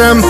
Nem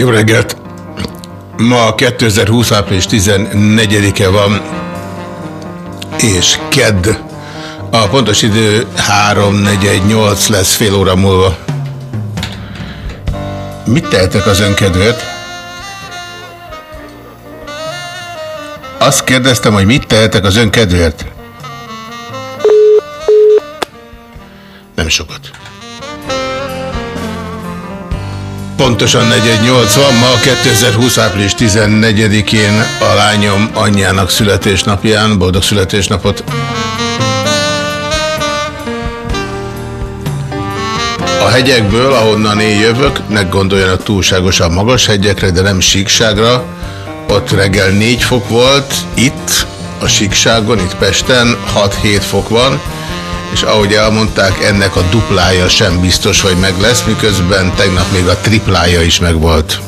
Jó reggelt! Ma 2020. április 14-e van, és kedd. A pontos idő 3.418 lesz fél óra múlva. Mit tehetek az önkedvét? Azt kérdeztem, hogy mit tehetek az önkedvért? Nem sokat. Pontosan 480, ma 2020. április 14-én a lányom anyjának születésnapján. Boldog születésnapot! A hegyekből, ahonnan én jövök, ne gondoljanak túlságosan magas hegyekre, de nem síkságra. Ott reggel 4 fok volt, itt a síkságon, itt Pesten 6-7 fok van, és ahogy elmondták, ennek a duplája sem biztos, hogy meg lesz, miközben tegnap még a triplája is megvolt.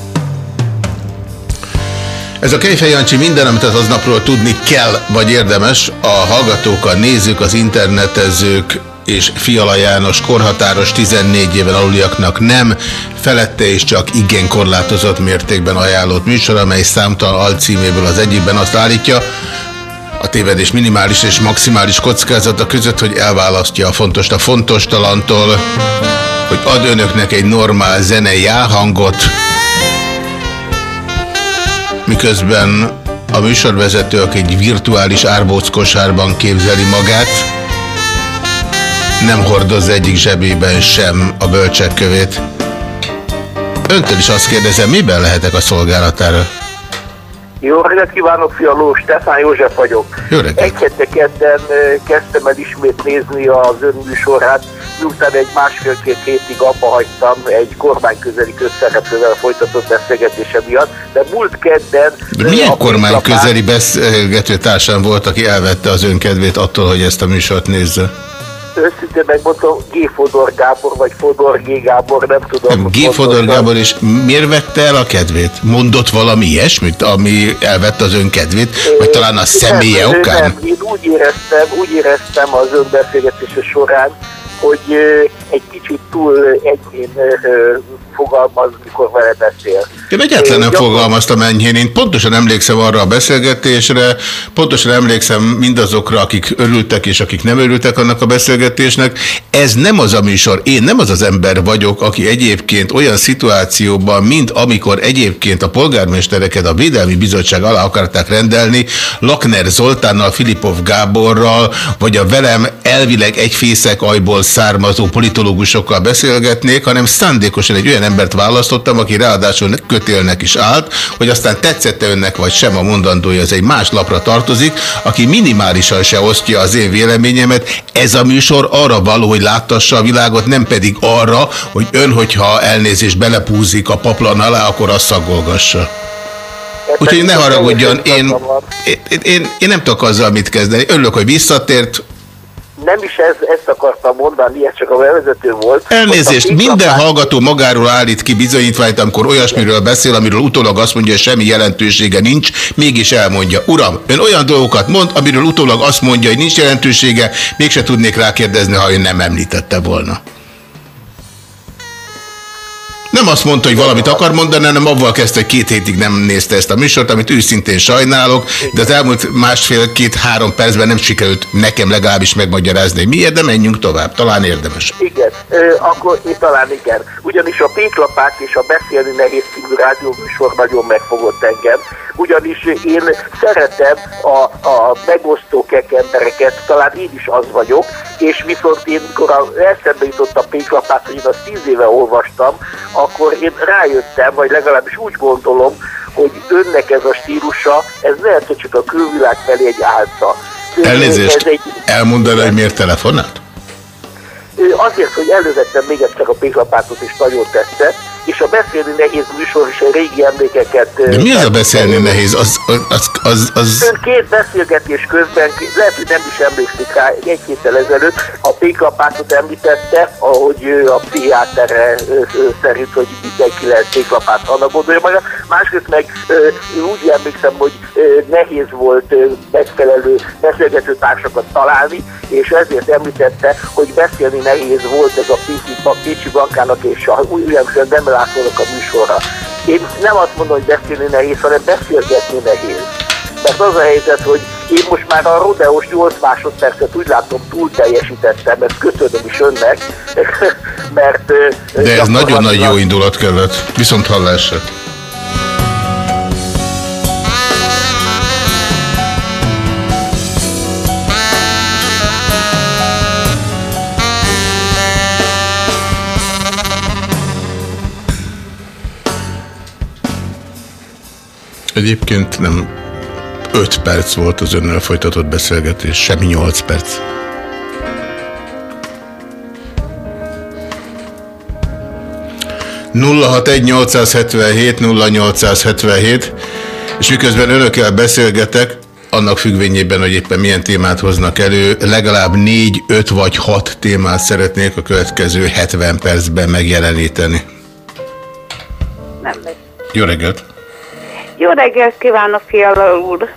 Ez a Kejfej Jancsi minden, amit az aznapról tudni kell, vagy érdemes, a hallgatók, a nézők, az internetezők és Fiala János korhatáros 14 éven aluliaknak nem, felette és csak igen korlátozott mértékben ajánlott műsor, amely számtalan alcíméből az egyikben azt állítja, a tévedés minimális és maximális kockázata között, hogy elválasztja a fontos a fontos talantól, hogy ad önöknek egy normál zenei álhangot, miközben a műsorvezető, aki egy virtuális árbóckosárban képzeli magát, nem hordoz egyik zsebében sem a bölcsekkövét. Öntől is azt kérdezem, miben lehetek a szolgálatára? Jó reggelt kívánok, fialó, Stefán József vagyok. Jó. Egy hete kedden kezdtem el ismét nézni az ön műsorát, miután egy másfél-két hétig abba hagytam egy kormányközeli közszereplővel folytatott beszélgetése miatt, de múlt kedden... De milyen a kormány Péklapán- közeli beszélgető társam volt, aki elvette az önkedvét attól, hogy ezt a műsort nézze? Őszintén megmondom, G. Fodor Gábor, vagy Fodor G. Gábor, nem tudom. G. Fodor. Gábor, és miért vette el a kedvét? Mondott valami ilyesmit, ami elvette az ön kedvét? Vagy talán a személye nem, okán? Nem, én úgy éreztem, úgy éreztem az önbeszélgetése során, hogy egy kicsit túl enyhén ö, fogalmaz, mikor vele beszél. Én Ö, gyakor- fogalmaztam enyhén. Én pontosan emlékszem arra a beszélgetésre, pontosan emlékszem mindazokra, akik örültek és akik nem örültek annak a beszélgetésnek. Ez nem az a műsor. Én nem az az ember vagyok, aki egyébként olyan szituációban, mint amikor egyébként a polgármestereket a Védelmi Bizottság alá akarták rendelni, Lakner Zoltánnal, Filipov Gáborral, vagy a velem elvileg egy fészek ajból származó politológusokkal beszélgetnék, hanem szándékosan egy olyan embert választottam, aki ráadásul kötélnek is állt, hogy aztán tetszette önnek vagy sem a mondandója, ez egy más lapra tartozik, aki minimálisan se osztja az én véleményemet. Ez a műsor arra való, hogy láttassa a világot, nem pedig arra, hogy ön, hogyha elnézést belepúzik a paplan alá, akkor azt szagolgassa. Úgyhogy ne haragudjon, én, én, én, én nem tudok azzal mit kezdeni. Örülök, hogy visszatért, Nem is ez, ezt akartam mondani, ez csak a bevezető volt. Elnézést, a minden Péklapán- hallgató magáról állít ki bizonyítványt, amikor olyasmiről beszél, amiről utólag azt mondja, hogy semmi jelentősége nincs, mégis elmondja. Uram, ön olyan dolgokat mond, amiről utólag azt mondja, hogy nincs jelentősége, mégse tudnék rákérdezni, ha ön nem említette volna. Nem azt mondta, hogy valamit akar mondani, hanem avval kezdte, hogy két hétig nem nézte ezt a műsort, amit őszintén sajnálok, de az elmúlt másfél-két-három percben nem sikerült nekem legalábbis megmagyarázni, miért, de menjünk tovább, talán érdemes. Igen, ö, akkor én talán igen. Ugyanis a Péklapák és a Beszélni Nehéz című rádióműsor nagyon megfogott engem. Ugyanis én szeretem a, a megosztó kek embereket, talán én is az vagyok, és viszont én, mikor a, eszembe jutott a Péklapát, hogy én azt tíz éve olvastam, akkor én rájöttem, vagy legalábbis úgy gondolom, hogy önnek ez a stílusa, ez lehet, hogy csak a külvilág felé egy álca. Ez Elnézést, egy, elmondaná, hogy miért telefonált? Azért, hogy elővettem még egyszer a péklapátot, és nagyon tetszett, és a beszélni nehéz műsor is a régi emlékeket... De mi az a beszélni nehéz? Az, az, az, az, Ön két beszélgetés közben, lehet, hogy nem is emlékszik rá, egy héttel ezelőtt a péklapátot említette, ahogy a pszichiátere szerint, hogy mindenki lehet péklapát annak gondolja maga. Másrészt meg úgy emlékszem, hogy nehéz volt megfelelő beszélgető társakat találni, és ezért említette, hogy beszélni nehéz volt ez a Pécsi, Pécsi Bankának és a Williamson Demelászónak a műsorra. Én nem azt mondom, hogy beszélni nehéz, hanem beszélgetni nehéz. Mert az a helyzet, hogy én most már a Rodeos 8 másodpercet úgy látom túl teljesítettem, ezt köszönöm is önnek, mert... de ez nagyon nagy jó indulat kellett. Viszont hallásra. Egyébként nem 5 perc volt az önnel folytatott beszélgetés, semmi 8 perc. nulla hat egy 877 0877 és miközben önökkel beszélgetek, annak függvényében, hogy éppen milyen témát hoznak elő, legalább négy, öt vagy hat témát szeretnék a következő 70 percben megjeleníteni. Nem. Jó reggelt! Jó reggelt kívánok, Fiala úr!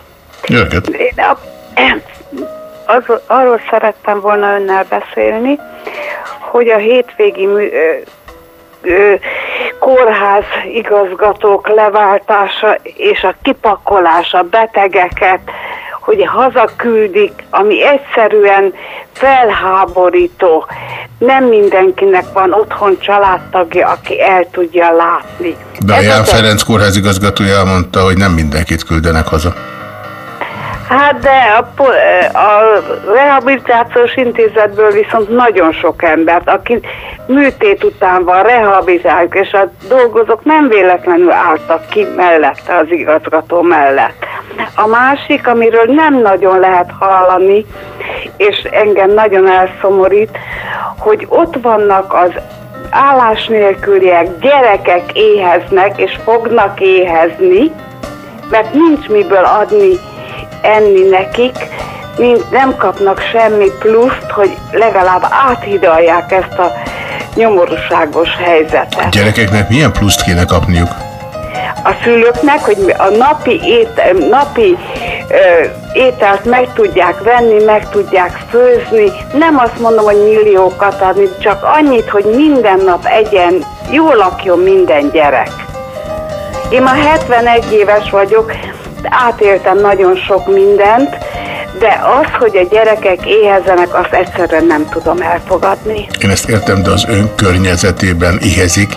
Jó reggelt! Én a, az, arról szerettem volna önnel beszélni, hogy a hétvégi mű, ö, ö, kórház igazgatók leváltása és a kipakolása betegeket, hogy hazaküldik, ami egyszerűen felháborító. Nem mindenkinek van otthon családtagja, aki el tudja látni. De a Ez Ján az a- Ferenc kórház igazgatója elmondta, hogy nem mindenkit küldenek haza. Hát de a, a rehabilitációs intézetből viszont nagyon sok embert, aki műtét után van, rehabilitáljuk, és a dolgozók nem véletlenül álltak ki mellette, az igazgató mellett. A másik, amiről nem nagyon lehet hallani, és engem nagyon elszomorít, hogy ott vannak az állás nélküliek, gyerekek éheznek, és fognak éhezni, mert nincs miből adni enni nekik, nincs, nem kapnak semmi pluszt, hogy legalább áthidalják ezt a nyomorúságos A helyzetet. gyerekeknek milyen pluszt kéne kapniuk? A szülőknek, hogy a napi, ét, napi ö, ételt meg tudják venni, meg tudják főzni, nem azt mondom, hogy milliókat adni, csak annyit, hogy minden nap egyen, jól lakjon minden gyerek. Én már 71 éves vagyok, átéltem nagyon sok mindent, de az, hogy a gyerekek éhezenek, azt egyszerűen nem tudom elfogadni. Én ezt értem, de az ön környezetében éhezik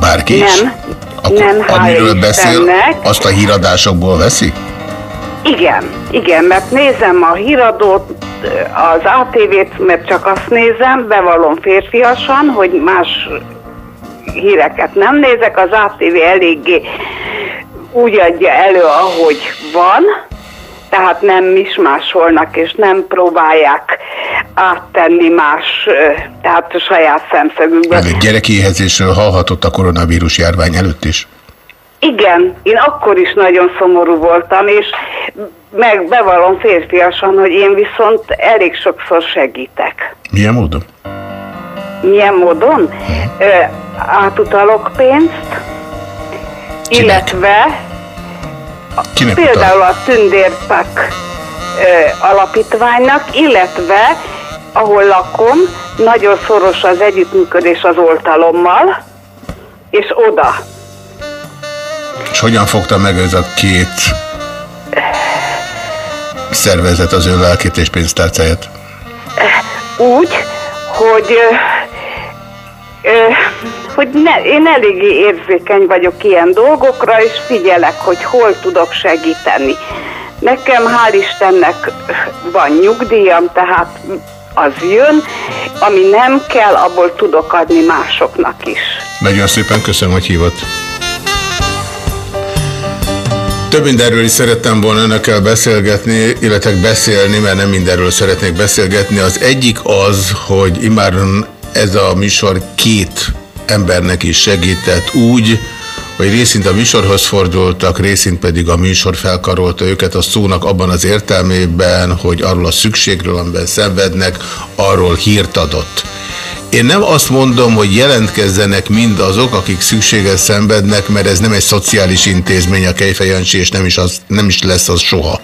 bárki is? Nem, Akkor nem, amiről beszél, Istennek. azt a híradásokból veszi? Igen, igen, mert nézem a híradót, az ATV-t, mert csak azt nézem, bevallom férfiasan, hogy más híreket nem nézek, az ATV eléggé úgy adja elő, ahogy van, tehát nem is másolnak, és nem próbálják áttenni más, tehát a saját szemszögükből. Meg gyerekéhezésről hallhatott a koronavírus járvány előtt is. Igen, én akkor is nagyon szomorú voltam, és meg bevallom férfiasan, hogy én viszont elég sokszor segítek. Milyen módon? Milyen módon? Ö, átutalok pénzt, illetve Kinek például utal? a Tündérpak alapítványnak, illetve ahol lakom, nagyon szoros az együttműködés az oltalommal, és oda És hogyan fogta meg ez a két szervezet az ön lelkét és pénztárcáját? úgy, hogy, ö, ö, hogy ne, én eléggé érzékeny vagyok ilyen dolgokra, és figyelek, hogy hol tudok segíteni. Nekem hál' Istennek van nyugdíjam, tehát az jön, ami nem kell, abból tudok adni másoknak is. Nagyon szépen köszönöm, hogy hívott. Több mindenről is szerettem volna önökkel beszélgetni, illetve beszélni, mert nem mindenről szeretnék beszélgetni. Az egyik az, hogy imáron ez a műsor két embernek is segített úgy, hogy részint a műsorhoz fordultak, részint pedig a műsor felkarolta őket a szónak abban az értelmében, hogy arról a szükségről, amiben szenvednek, arról hírt adott. Én nem azt mondom, hogy jelentkezzenek mindazok, akik szükséget szenvednek, mert ez nem egy szociális intézmény a Kejfejancsi, és nem is, az, nem is lesz az soha.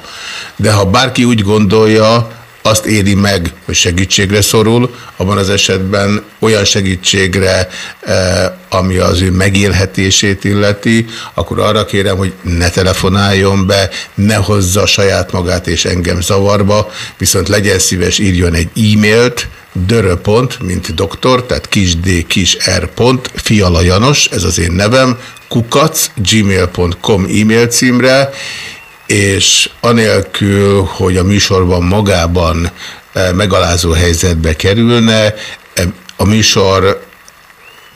De ha bárki úgy gondolja, azt éri meg, hogy segítségre szorul, abban az esetben olyan segítségre, eh, ami az ő megélhetését illeti, akkor arra kérem, hogy ne telefonáljon be, ne hozza saját magát és engem zavarba, viszont legyen szíves, írjon egy e-mailt, dörö.pont, mint doktor, tehát kis d, kis r. pont, Fiala Janos, ez az én nevem, kukac, gmail.com e-mail címre, és anélkül, hogy a műsorban magában eh, megalázó helyzetbe kerülne, a műsor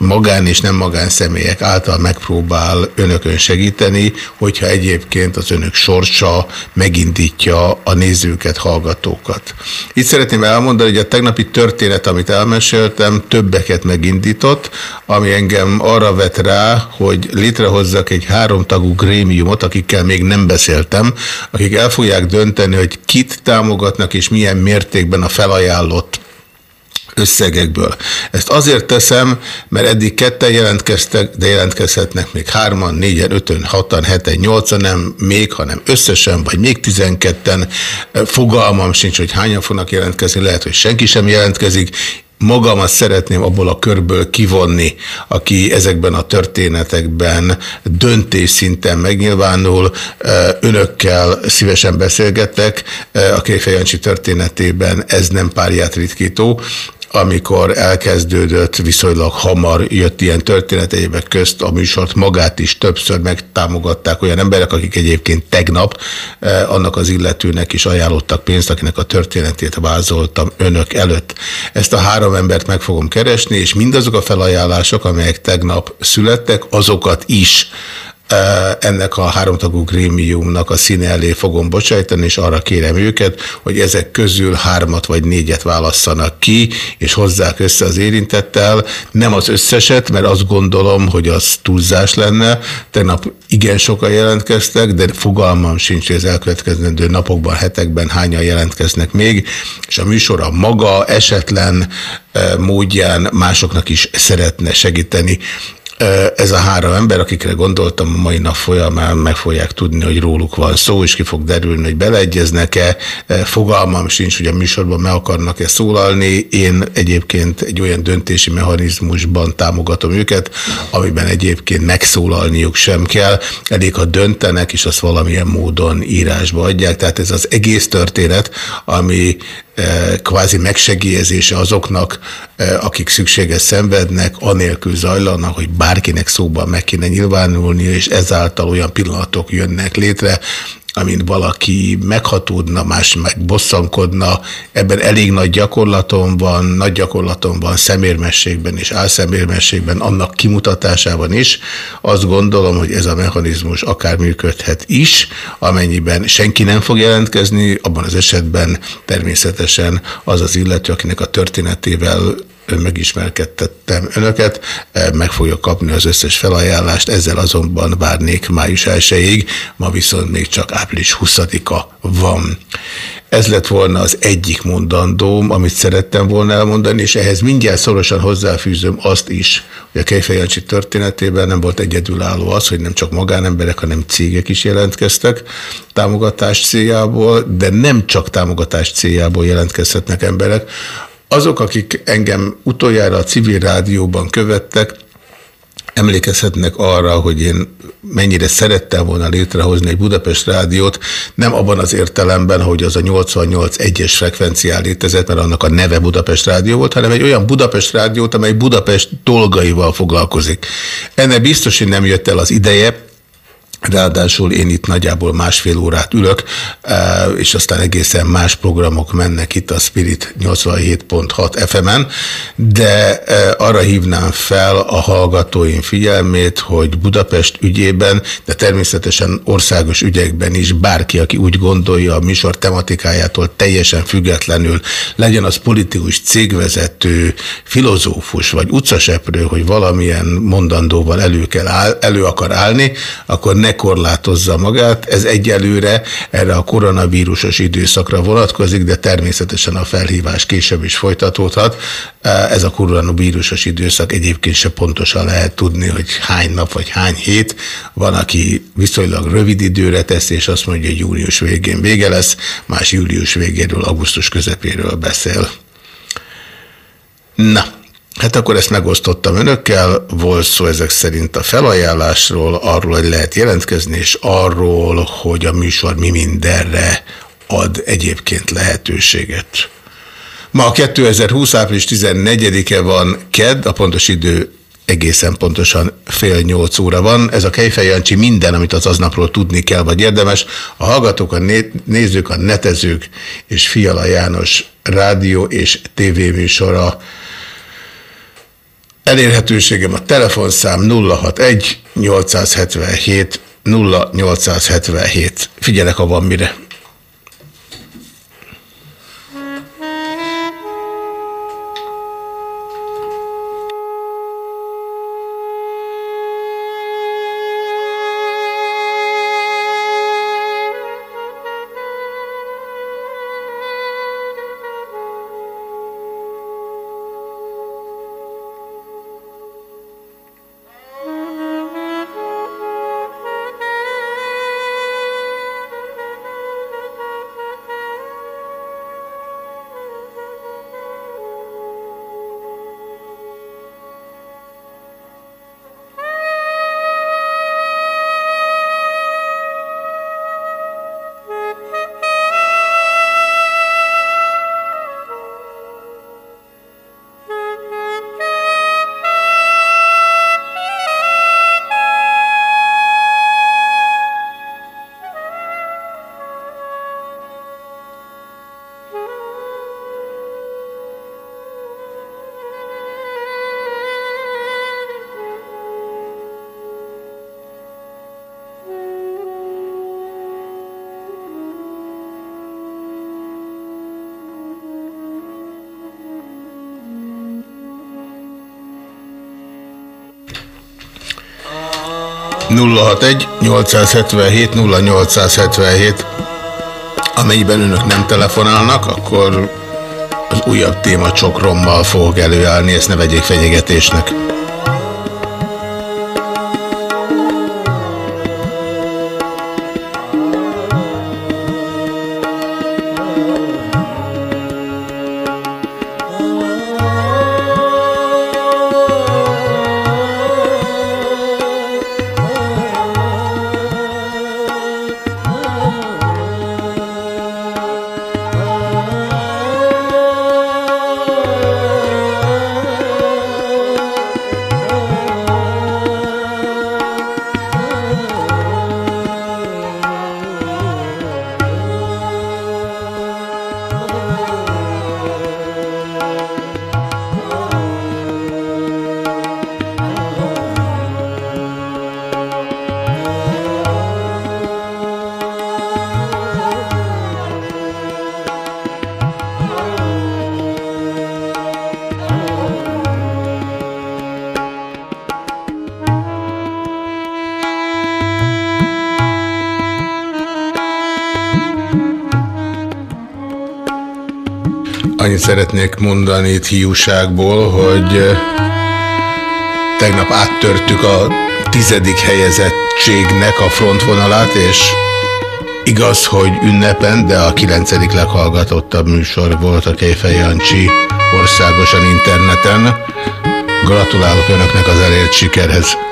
magán és nem magán személyek által megpróbál önökön segíteni, hogyha egyébként az önök sorsa megindítja a nézőket, hallgatókat. Itt szeretném elmondani, hogy a tegnapi történet, amit elmeséltem, többeket megindított, ami engem arra vet rá, hogy létrehozzak egy háromtagú grémiumot, akikkel még nem beszéltem, akik el fogják dönteni, hogy kit támogatnak és milyen mértékben a felajánlott összegekből. Ezt azért teszem, mert eddig ketten jelentkeztek, de jelentkezhetnek még hárman, négyen, ötön, hatan, heten, nyolcan, nem még, hanem összesen, vagy még tizenketten. Fogalmam sincs, hogy hányan fognak jelentkezni, lehet, hogy senki sem jelentkezik magamat szeretném abból a körből kivonni, aki ezekben a történetekben döntés szinten megnyilvánul. Önökkel szívesen beszélgetek. A Kéfejancsi történetében ez nem párját ritkító amikor elkezdődött, viszonylag hamar jött ilyen történet egyébek közt a műsort magát is többször megtámogatták olyan emberek, akik egyébként tegnap eh, annak az illetőnek is ajánlottak pénzt, akinek a történetét vázoltam önök előtt. Ezt a három embert meg fogom keresni, és mindazok a felajánlások, amelyek tegnap születtek, azokat is ennek a háromtagú grémiumnak a színe elé fogom bocsájtani, és arra kérem őket, hogy ezek közül hármat vagy négyet válasszanak ki, és hozzák össze az érintettel. Nem az összeset, mert azt gondolom, hogy az túlzás lenne. Tegnap igen sokan jelentkeztek, de fogalmam sincs, hogy az elkövetkezendő napokban, hetekben hányan jelentkeznek még, és a műsor a maga esetlen módján másoknak is szeretne segíteni ez a három ember, akikre gondoltam, a mai nap folyamán meg fogják tudni, hogy róluk van szó, és ki fog derülni, hogy beleegyeznek-e. Fogalmam sincs, hogy a műsorban meg akarnak-e szólalni. Én egyébként egy olyan döntési mechanizmusban támogatom őket, amiben egyébként megszólalniuk sem kell. Elég, ha döntenek, és azt valamilyen módon írásba adják. Tehát ez az egész történet, ami kvázi megsegélyezése azoknak, akik szükséges szenvednek, anélkül zajlanak, hogy bárkinek szóban meg kéne nyilvánulni, és ezáltal olyan pillanatok jönnek létre, amint valaki meghatódna, más meg bosszankodna, ebben elég nagy gyakorlatom van, nagy gyakorlatom van szemérmességben és álszemérmességben, annak kimutatásában is. Azt gondolom, hogy ez a mechanizmus akár működhet is, amennyiben senki nem fog jelentkezni, abban az esetben természetesen az az illető, akinek a történetével megismerkedtettem önöket, e, meg fogja kapni az összes felajánlást, ezzel azonban várnék május 1 ma viszont még csak április 20-a van. Ez lett volna az egyik mondandóm, amit szerettem volna elmondani, és ehhez mindjárt szorosan hozzáfűzöm azt is, hogy a Kejfejancsi történetében nem volt egyedülálló az, hogy nem csak magánemberek, hanem cégek is jelentkeztek támogatás céljából, de nem csak támogatás céljából jelentkezhetnek emberek, azok, akik engem utoljára a civil rádióban követtek, emlékezhetnek arra, hogy én mennyire szerettem volna létrehozni egy Budapest rádiót, nem abban az értelemben, hogy az a 88 egyes frekvenciál létezett, mert annak a neve Budapest rádió volt, hanem egy olyan Budapest rádiót, amely Budapest dolgaival foglalkozik. Ennek biztos, hogy nem jött el az ideje, Ráadásul én itt nagyjából másfél órát ülök, e, és aztán egészen más programok mennek itt a Spirit 87.6 FM-en, de e, arra hívnám fel a hallgatóim figyelmét, hogy Budapest ügyében, de természetesen országos ügyekben is bárki, aki úgy gondolja a műsor tematikájától teljesen függetlenül, legyen az politikus, cégvezető, filozófus vagy utcaseprő, hogy valamilyen mondandóval elő, kell áll, elő akar állni, akkor ne ne korlátozza magát. Ez egyelőre erre a koronavírusos időszakra vonatkozik, de természetesen a felhívás később is folytatódhat. Ez a koronavírusos időszak egyébként se pontosan lehet tudni, hogy hány nap vagy hány hét. Van, aki viszonylag rövid időre tesz, és azt mondja, hogy július végén vége lesz, más július végéről, augusztus közepéről beszél. Na, Hát akkor ezt megosztottam önökkel, volt szó ezek szerint a felajánlásról, arról, hogy lehet jelentkezni, és arról, hogy a műsor mi mindenre ad egyébként lehetőséget. Ma a 2020. április 14-e van KED, a pontos idő egészen pontosan fél nyolc óra van. Ez a Kejfej Jancsi minden, amit az aznapról tudni kell, vagy érdemes. A hallgatók, a nézők, a netezők és Fiala János rádió és tévéműsora Elérhetőségem a telefonszám 061 877 0877. Figyelek, ha van mire. Egy 877 0877 Amennyiben önök nem telefonálnak, akkor az újabb téma csokrommal fogok előállni, ezt ne vegyék fenyegetésnek. Szeretnék mondani itt hiúságból, hogy eh, tegnap áttörtük a tizedik helyezettségnek a frontvonalát, és igaz, hogy ünnepen, de a kilencedik leghallgatottabb műsor volt a Kejfej Jancsi országosan interneten. Gratulálok Önöknek az elért sikerhez.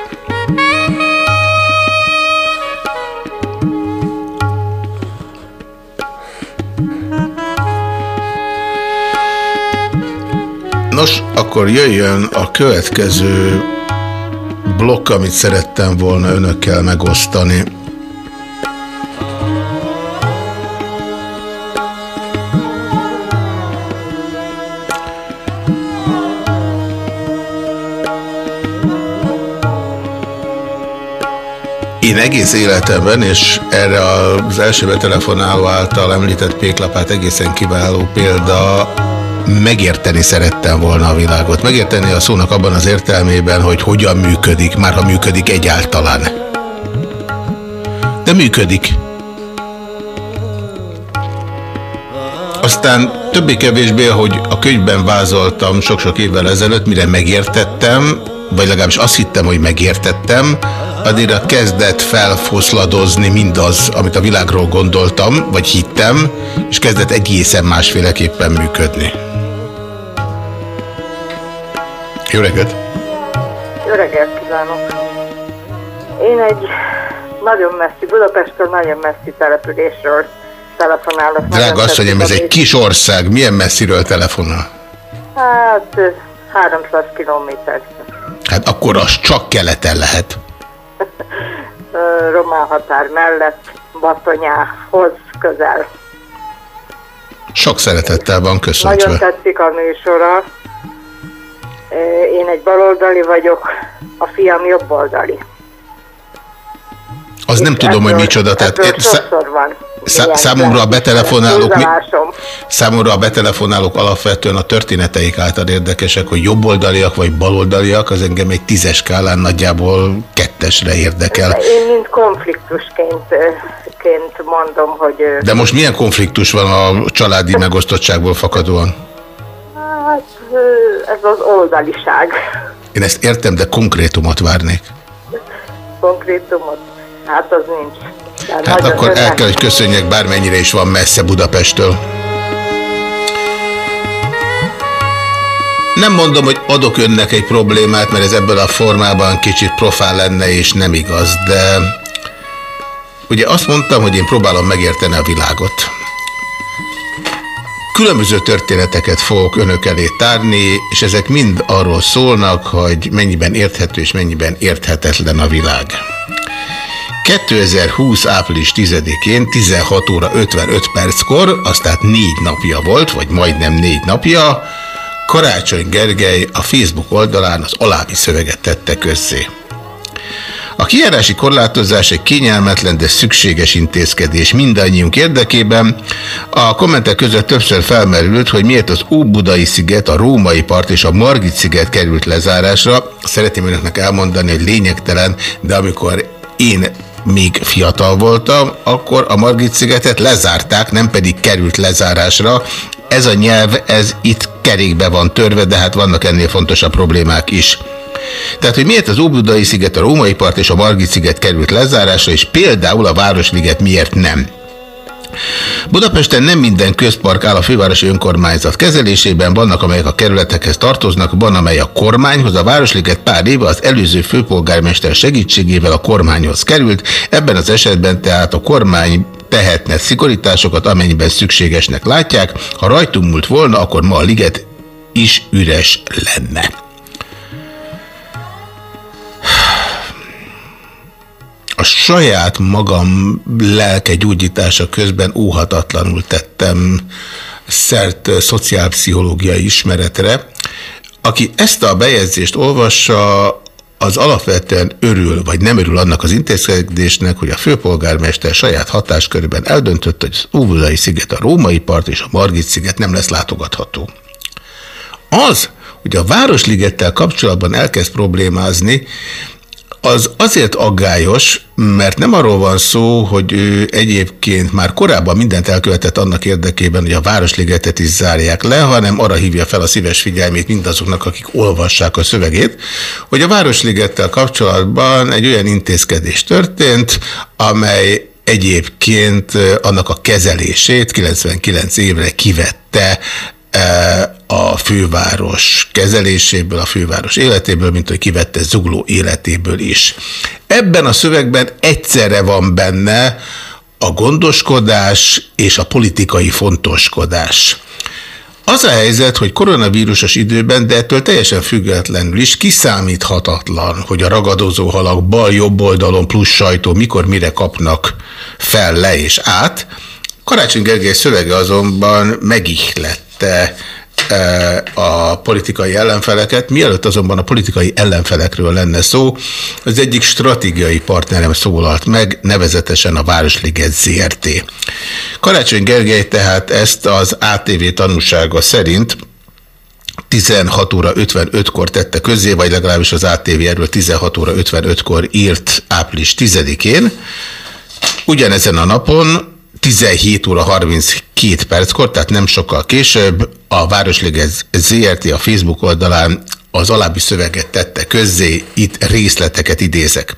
Nos, akkor jöjjön a következő blokk, amit szerettem volna önökkel megosztani. Én egész életemben, és erre az első betelefonáló által említett péklapát egészen kiváló példa, megérteni szerettem volna a világot. Megérteni a szónak abban az értelmében, hogy hogyan működik, már ha működik egyáltalán. De működik. Aztán többé-kevésbé, ahogy a könyvben vázoltam sok-sok évvel ezelőtt, mire megértettem, vagy legalábbis azt hittem, hogy megértettem, addigra kezdett felfoszladozni mindaz, amit a világról gondoltam, vagy hittem, és kezdett egészen másféleképpen működni. Jó reggelt! Jó reggelt kívánok! Én egy nagyon messzi, Budapestről nagyon messzi településről telefonálok. Drága asszonyom, ez egy kis ország. Milyen messziről telefonál? Hát 300 kilométer. Hát akkor az csak keleten lehet. Román határ mellett, Batonyához közel. Sok szeretettel van köszöntve. Nagyon tetszik a műsora. Én egy baloldali vagyok, a fiam jobboldali. Az nem tudom, hogy micsoda. Tehát szá- sokszor van. szá- számomra a betelefonálók, mi, számomra a betelefonálók alapvetően a történeteik által érdekesek, hogy jobboldaliak vagy baloldaliak, az engem egy tízes skálán nagyjából kettesre érdekel. Én mind konfliktusként ként mondom, hogy De most milyen konfliktus van a családi megosztottságból fakadóan? Hát, ez az oldaliság Én ezt értem, de konkrétumot várnék. konkrétumot. Hát az nincs. De Hát akkor el kell, hogy köszönjek, bármennyire is van messze Budapesttől. Nem mondom, hogy adok önnek egy problémát, mert ez ebből a formában kicsit profán lenne, és nem igaz, de ugye azt mondtam, hogy én próbálom megérteni a világot. Különböző történeteket fogok önök elé tárni, és ezek mind arról szólnak, hogy mennyiben érthető és mennyiben érthetetlen a világ. 2020. április 10-én 16 óra 55 perckor, az tehát négy napja volt, vagy majdnem négy napja, Karácsony Gergely a Facebook oldalán az alábbi szöveget tette közzé. A kijárási korlátozás egy kényelmetlen, de szükséges intézkedés mindannyiunk érdekében. A kommentek között többször felmerült, hogy miért az Óbudai sziget, a Római part és a Margit sziget került lezárásra. Szeretném önöknek elmondani, hogy lényegtelen, de amikor én még fiatal voltam, akkor a Margit szigetet lezárták, nem pedig került lezárásra. Ez a nyelv, ez itt kerékbe van törve, de hát vannak ennél fontosabb problémák is. Tehát, hogy miért az Óbudai sziget, a Római part és a Margit sziget került lezárásra, és például a Városliget miért nem. Budapesten nem minden közpark áll a fővárosi önkormányzat kezelésében, vannak amelyek a kerületekhez tartoznak, van amely a kormányhoz, a Városliget pár éve az előző főpolgármester segítségével a kormányhoz került, ebben az esetben tehát a kormány tehetne szigorításokat, amennyiben szükségesnek látják. Ha rajtunk múlt volna, akkor ma a liget is üres lenne. A saját magam lelke gyógyítása közben óhatatlanul tettem szert szociálpszichológiai ismeretre. Aki ezt a bejegyzést olvassa, az alapvetően örül, vagy nem örül annak az intézkedésnek, hogy a főpolgármester saját hatáskörben eldöntött, hogy az Óbudai sziget, a Római part és a Margit sziget nem lesz látogatható. Az, hogy a Városligettel kapcsolatban elkezd problémázni, az azért aggályos, mert nem arról van szó, hogy ő egyébként már korábban mindent elkövetett annak érdekében, hogy a Városligetet is zárják le, hanem arra hívja fel a szíves figyelmét mindazoknak, akik olvassák a szövegét, hogy a Városligettel kapcsolatban egy olyan intézkedés történt, amely egyébként annak a kezelését 99 évre kivette a főváros kezeléséből, a főváros életéből, mint hogy kivette Zugló életéből is. Ebben a szövegben egyszerre van benne a gondoskodás és a politikai fontoskodás. Az a helyzet, hogy koronavírusos időben, de ettől teljesen függetlenül is kiszámíthatatlan, hogy a ragadozó halak bal-jobb oldalon plusz sajtó mikor mire kapnak fel, le és át. Karácsony Gergely szövege azonban megihlette a politikai ellenfeleket. Mielőtt azonban a politikai ellenfelekről lenne szó, az egyik stratégiai partnerem szólalt meg, nevezetesen a Városliget ZRT. Karácsony Gergely tehát ezt az ATV tanúsága szerint 16 óra 55-kor tette közzé, vagy legalábbis az ATV erről 16 óra 55-kor írt április 10-én. Ugyanezen a napon 17 óra 32 perckor, tehát nem sokkal később a Városliget ZRT a Facebook oldalán az alábbi szöveget tette közzé, itt részleteket idézek.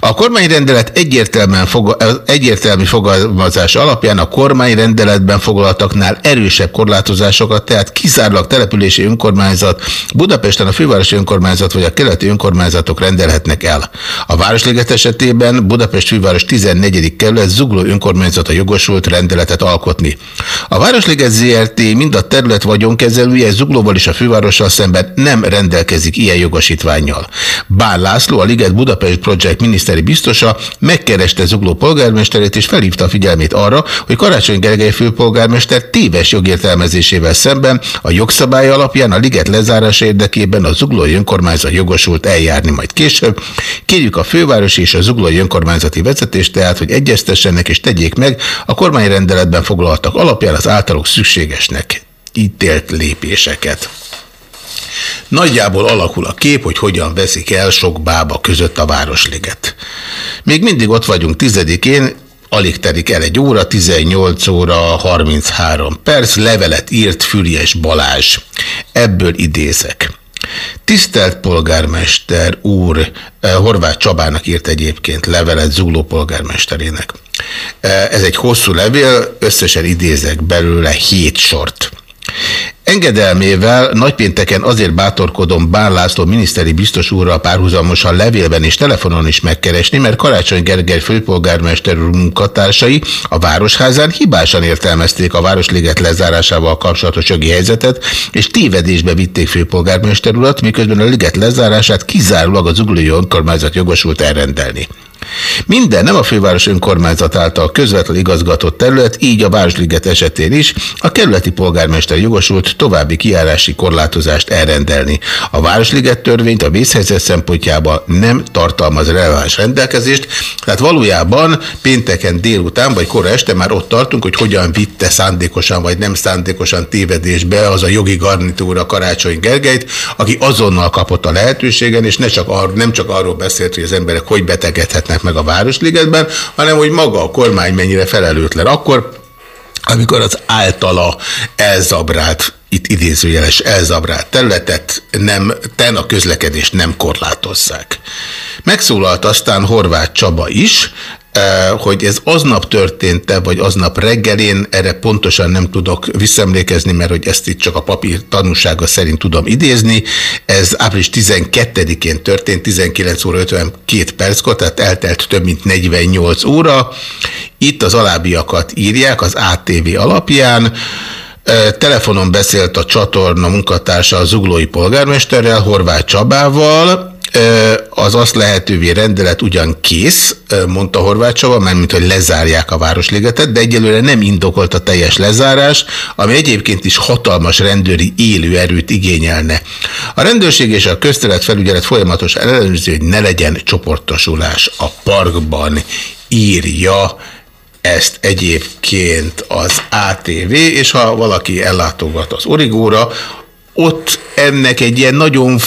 A kormányrendelet egyértelműen foga, egyértelmű fogalmazás alapján a kormányrendeletben foglaltaknál erősebb korlátozásokat, tehát kizárólag települési önkormányzat, Budapesten a fővárosi önkormányzat vagy a keleti önkormányzatok rendelhetnek el. A Városliget esetében Budapest főváros 14. kerület zugló önkormányzata jogosult rendeletet alkotni. A Városliget ZRT mind a terület vagyonkezelője zuglóval és a fővárossal szemben nem rendelkezik ilyen jogosítványjal. Bár László, a Liget Budapest Project menedzserek miniszteri biztosa megkereste Zugló polgármesterét és felhívta a figyelmét arra, hogy Karácsony Gergely főpolgármester téves jogértelmezésével szemben a jogszabály alapján a liget lezárása érdekében a Zuglói önkormányzat jogosult eljárni majd később. Kérjük a fővárosi és a Zuglói önkormányzati vezetést tehát, hogy egyeztessenek és tegyék meg a kormányrendeletben foglaltak alapján az általuk szükségesnek ítélt lépéseket. Nagyjából alakul a kép, hogy hogyan veszik el sok bába között a Városliget. Még mindig ott vagyunk tizedikén, alig telik el egy óra, 18 óra 33 perc, levelet írt Füriás Balázs. Ebből idézek. Tisztelt polgármester úr, eh, Horváth Csabának írt egyébként levelet Zugló polgármesterének. Eh, Ez egy hosszú levél, összesen idézek belőle hét sort. Engedelmével nagypénteken azért bátorkodom Bán László miniszteri biztos úrral párhuzamosan levélben és telefonon is megkeresni, mert Karácsony Gergely főpolgármester úr munkatársai a Városházán hibásan értelmezték a Városliget lezárásával kapcsolatos jogi helyzetet, és tévedésbe vitték főpolgármester urat, miközben a liget lezárását kizárólag az uglói önkormányzat jogosult elrendelni. Minden nem a főváros önkormányzat által közvetlenül igazgatott terület, így a Városliget esetén is a kerületi polgármester jogosult további kiárási korlátozást elrendelni. A Városliget törvényt a vészhelyzet szempontjában nem tartalmaz releváns rendelkezést, tehát valójában pénteken délután vagy kora este már ott tartunk, hogy hogyan vitte szándékosan vagy nem szándékosan tévedésbe az a jogi garnitúra Karácsony Gergelyt, aki azonnal kapott a lehetőségen, és ne csak ar- nem csak arról beszélt, hogy az emberek hogy betegedhetnek meg a Városligetben, hanem hogy maga a kormány mennyire felelőtlen. Akkor, amikor az általa elzabrált itt idézőjeles elzabrált területet nem, ten a közlekedést nem korlátozzák. Megszólalt aztán Horváth Csaba is, hogy ez aznap történt-e, vagy aznap reggelén, erre pontosan nem tudok visszemlékezni, mert hogy ezt itt csak a papír tanúsága szerint tudom idézni. Ez április 12-én történt, 19 óra 52 perckor, tehát eltelt több mint 48 óra. Itt az alábbiakat írják az ATV alapján, Telefonon beszélt a csatorna munkatársa a zuglói polgármesterrel, Horváth Csabával, az azt lehetővé rendelet ugyan kész, mondta Horváth Csaba, mert mint hogy lezárják a Városligetet, de egyelőre nem indokolt a teljes lezárás, ami egyébként is hatalmas rendőri élő erőt igényelne. A rendőrség és a köztelet felügyelet folyamatos ellenőrző, hogy ne legyen csoportosulás a parkban, írja ezt egyébként az ATV, és ha valaki ellátogat az Origóra, ott ennek egy ilyen nagyon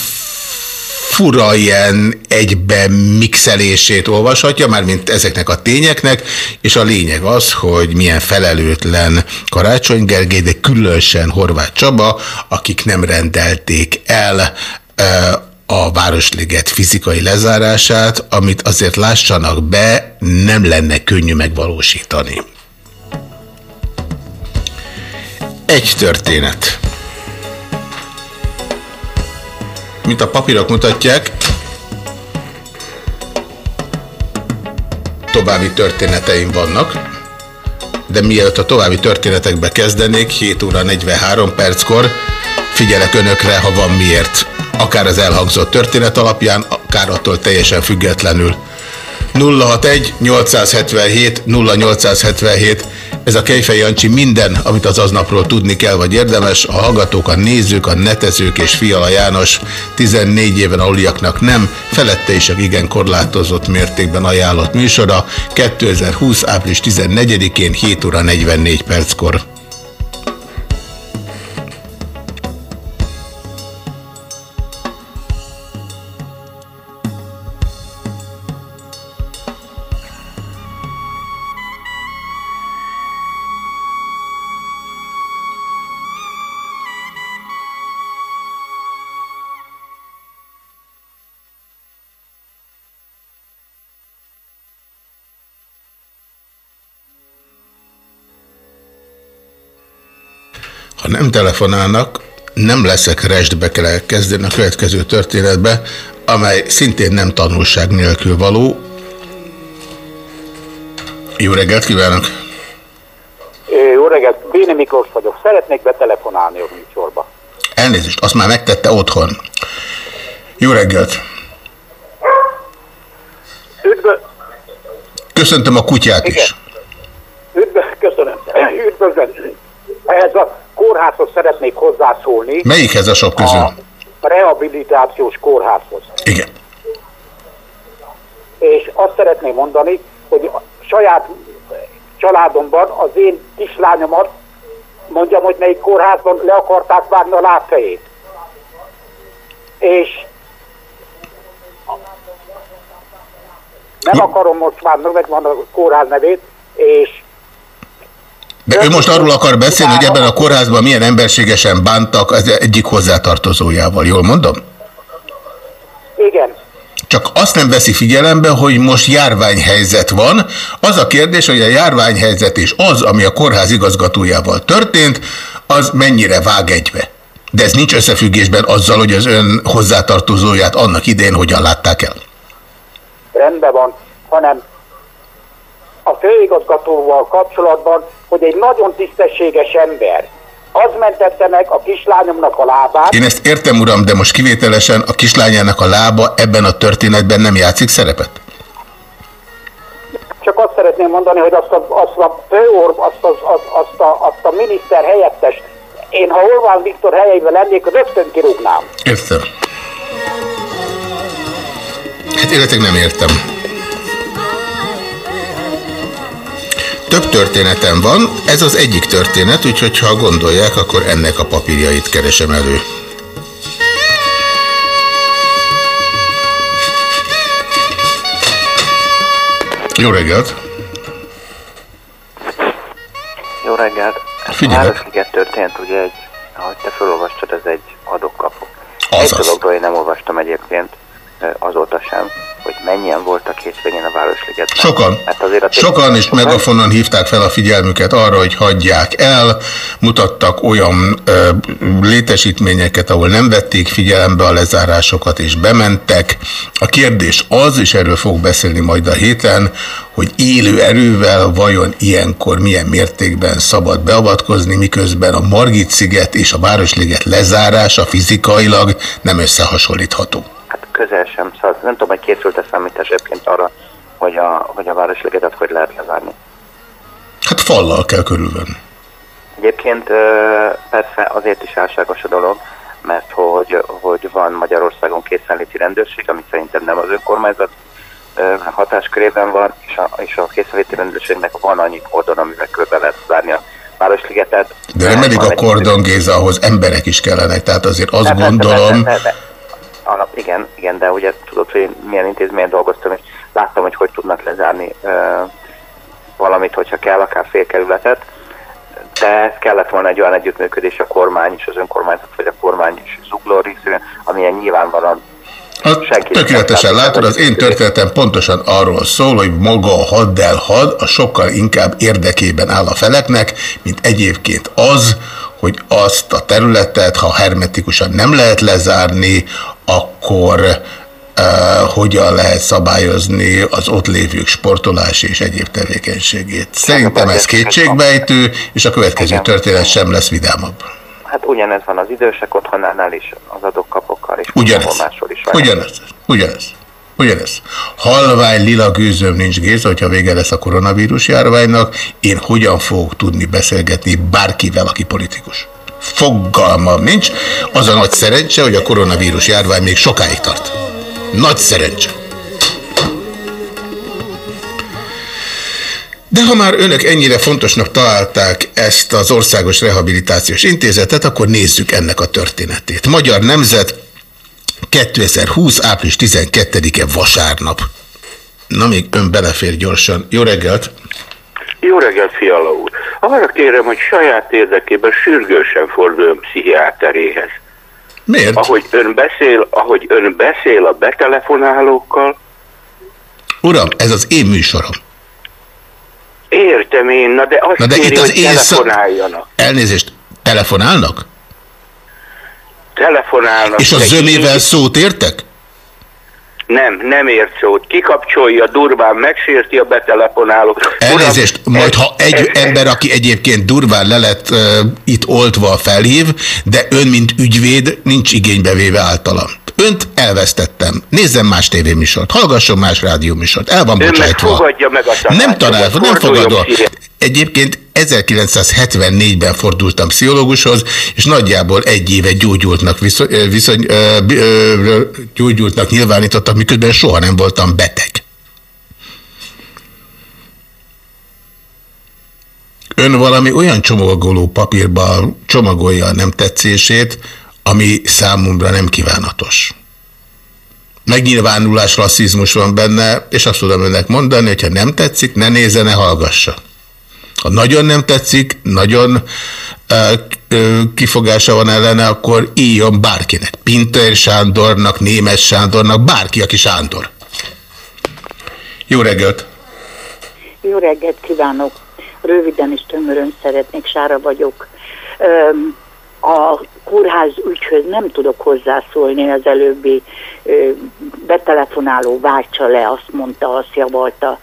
fura ilyen egyben mixelését olvashatja, már mint ezeknek a tényeknek, és a lényeg az, hogy milyen felelőtlen Karácsony Gergely, de különösen Horváth Csaba, akik nem rendelték el a Városliget fizikai lezárását, amit azért lássanak be, nem lenne könnyű megvalósítani. Egy történet. Mint a papírok mutatják, további történeteim vannak, de mielőtt a további történetekbe kezdenék, 7 óra 43 perckor figyelek önökre, ha van miért akár az elhangzott történet alapján, akár attól teljesen függetlenül. 061 877 0877 ez a Kejfej Jancsi minden, amit az aznapról tudni kell, vagy érdemes. A hallgatók, a nézők, a netezők és Fiala János 14 éven aluliaknak nem, felette is a igen korlátozott mértékben ajánlott műsora 2020. április 14-én 7 óra 44 perckor. Telefonálnak, nem leszek restbe kell kezdeni a következő történetbe, amely szintén nem tanulság nélkül való. Jó reggelt kívánok! Jó reggelt, Béni Miklós vagyok. Szeretnék betelefonálni a műsorba. Elnézést, azt már megtette otthon. Jó reggelt! Köszöntöm a kutyát is. Üdv, köszönöm. Üdvözlöm. Ehhez a kórházhoz szeretnék hozzászólni. Melyikhez a sok közül? A rehabilitációs kórházhoz. Igen. És azt szeretném mondani, hogy a saját családomban az én kislányomat, mondjam, hogy melyik kórházban le akarták vágni a lábfejét. És nem akarom most már megvan a kórház nevét, és De ő most arról akar beszélni, hogy ebben a kórházban milyen emberségesen bántak az egyik hozzátartozójával. Jól mondom? igen, Csak azt nem veszi figyelembe, hogy most járványhelyzet van. Az a kérdés, hogy a járványhelyzet és az, ami a kórház igazgatójával történt, az mennyire vág egybe. De ez nincs összefüggésben azzal, hogy az ön hozzátartozóját annak idején hogyan látták el. rendben van, hanem a főigazgatóval kapcsolatban, hogy egy nagyon tisztességes ember, az mentette meg a kislányomnak a lábát, Én ezt értem, uram, de most kivételesen a kislányának a lába ebben a történetben nem játszik szerepet? csak azt szeretném mondani, hogy azt a, azt a főorv, azt, az, az, azt, a, azt a miniszter helyettes, én ha Orbán Viktor helyeiben lennék, rögtön kirúgnám. Értem. Hát életek nem értem. Több történetem van, ez az egyik történet, úgyhogy ha gondolják, akkor ennek a papírjait keresem elő. Jó reggelt! Jó reggelt! Figyelek. A Városliget történt, ugye egy, ahogy te felolvastad, ez egy adok-kapok. Egy Azaz. dologról én nem olvastam egyébként azóta sem, hogy mennyien voltak hétvégén a Városligetben. Sokan. Mert azért a Sokan is megafonon hívták fel a figyelmüket arra, hogy hagyják el, mutattak olyan ö, létesítményeket, ahol nem vették figyelembe a lezárásokat, és bementek. A kérdés az, és erről fogok beszélni majd a héten, hogy élő erővel vajon ilyenkor milyen mértékben szabad beavatkozni, miközben a Margit-sziget és a Városliget lezárása fizikailag nem összehasonlítható. Közel sem, szóval nem tudom, hogy készült-e számítás egyébként arra, hogy a, hogy a Városligetet hogy lehet lezárni. Hát fallal kell körülvenni. Egyébként persze azért is álságos a dolog, mert hogy, hogy van Magyarországon készenléti rendőrség, ami szerintem nem az önkormányzat hatáskörében van, és a, és a készenléti rendőrségnek van annyi kordon, amivel körbe lehet zárni a Városligetet. De nem elég a kordon Géza, ahhoz emberek is kellenek, tehát azért azt Persze, gondolom, persze, persze. Alap, igen, igen, de ugye tudod, hogy én milyen intézményen dolgoztam, és láttam, hogy hogy tudnak lezárni ö, valamit, hogyha kell, akár félkerületet, de ez kellett volna egy olyan együttműködés a kormány és az önkormányzat, vagy a kormány és zugló részén, amilyen nyilvánvalóan senki tökéletesen látod, az én történetem pontosan arról szól, hogy maga a haddel had, a sokkal inkább érdekében áll a feleknek, mint egyébként az, hogy azt a területet, ha hermetikusan nem lehet lezárni, akkor uh, hogyan lehet szabályozni az ott lévők sportolási és egyéb tevékenységét. Szerintem ez kétségbejtő, és a következő történet sem lesz vidámabb. Hát ugyanez van az idősek otthonánál is, az adókapokkal is, Ugyanez. máshol is. van. Ugyanez. Ugyanez. Ugyanez. Halvány lila gőzöm nincs Géza, hogyha vége lesz a koronavírus járványnak, én hogyan fogok tudni beszélgetni bárkivel, aki politikus. Fogalmam nincs. Az a nagy szerencse, hogy a koronavírus járvány még sokáig tart. Nagy szerencse. De ha már önök ennyire fontosnak találták ezt az Országos Rehabilitációs Intézetet, akkor nézzük ennek a történetét. Magyar Nemzet 2020. április 12-e vasárnap. Na még ön belefér gyorsan. Jó reggelt! Jó reggelt, Fiala úr! Arra kérem, hogy saját érdekében sürgősen forduljon pszichiáteréhez. Miért? Ahogy ön beszél, ahogy ön beszél a betelefonálókkal, Uram, ez az én műsorom. értem én, na de azt Na de kéri, itt az hogy én szó- telefonáljanak. Elnézést, telefonálnak? Telefonálnak. És a zömével így- szót értek? Nem, nem ért szót. Kikapcsolja, durván megsérti a betelefonálót. Elnézést, Uram, majd ez- ha egy ez- ember, aki egyébként durván le lett uh, itt oltva felhív, de ön, mint ügyvéd, nincs igénybe véve általam. Önt elvesztettem. Nézzem más tévéműsort, hallgasson más rádióműsort. El van Ön meg bocsájtva. fogadja meg a tanácsomat. Nem találva, nem fogadom. Egyébként 1974-ben fordultam pszichológushoz, és nagyjából egy éve gyógyultnak, viszony, viszony, ö, ö, gyógyultnak nyilvánítottak, miközben soha nem voltam beteg. Ön valami olyan csomagoló papírba csomagolja a nem tetszését, ami számomra nem kívánatos. Megnyilvánulás, rasszizmus van benne, és azt tudom önnek mondani, hogyha nem tetszik, ne nézze, ne hallgassa. Ha nagyon nem tetszik, nagyon kifogása van ellene, akkor írjon bárkinek. Pinter Sándornak, Némes Sándornak, bárki, aki Sándor. Jó reggelt! Jó reggelt kívánok! Röviden és tömörön szeretnék, Sára vagyok. A kórház ügyhöz nem tudok hozzászólni, az előbbi betelefonáló váltsa le, azt mondta, azt javalta.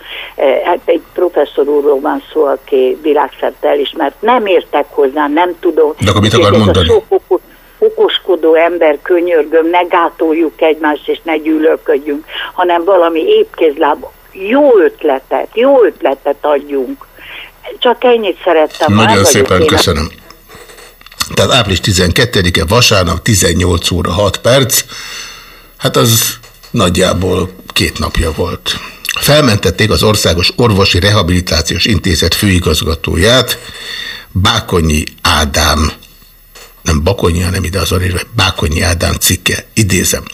Hát egy professzor úrról van szó, aki világszerte elismert. Nem értek hozzá, nem tudom. De akkor mit akar mondani? sok oko- okoskodó ember, könyörgöm, ne gátoljuk egymást, és ne gyűlölködjünk, hanem valami épkézláb, jó ötletet, jó ötletet adjunk. Csak ennyit szerettem. Nagyon szépen én. köszönöm. Tehát április 12-e vasárnap 18 óra 6 perc, hát az nagyjából két napja volt. Felmentették az Országos Orvosi Rehabilitációs Intézet főigazgatóját, Bákonyi Ádám, nem Bakonyi, hanem ide az írva, Bákonyi Ádám cikke, idézem.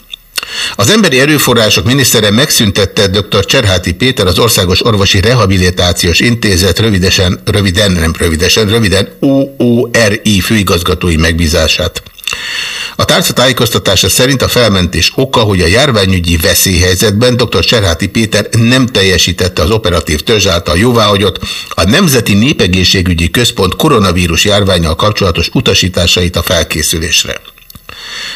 Az Emberi Erőforrások minisztere megszüntette dr. Cserháti Péter az Országos Orvosi Rehabilitációs Intézet rövidesen, röviden, nem rövidesen, röviden OORI főigazgatói megbízását. A tárca tájékoztatása szerint a felmentés oka, hogy a járványügyi veszélyhelyzetben dr. Cserháti Péter nem teljesítette az operatív törzs által jóváhagyott a Nemzeti Népegészségügyi Központ koronavírus járványal kapcsolatos utasításait a felkészülésre.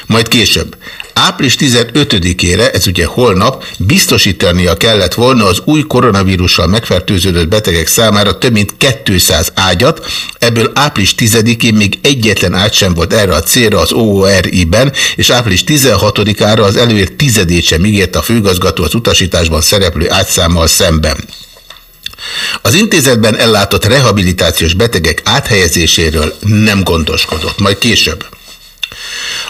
Majd később, április 15-ére, ez ugye holnap, biztosítania kellett volna az új koronavírussal megfertőződött betegek számára több mint 200 ágyat, ebből április 10-én még egyetlen ágy sem volt erre a célra az OORI-ben, és április 16-ára az előírt tizedét sem ígért a főgazgató az utasításban szereplő ágyszámmal szemben. Az intézetben ellátott rehabilitációs betegek áthelyezéséről nem gondoskodott, majd később.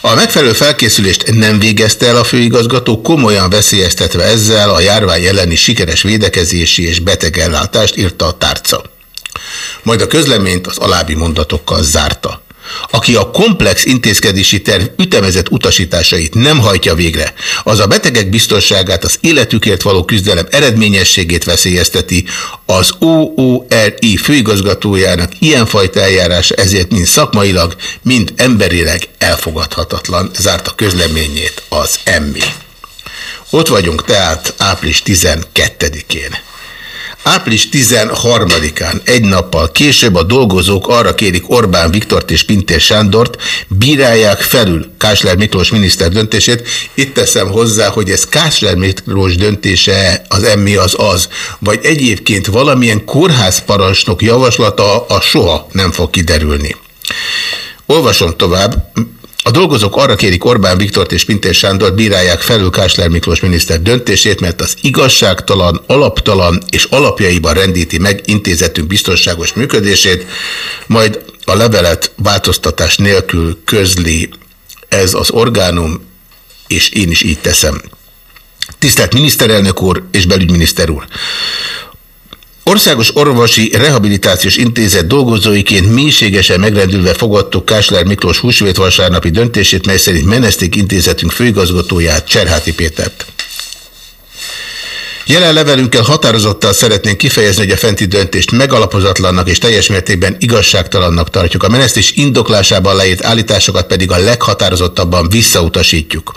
A megfelelő felkészülést nem végezte el a főigazgató, komolyan veszélyeztetve ezzel a járvány elleni sikeres védekezési és betegellátást írta a tárca. Majd a közleményt az alábbi mondatokkal zárta. Aki a komplex intézkedési terv ütemezett utasításait nem hajtja végre, az a betegek biztonságát, az életükért való küzdelem eredményességét veszélyezteti, az OORI főigazgatójának ilyenfajta eljárása ezért mind szakmailag, mind emberileg elfogadhatatlan, zárta közleményét az emmi. Ott vagyunk tehát április 12-én. Április 13-án, egy nappal később a dolgozók arra kérik Orbán Viktort és Pintér Sándort, bírálják felül Kásler Miklós miniszter döntését. Itt teszem hozzá, hogy ez Kásler Miklós döntése az emmi az az, vagy egyébként valamilyen kórházparancsnok javaslata a soha nem fog kiderülni. Olvasom tovább. A dolgozók arra kérik Orbán Viktort és Pintér Sándor bírálják felül Kásler Miklós miniszter döntését, mert az igazságtalan, alaptalan és alapjaiban rendíti meg intézetünk biztonságos működését, majd a levelet változtatás nélkül közli ez az orgánum, és én is így teszem. Tisztelt miniszterelnök úr és belügyminiszter úr! Országos Orvosi Rehabilitációs Intézet dolgozóiként mélységesen megrendülve fogadtuk Kásler Miklós húsvét vasárnapi döntését, mely szerint meneszték intézetünk főigazgatóját, Cserháti Pétert. Jelen levelünkkel határozottan szeretnénk kifejezni, hogy a fenti döntést megalapozatlannak és teljes mértékben igazságtalannak tartjuk. A menesztés indoklásában leírt állításokat pedig a leghatározottabban visszautasítjuk.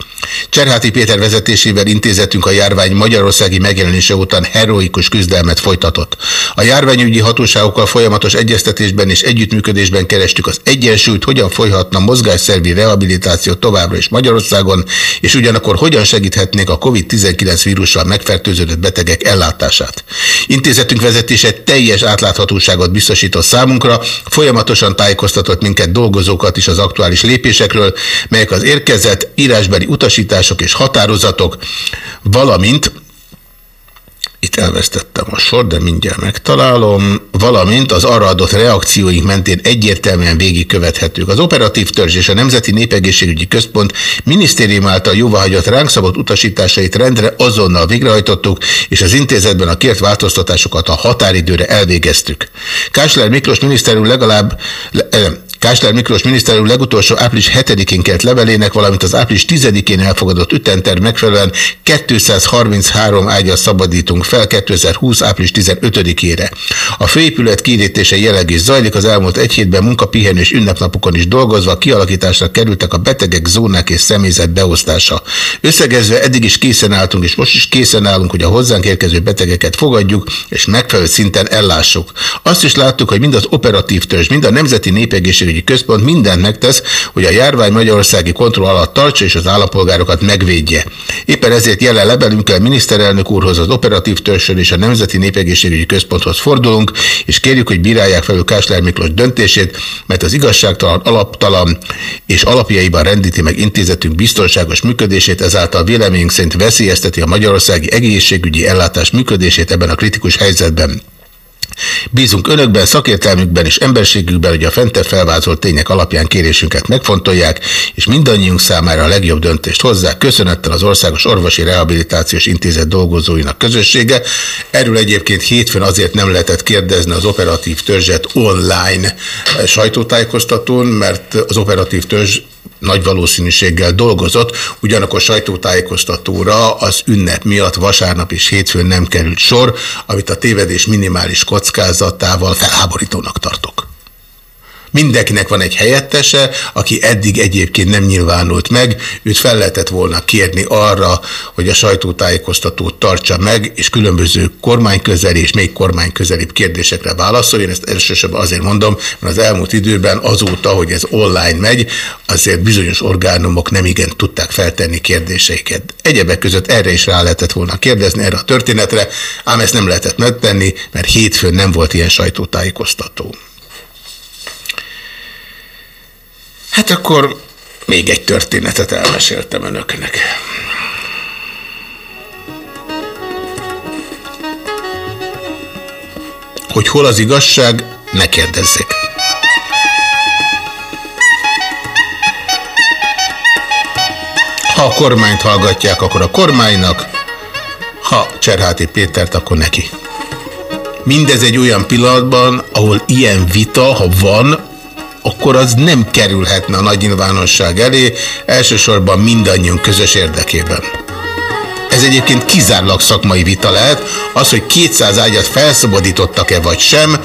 Cserháti Péter vezetésével intézetünk a járvány magyarországi megjelenése után heroikus küzdelmet folytatott. A járványügyi hatóságokkal folyamatos egyeztetésben és együttműködésben kerestük az egyensúlyt, hogyan folyhatna mozgásszervi rehabilitáció továbbra is Magyarországon, és ugyanakkor hogyan segíthetnénk a COVID-19 vírussal betegek ellátását. Intézetünk vezetése teljes átláthatóságot biztosított számunkra, folyamatosan tájékoztatott minket dolgozókat is az aktuális lépésekről, melyek az érkezett írásbeli utasítás utasítások és határozatok, valamint itt elvesztettem a sor, de mindjárt megtalálom, valamint az arra adott reakcióink mentén egyértelműen végigkövethetők. Az operatív törzs és a Nemzeti Népegészségügyi Központ minisztérium által jóváhagyott ránk szabott utasításait rendre azonnal végrehajtottuk, és az intézetben a kért változtatásokat a határidőre elvégeztük. Kásler Miklós miniszter úr legalább le, Kásler Miklós miniszter úr legutolsó április 7-én kelt levelének, valamint az április 10-én elfogadott ütenterv megfelelően 233 ágyat szabadítunk fel 2020. április 15-ére. A főépület kiírítése jelenleg is zajlik, az elmúlt egy hétben munkapihenő és ünnepnapokon is dolgozva kialakításra kerültek a betegek, zónák és személyzet beosztása. Összegezve eddig is készen álltunk, és most is készen állunk, hogy a hozzánk érkező betegeket fogadjuk, és megfelelő szinten ellássuk. Azt is láttuk, hogy mind az operatív törzs, mind a Nemzeti Népegészségügyi Központ mindent megtesz, hogy a járvány magyarországi kontroll alatt tartsa és az állampolgárokat megvédje. Éppen ezért jelen levelünkkel miniszterelnök úrhoz, az operatív törzsön és a Nemzeti Népegészségügyi Központhoz fordulunk, és kérjük, hogy bírálják felül Kásler Miklós döntését, mert az igazságtalan, alaptalan és alapjaiban rendíti meg intézetünk biztonságos működését, ezáltal véleményünk szerint veszélyezteti a magyarországi egészségügyi ellátás működését ebben a kritikus helyzetben. Bízunk önökben, szakértelmükben és emberségükben, hogy a fente felvázolt tények alapján kérésünket megfontolják, és mindannyiunk számára a legjobb döntést hozzák. Köszönettel az Országos Orvosi Rehabilitációs Intézet dolgozóinak közössége. Erről egyébként hétfőn azért nem lehetett kérdezni az operatív törzset online sajtótájékoztatón, mert az operatív törzs nagy valószínűséggel dolgozott, ugyanakkor sajtótájékoztatóra az ünnep miatt vasárnap és hétfőn nem került sor, amit a tévedés minimális kockázatával felháborítónak tartok. Mindenkinek van egy helyettese, aki eddig egyébként nem nyilvánult meg, őt fel lehetett volna kérni arra, hogy a sajtótájékoztatót tartsa meg, és különböző kormányközeli és még kormányközelibb kérdésekre válaszol. Én ezt elsősorban azért mondom, mert az elmúlt időben azóta, hogy ez online megy, azért bizonyos orgánumok nem igen tudták feltenni kérdéseiket. Egyebek között erre is rá lehetett volna kérdezni, erre a történetre, ám ezt nem lehetett megtenni, mert hétfőn nem volt ilyen sajtótájékoztató. Hát akkor még egy történetet elmeséltem önöknek. Hogy hol az igazság, ne kérdezzék. Ha a kormányt hallgatják, akkor a kormánynak, ha Cserháti Pétert, akkor neki. Mindez egy olyan pillanatban, ahol ilyen vita, ha van, akkor az nem kerülhetne a nagy nyilvánosság elé, elsősorban mindannyiunk közös érdekében. Ez egyébként kizárólag szakmai vita lehet, az, hogy 200 ágyat felszabadítottak-e vagy sem,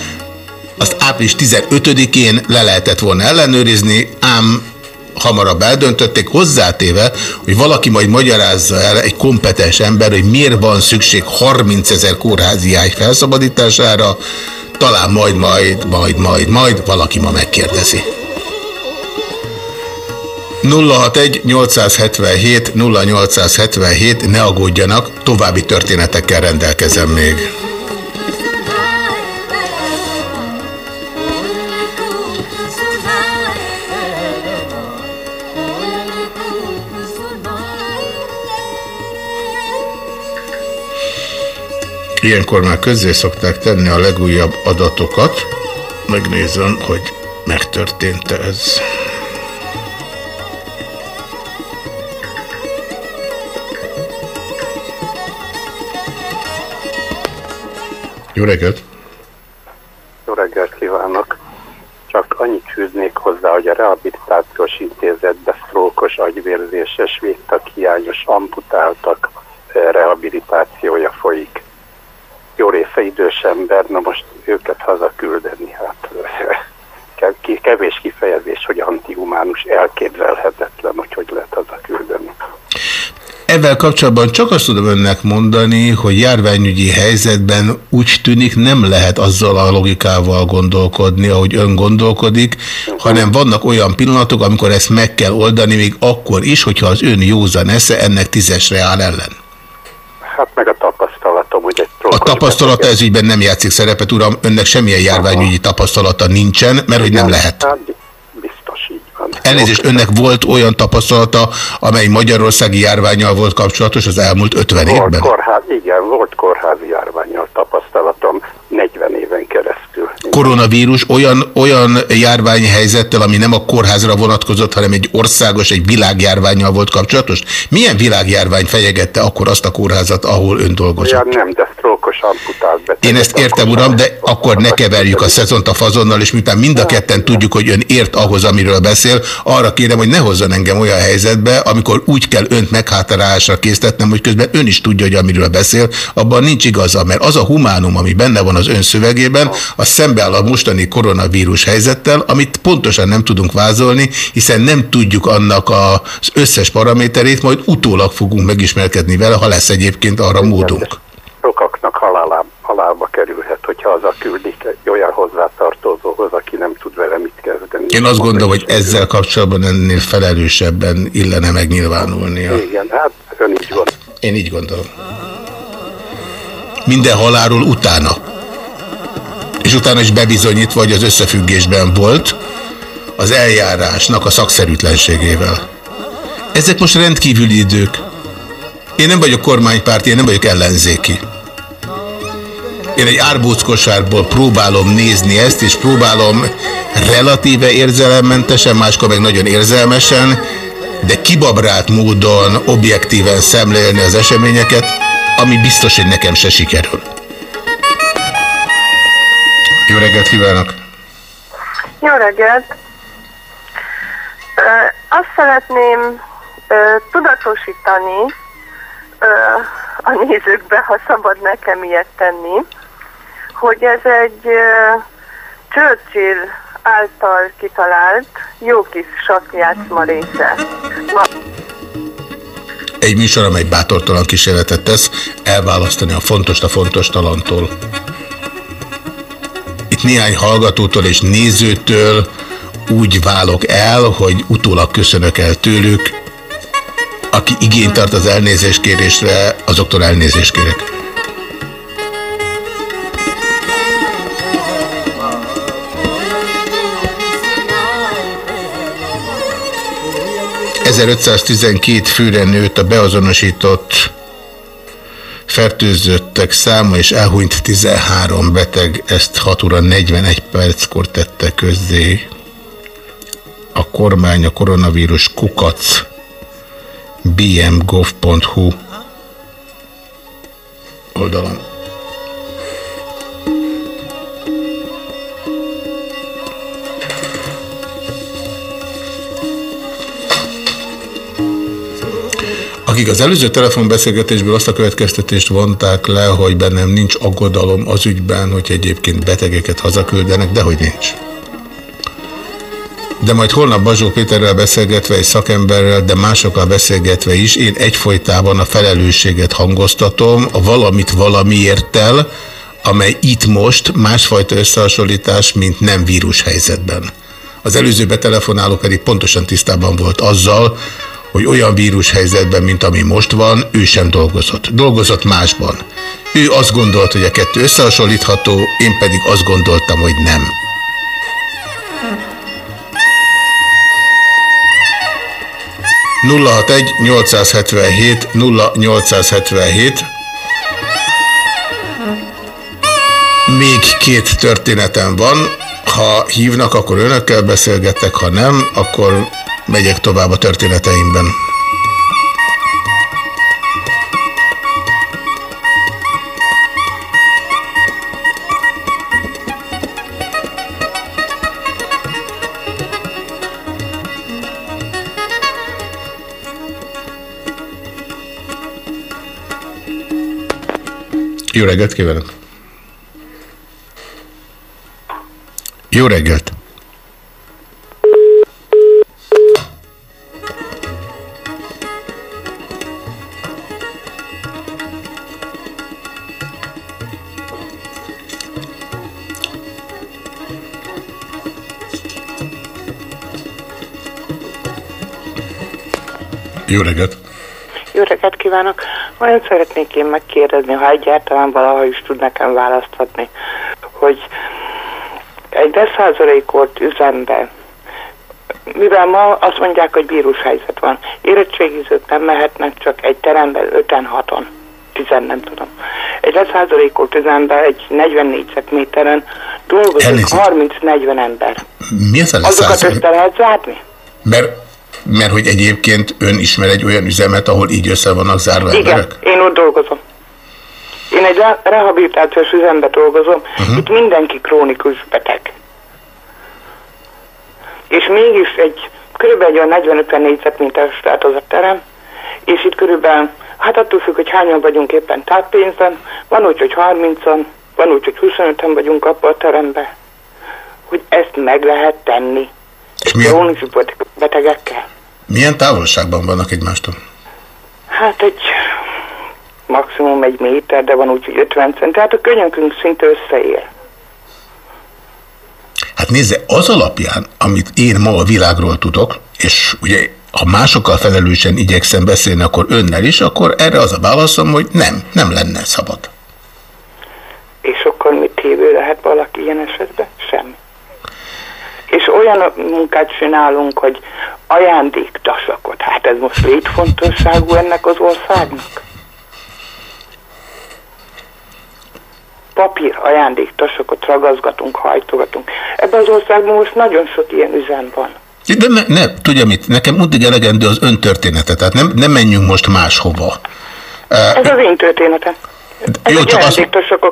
azt április 15-én le lehetett volna ellenőrizni, ám hamarabb eldöntötték, hozzátéve, hogy valaki majd magyarázza el egy kompetens ember, hogy miért van szükség 30 ezer kórházi ágy felszabadítására, talán majd, majd, majd, majd, majd valaki ma megkérdezi. 061 877 0877 ne aggódjanak, további történetekkel rendelkezem még. Ilyenkor már közzé szokták tenni a legújabb adatokat. Megnézem, hogy megtörtént -e ez. Jó reggelt! Jó reggelt kívánok! Csak annyit fűznék hozzá, hogy a rehabilitációs intézetbe sztrókos, agyvérzéses, végtag hiányos, amputáltak eh, rehabilitációja folyik jó része idős ember, na most őket hazaküldeni, hát kevés kifejezés, hogy antihumánus, elképzelhetetlen, hogy hogy lehet hazaküldeni. Ezzel kapcsolatban csak azt tudom önnek mondani, hogy járványügyi helyzetben úgy tűnik nem lehet azzal a logikával gondolkodni, ahogy ön gondolkodik, hanem vannak olyan pillanatok, amikor ezt meg kell oldani, még akkor is, hogyha az ön józan esze ennek tízesre áll ellen. Hát meg a egy A tapasztalata ez ügyben nem játszik szerepet, uram, önnek semmilyen járványügyi tapasztalata nincsen, mert hogy nem lehet. Hát biztos így van. elnézést, önnek volt olyan tapasztalata, amely magyarországi járványal volt kapcsolatos az elmúlt 50 Volt évben? kórház, igen, volt kórházi járványal tapasztalatom 40 éven keresztül. Koronavírus olyan, olyan járványhelyzettel, ami nem a kórházra vonatkozott, hanem egy országos, egy világjárványal volt kapcsolatos? Milyen világjárvány fenyegette akkor azt a kórházat, ahol ön dolgozott? Olyan nem, de amputált beteg. Én ezt értem, uram, de akkor ne keverjük a szezont a fazonnal, és miután mind a ketten tudjuk, hogy ön ért ahhoz, amiről beszél, arra kérem, hogy ne hozzon engem olyan helyzetbe, amikor úgy kell önt meghátrálásra késztetnem, hogy közben ön is tudja, hogy amiről beszél, abban nincs igaza, mert az a humánum, ami benne van az ön szövegében, az szembeáll a mostani koronavírus helyzettel, amit pontosan nem tudunk vázolni, hiszen nem tudjuk annak az összes paraméterét, majd utólag fogunk megismerkedni vele, ha lesz egyébként arra módunk. Halálá, halálba kerülhet, hogyha az küldik egy olyan hozzátartozóhoz, aki nem tud vele mit kezdeni. Én azt gondolom, hogy ezzel kapcsolatban ennél felelősebben illene megnyilvánulnia. Igen, hát ön így van. Én így gondolom. Minden halálról utána. És utána is bebizonyítva, hogy az összefüggésben volt az eljárásnak a szakszerűtlenségével. Ezek most rendkívüli idők. Én nem vagyok kormánypárti, én nem vagyok ellenzéki. Én egy árbóckosárból próbálom nézni ezt, és próbálom relatíve érzelemmentesen, máskor meg nagyon érzelmesen, de kibabrált módon objektíven szemlélni az eseményeket, ami biztos, hogy nekem se sikerül. Jó reggelt kívánok! Jó reggelt! Azt szeretném ö, tudatosítani ö, a nézőkbe, ha szabad nekem ilyet tenni, hogy ez egy Churchill által kitalált jó kis sakjátszma része. Ma Egy műsor, amely bátortalan kísérletet tesz, elválasztani a fontos a fontos talantól. Itt néhány hallgatótól és nézőtől úgy válok el, hogy utólag köszönök el tőlük. Aki igényt tart az elnézéskérésre, azoktól elnézést kérek. ...1512 főre nőtt a beazonosított fertőzöttek száma, és elhunyt 13 beteg, ezt 6 óra 41 perckor tette közzé a kormány a koronavírus kukac bmgov.hu oldalon. Akik az előző telefonbeszélgetésből azt a következtetést vonták le, hogy bennem nincs aggodalom az ügyben, hogy egyébként betegeket hazaküldenek, de hogy nincs. De majd holnap Bazsó Péterrel beszélgetve egy szakemberrel, de másokkal beszélgetve is, én egyfolytában a felelősséget hangoztatom, a valamit valamiértel, amely itt most másfajta összehasonlítás, mint nem vírus helyzetben. Az előző betelefonáló pedig pontosan tisztában volt azzal, hogy olyan vírus helyzetben, mint ami most van, ő sem dolgozott. Dolgozott másban. Ő azt gondolt, hogy a kettő összehasonlítható, én pedig azt gondoltam, hogy nem. nulla 877 0877 Még két történetem van. Ha hívnak, akkor önökkel beszélgetek, ha nem, akkor megyek tovább a történeteimben. Jó reggelt kívánok! Jó reggelt! Jó reggelt! Jó reggelt kívánok! Olyan szeretnék én megkérdezni, ha egyáltalán valaha is tud nekem választ adni, hogy egy beszázalékolt üzemben mivel ma azt mondják, hogy vírushelyzet van, érettségizők nem mehetnek csak egy teremben öten, haton, tizen nem tudom. Egy leszázalékolt üzemben, egy 40 négyzetméteren dolgozik Elnézést. 30-40 ember. Mi ez a Azokat össze lehet zárni? Mert, mert hogy egyébként ön ismer egy olyan üzemet, ahol így össze vannak zárva Igen, emberek? én ott dolgozom. Én egy re- rehabilitációs üzemben dolgozom, uh-huh. itt mindenki krónikus beteg. És mégis egy körülbelül egy olyan 40-50 négyzetméteres tehát az a terem, és itt körülbelül, hát attól függ, hogy hányan vagyunk éppen táppénzen, van úgy, hogy 30-an, van úgy, hogy 25-en vagyunk abban a teremben, hogy ezt meg lehet tenni. És milyen, Krónikus beteg- betegekkel. milyen távolságban vannak egymástól? Hát egy maximum egy méter, de van úgy, hogy 50 cent. Tehát a könyökünk szinte összeér. Hát nézze, az alapján, amit én ma a világról tudok, és ugye ha másokkal felelősen igyekszem beszélni, akkor önnel is, akkor erre az a válaszom, hogy nem, nem lenne szabad. És akkor mit tévő lehet valaki ilyen esetben? Semmi. És olyan munkát csinálunk, hogy ajándéktasakot. Hát ez most létfontosságú ennek az országnak? Papír ajándéktasakot ragazgatunk, hajtogatunk. Ebben az országban most nagyon sok ilyen üzem van. De ne, ne, tudja mit, nekem mindig elegendő az ön története, tehát nem, nem menjünk most máshova. Ez az én történetem. Jó, csak azt,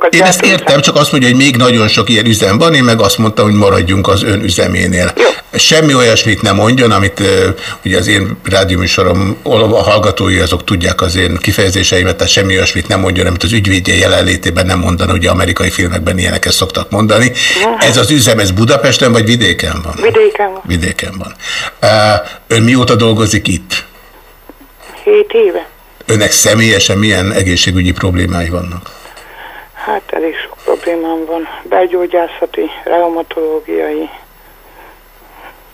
én ezt értem, csak azt mondja, hogy még nagyon sok ilyen üzem van, én meg azt mondtam, hogy maradjunk az ön üzeménél. Semmi olyasmit nem mondjon, amit ugye az én rádióműsorom a hallgatói azok tudják az én kifejezéseimet, tehát semmi olyasmit nem mondjon, amit az ügyvédje jelenlétében nem mondana, ugye amerikai filmekben ilyeneket szoktak mondani. Ez az üzem, ez Budapesten vagy vidéken van? Vidéken van. Vidéken van. Ön mióta dolgozik itt? Hét éve. Önnek személyesen milyen egészségügyi problémái vannak? Hát elég sok problémám van. Belgyógyászati, reumatológiai,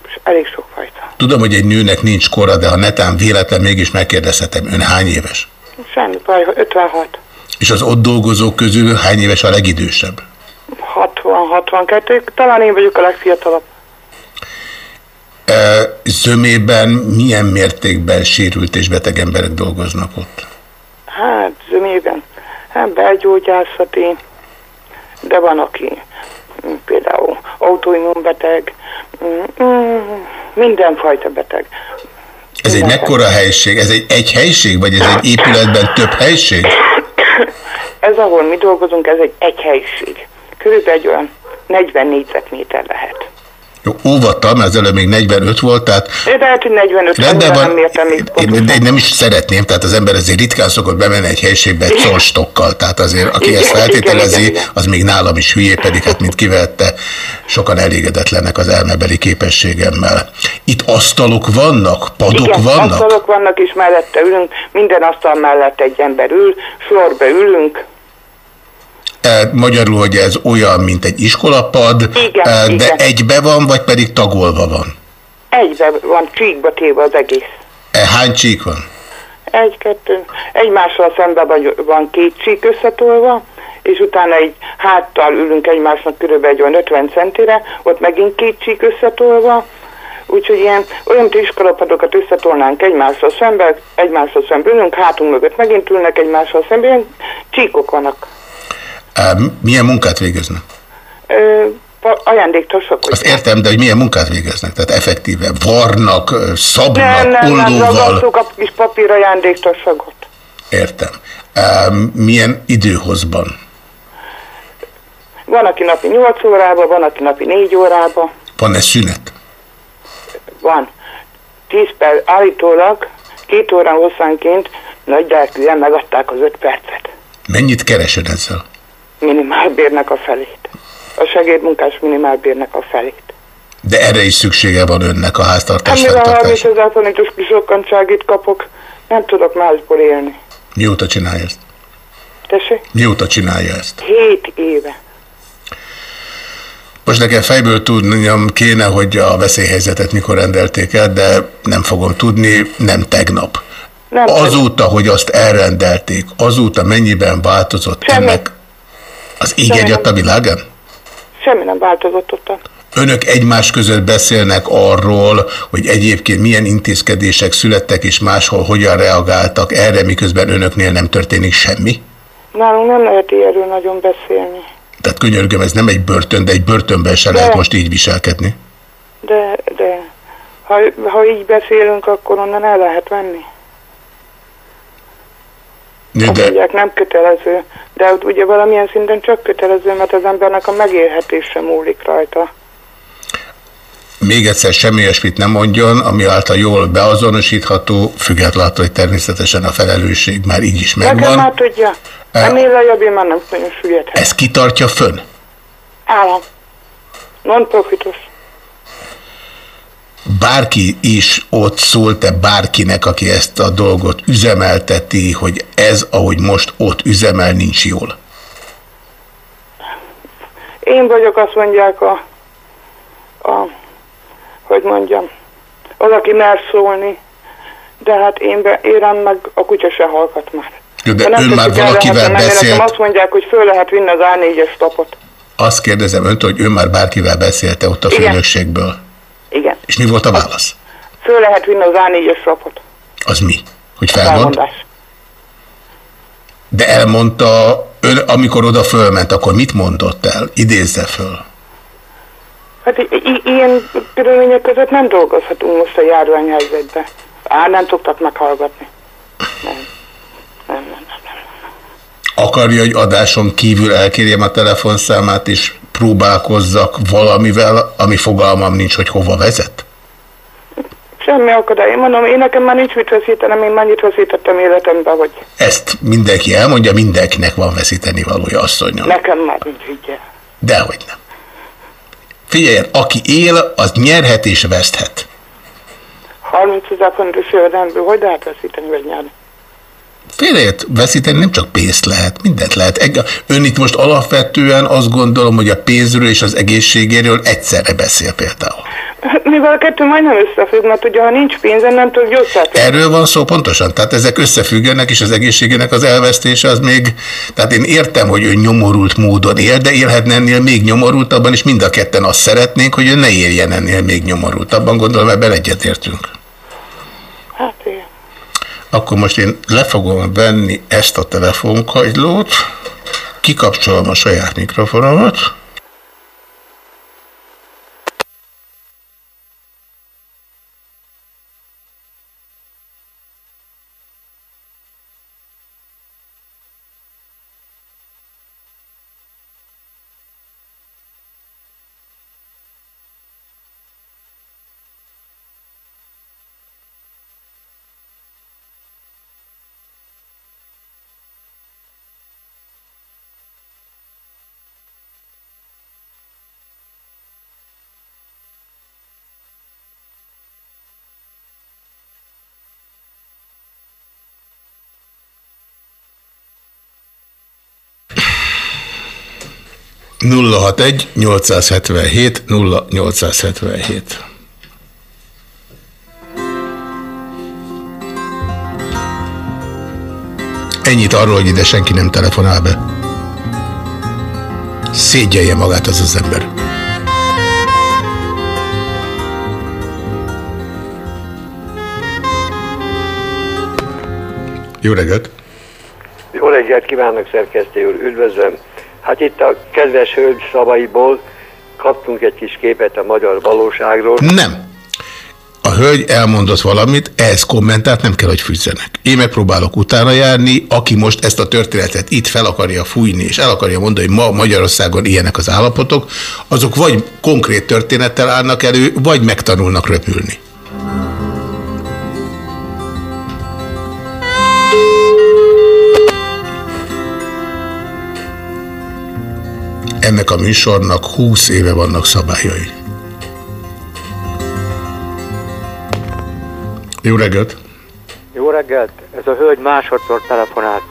és elég sok fajta. Tudom, hogy egy nőnek nincs kora, de ha netán véletlen mégis megkérdezhetem, ön hány éves? Semmi baj, 56, És az ott dolgozók közül hány éves a legidősebb? 60, 62, talán én vagyok a legfiatalabb. Zömében milyen mértékben sérült és beteg emberek dolgoznak ott? Hát zömében, hát belgyógyászati, de van, aki mm, például autoimmunbeteg, mm, mm, mindenfajta beteg. Ez egy mekkora helység? Ez egy, egy helység, vagy ez egy épületben több helység? Ez, ahol mi dolgozunk, ez egy egy helység. Körülbelül egy olyan 40 négyzetméter lehet. Óvattal, mert az előbb még 45 volt, tehát De lehet, hogy 45 Rendben van. nem értem én, én nem is szeretném, tehát az ember azért ritkán szokott bemenni egy helységbe egy szolstokkal, tehát azért aki Igen, ezt feltételezi, igen, igen. az még nálam is hülyé, pedig hát mint kivette, sokan elégedetlenek az elmebeli képességemmel. Itt asztalok vannak, padok Igen, vannak? asztalok vannak, és mellette ülünk, minden asztal mellett egy ember ül, sorba ülünk, Magyarul, hogy ez olyan, mint egy iskolapad, Igen, e, de igen. egybe van, vagy pedig tagolva van? egybe van csíkba téve az egész. E, Hány csík van? Egy, kettő, egymással szemben van, két csík összetolva, és utána egy háttal ülünk egymásnak körülbelül egy olyan 50 centire, ott megint két csík összetolva, úgyhogy ilyen olyan iskolapadokat összetolnánk egymással szemben, egymással szemben ülünk, hátunk mögött megint ülnek egymással szemben, ilyen csíkok vannak. Milyen munkát végeznek? Ö, ajándéktasok. Azt értem, de hogy milyen munkát végeznek? Tehát effektíve varnak, Nem, szabnak, nem, nem, ollóval. ragasztok a kis papír ajándéktasagot. Értem. Milyen időhozban? Van, aki napi 8 órába, van, aki napi 4 órába, Van-e szünet? van. 10 perc, állítólag két óra hosszánként nagyjából megadták az 5 percet. Mennyit keresed ezzel? Minimálbérnek a felét. A segédmunkás minimálbérnek a felét. De erre is szüksége van önnek a háztartás Amivel 30 fenntartása. ezer forintos kisokkantságit kapok, nem tudok másból élni. Mióta csinálja ezt? Tessék? Mióta csinálja ezt? 7 éve. Most nekem fejből tudnom kéne, hogy a veszélyhelyzetet mikor rendelték el, de nem fogom tudni, nem tegnap. Nem azóta, hogy azt elrendelték, azóta mennyiben változott Semmi. ennek az Semmi egyet a világán? Semmi nem változott ottan. Önök egymás között beszélnek arról, hogy egyébként milyen intézkedések születtek, és máshol hogyan reagáltak erre, miközben önöknél nem történik semmi? Nálunk nem lehet erről nagyon beszélni. Tehát könyörgöm, ez nem egy börtön, de egy börtönben se De- lehet most így viselkedni. De, de, ha, ha így beszélünk, akkor onnan el lehet venni. De, Azt mondják, nem kötelező, de ugye valamilyen szinten csak kötelező, mert az embernek a megélhetése múlik rajta. Még egyszer semmi olyasmit nem mondjon, ami által jól beazonosítható, függetlenül, hogy természetesen a felelősség már így is Nekem megvan. már tudja, ennél lejjebb én már nem nagyon süllyedhet. Ez kitartja fönn? Állam. Non-profitos. Bárki is ott szólt-e bárkinek, aki ezt a dolgot üzemelteti, hogy ez, ahogy most ott üzemel, nincs jól? Én vagyok, azt mondják a, a hogy mondjam, valaki mer szólni, de hát én be, érem meg a kutya se hallgat már. Jó, De nem ön már valakivel beszélt, azt mondják, hogy föl lehet vinni az A4-es tapot. azt kérdezem öntől, hogy ön már bárkivel beszélte ott a főnökségből. Igen. És mi volt a válasz? Föl lehet vinni az A4-es tapot. Az mi? Hogy felmond? Felmondás. De elmondta, ön, amikor oda fölment, akkor mit mondott el? Idézze föl. Hát ilyen körülmények között nem dolgozhatunk most a járványhelyzetben. Á, nem szoktak meghallgatni. Nem. Nem, nem, nem. Akarja, hogy adáson kívül elkérjem a telefonszámát, és próbálkozzak valamivel, ami fogalmam nincs, hogy hova vezet? Semmi akadály. Én mondom, én nekem már nincs mit veszítenem, én mennyit veszítettem életemben, hogy Ezt mindenki elmondja, mindenkinek van veszíteni valója, asszonyom. nekem már nincs ügye. Dehogy nem. Figyeljen, aki él, az nyerhet és veszthet. 30 ezer fontos jövedelemből hogy lehet veszíteni vagy nyerni? Félét veszíteni nem csak pénzt lehet, mindent lehet. Ön itt most alapvetően azt gondolom, hogy a pénzről és az egészségéről egyszerre beszél például. Hát, Mivel a kettő majdnem összefügg, mert ugye ha nincs pénzem, nem tudok gyógyszert. Erről van szó pontosan, tehát ezek összefüggenek, és az egészségének az elvesztése az még, tehát én értem, hogy ő nyomorult módon él, de élhetne ennél még nyomorultabban, és mind a ketten azt szeretnénk, hogy ő ne éljen ennél még nyomorultabban, gondolom ebben egyetértünk. Hát igen. Akkor most én le fogom venni ezt a telefonkagylót, kikapcsolom a saját mikrofonomat, nulla hat egy 877 0877. Ennyit arról, hogy ide senki nem telefonál be. Szégyelje magát az az ember. Jó reggelt! Jó reggelt kívánok, szerkesztő úr, üdvözlöm. Hát itt a kedves hölgy szavaiból kaptunk egy kis képet a magyar valóságról. Nem. A hölgy elmondott valamit, ehhez kommentárt nem kell, hogy fűzzenek. Én megpróbálok utána járni, aki most ezt a történetet itt fel akarja fújni, és el akarja mondani, hogy ma Magyarországon ilyenek az állapotok, azok vagy konkrét történettel állnak elő, vagy megtanulnak röpülni. Ennek a műsornak 20 éve vannak szabályai. Jó reggelt! Jó reggelt! Ez a hölgy másodszor telefonált.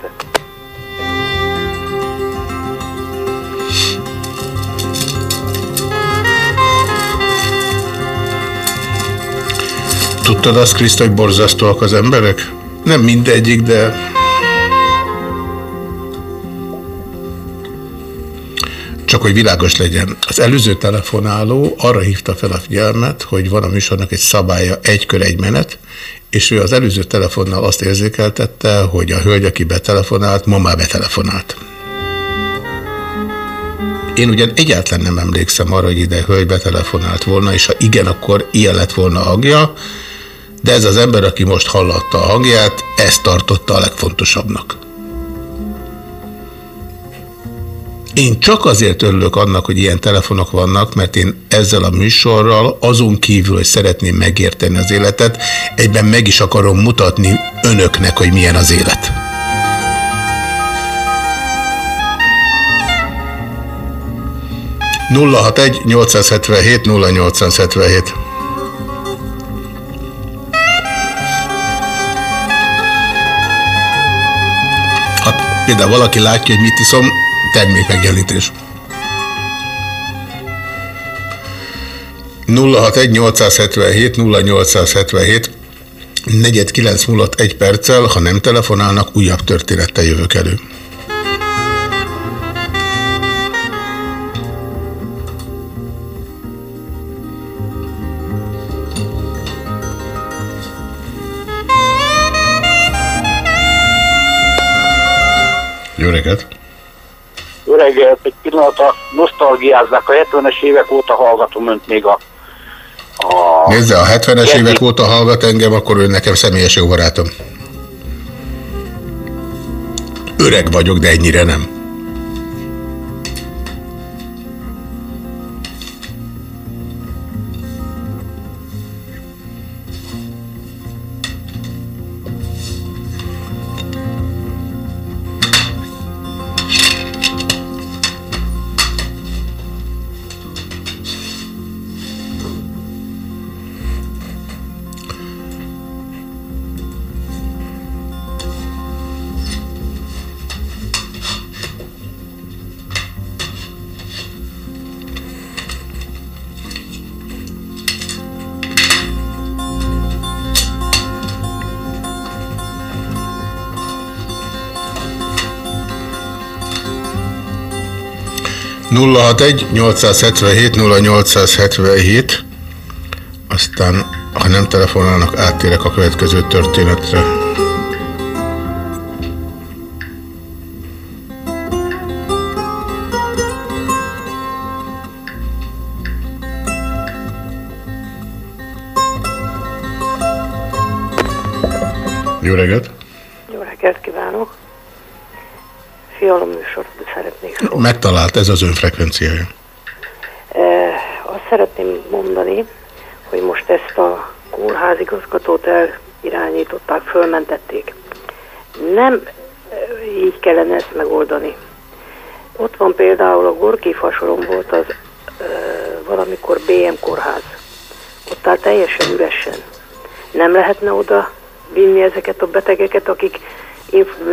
Tudtad azt, Kriszta, hogy borzasztóak az emberek? Nem mindegyik, de... Csak hogy világos legyen. Az előző telefonáló arra hívta fel a figyelmet, hogy van a műsornak egy szabálya, egy kör, egy menet, és ő az előző telefonnal azt érzékeltette, hogy a hölgy, aki betelefonált, ma már betelefonált. Én ugyan egyáltalán nem emlékszem arra, hogy ide hölgy betelefonált volna, és ha igen, akkor ilyen lett volna a hangja, de ez az ember, aki most hallatta a hangját, ezt tartotta a legfontosabbnak. Én csak azért örülök annak, hogy ilyen telefonok vannak, mert én ezzel a műsorral azon kívül, hogy szeretném megérteni az életet, egyben meg is akarom mutatni önöknek, hogy milyen az élet. nulla hat egy 877 0877 Ha például valaki látja, hogy mit iszom, termékmegjelenítés. 061 877 0877 negyed 9 múlott egy perccel, ha nem telefonálnak, újabb történettel jövök elő. Jó reggelt! Jó reggelt, egy pillanatra nosztalgiáznak, a 70-es évek óta hallgatom önt még a... a Nézze, a 70-es évek óta hallgat engem, akkor ő nekem személyes jó barátom. Öreg vagyok, de ennyire nem. Nulla hat egy 877 0877 aztán ha nem telefonálnak, áttérek a következő történetre. Megtalált, ez az ön frekvenciája. E, azt szeretném mondani, hogy most ezt a kórházigazgatót elirányították, fölmentették. Nem így kellene ezt megoldani. Ott van például a Gorki fasoron volt az valamikor BM kórház. Ott áll teljesen üresen. Nem lehetne oda vinni ezeket a betegeket, akik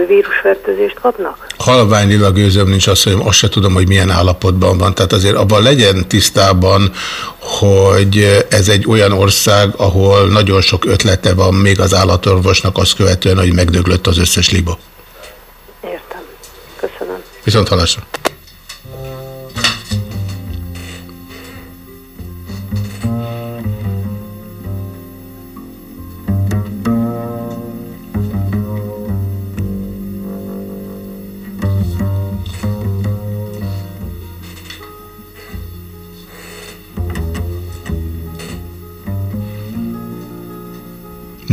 vírusfertőzést kapnak? Halványilag őzöm nincs azt, hogy azt se tudom, hogy milyen állapotban van. Tehát azért abban legyen tisztában, hogy ez egy olyan ország, ahol nagyon sok ötlete van még az állatorvosnak azt követően, hogy megdöglött az összes liba. Értem. Köszönöm. Viszont halásra.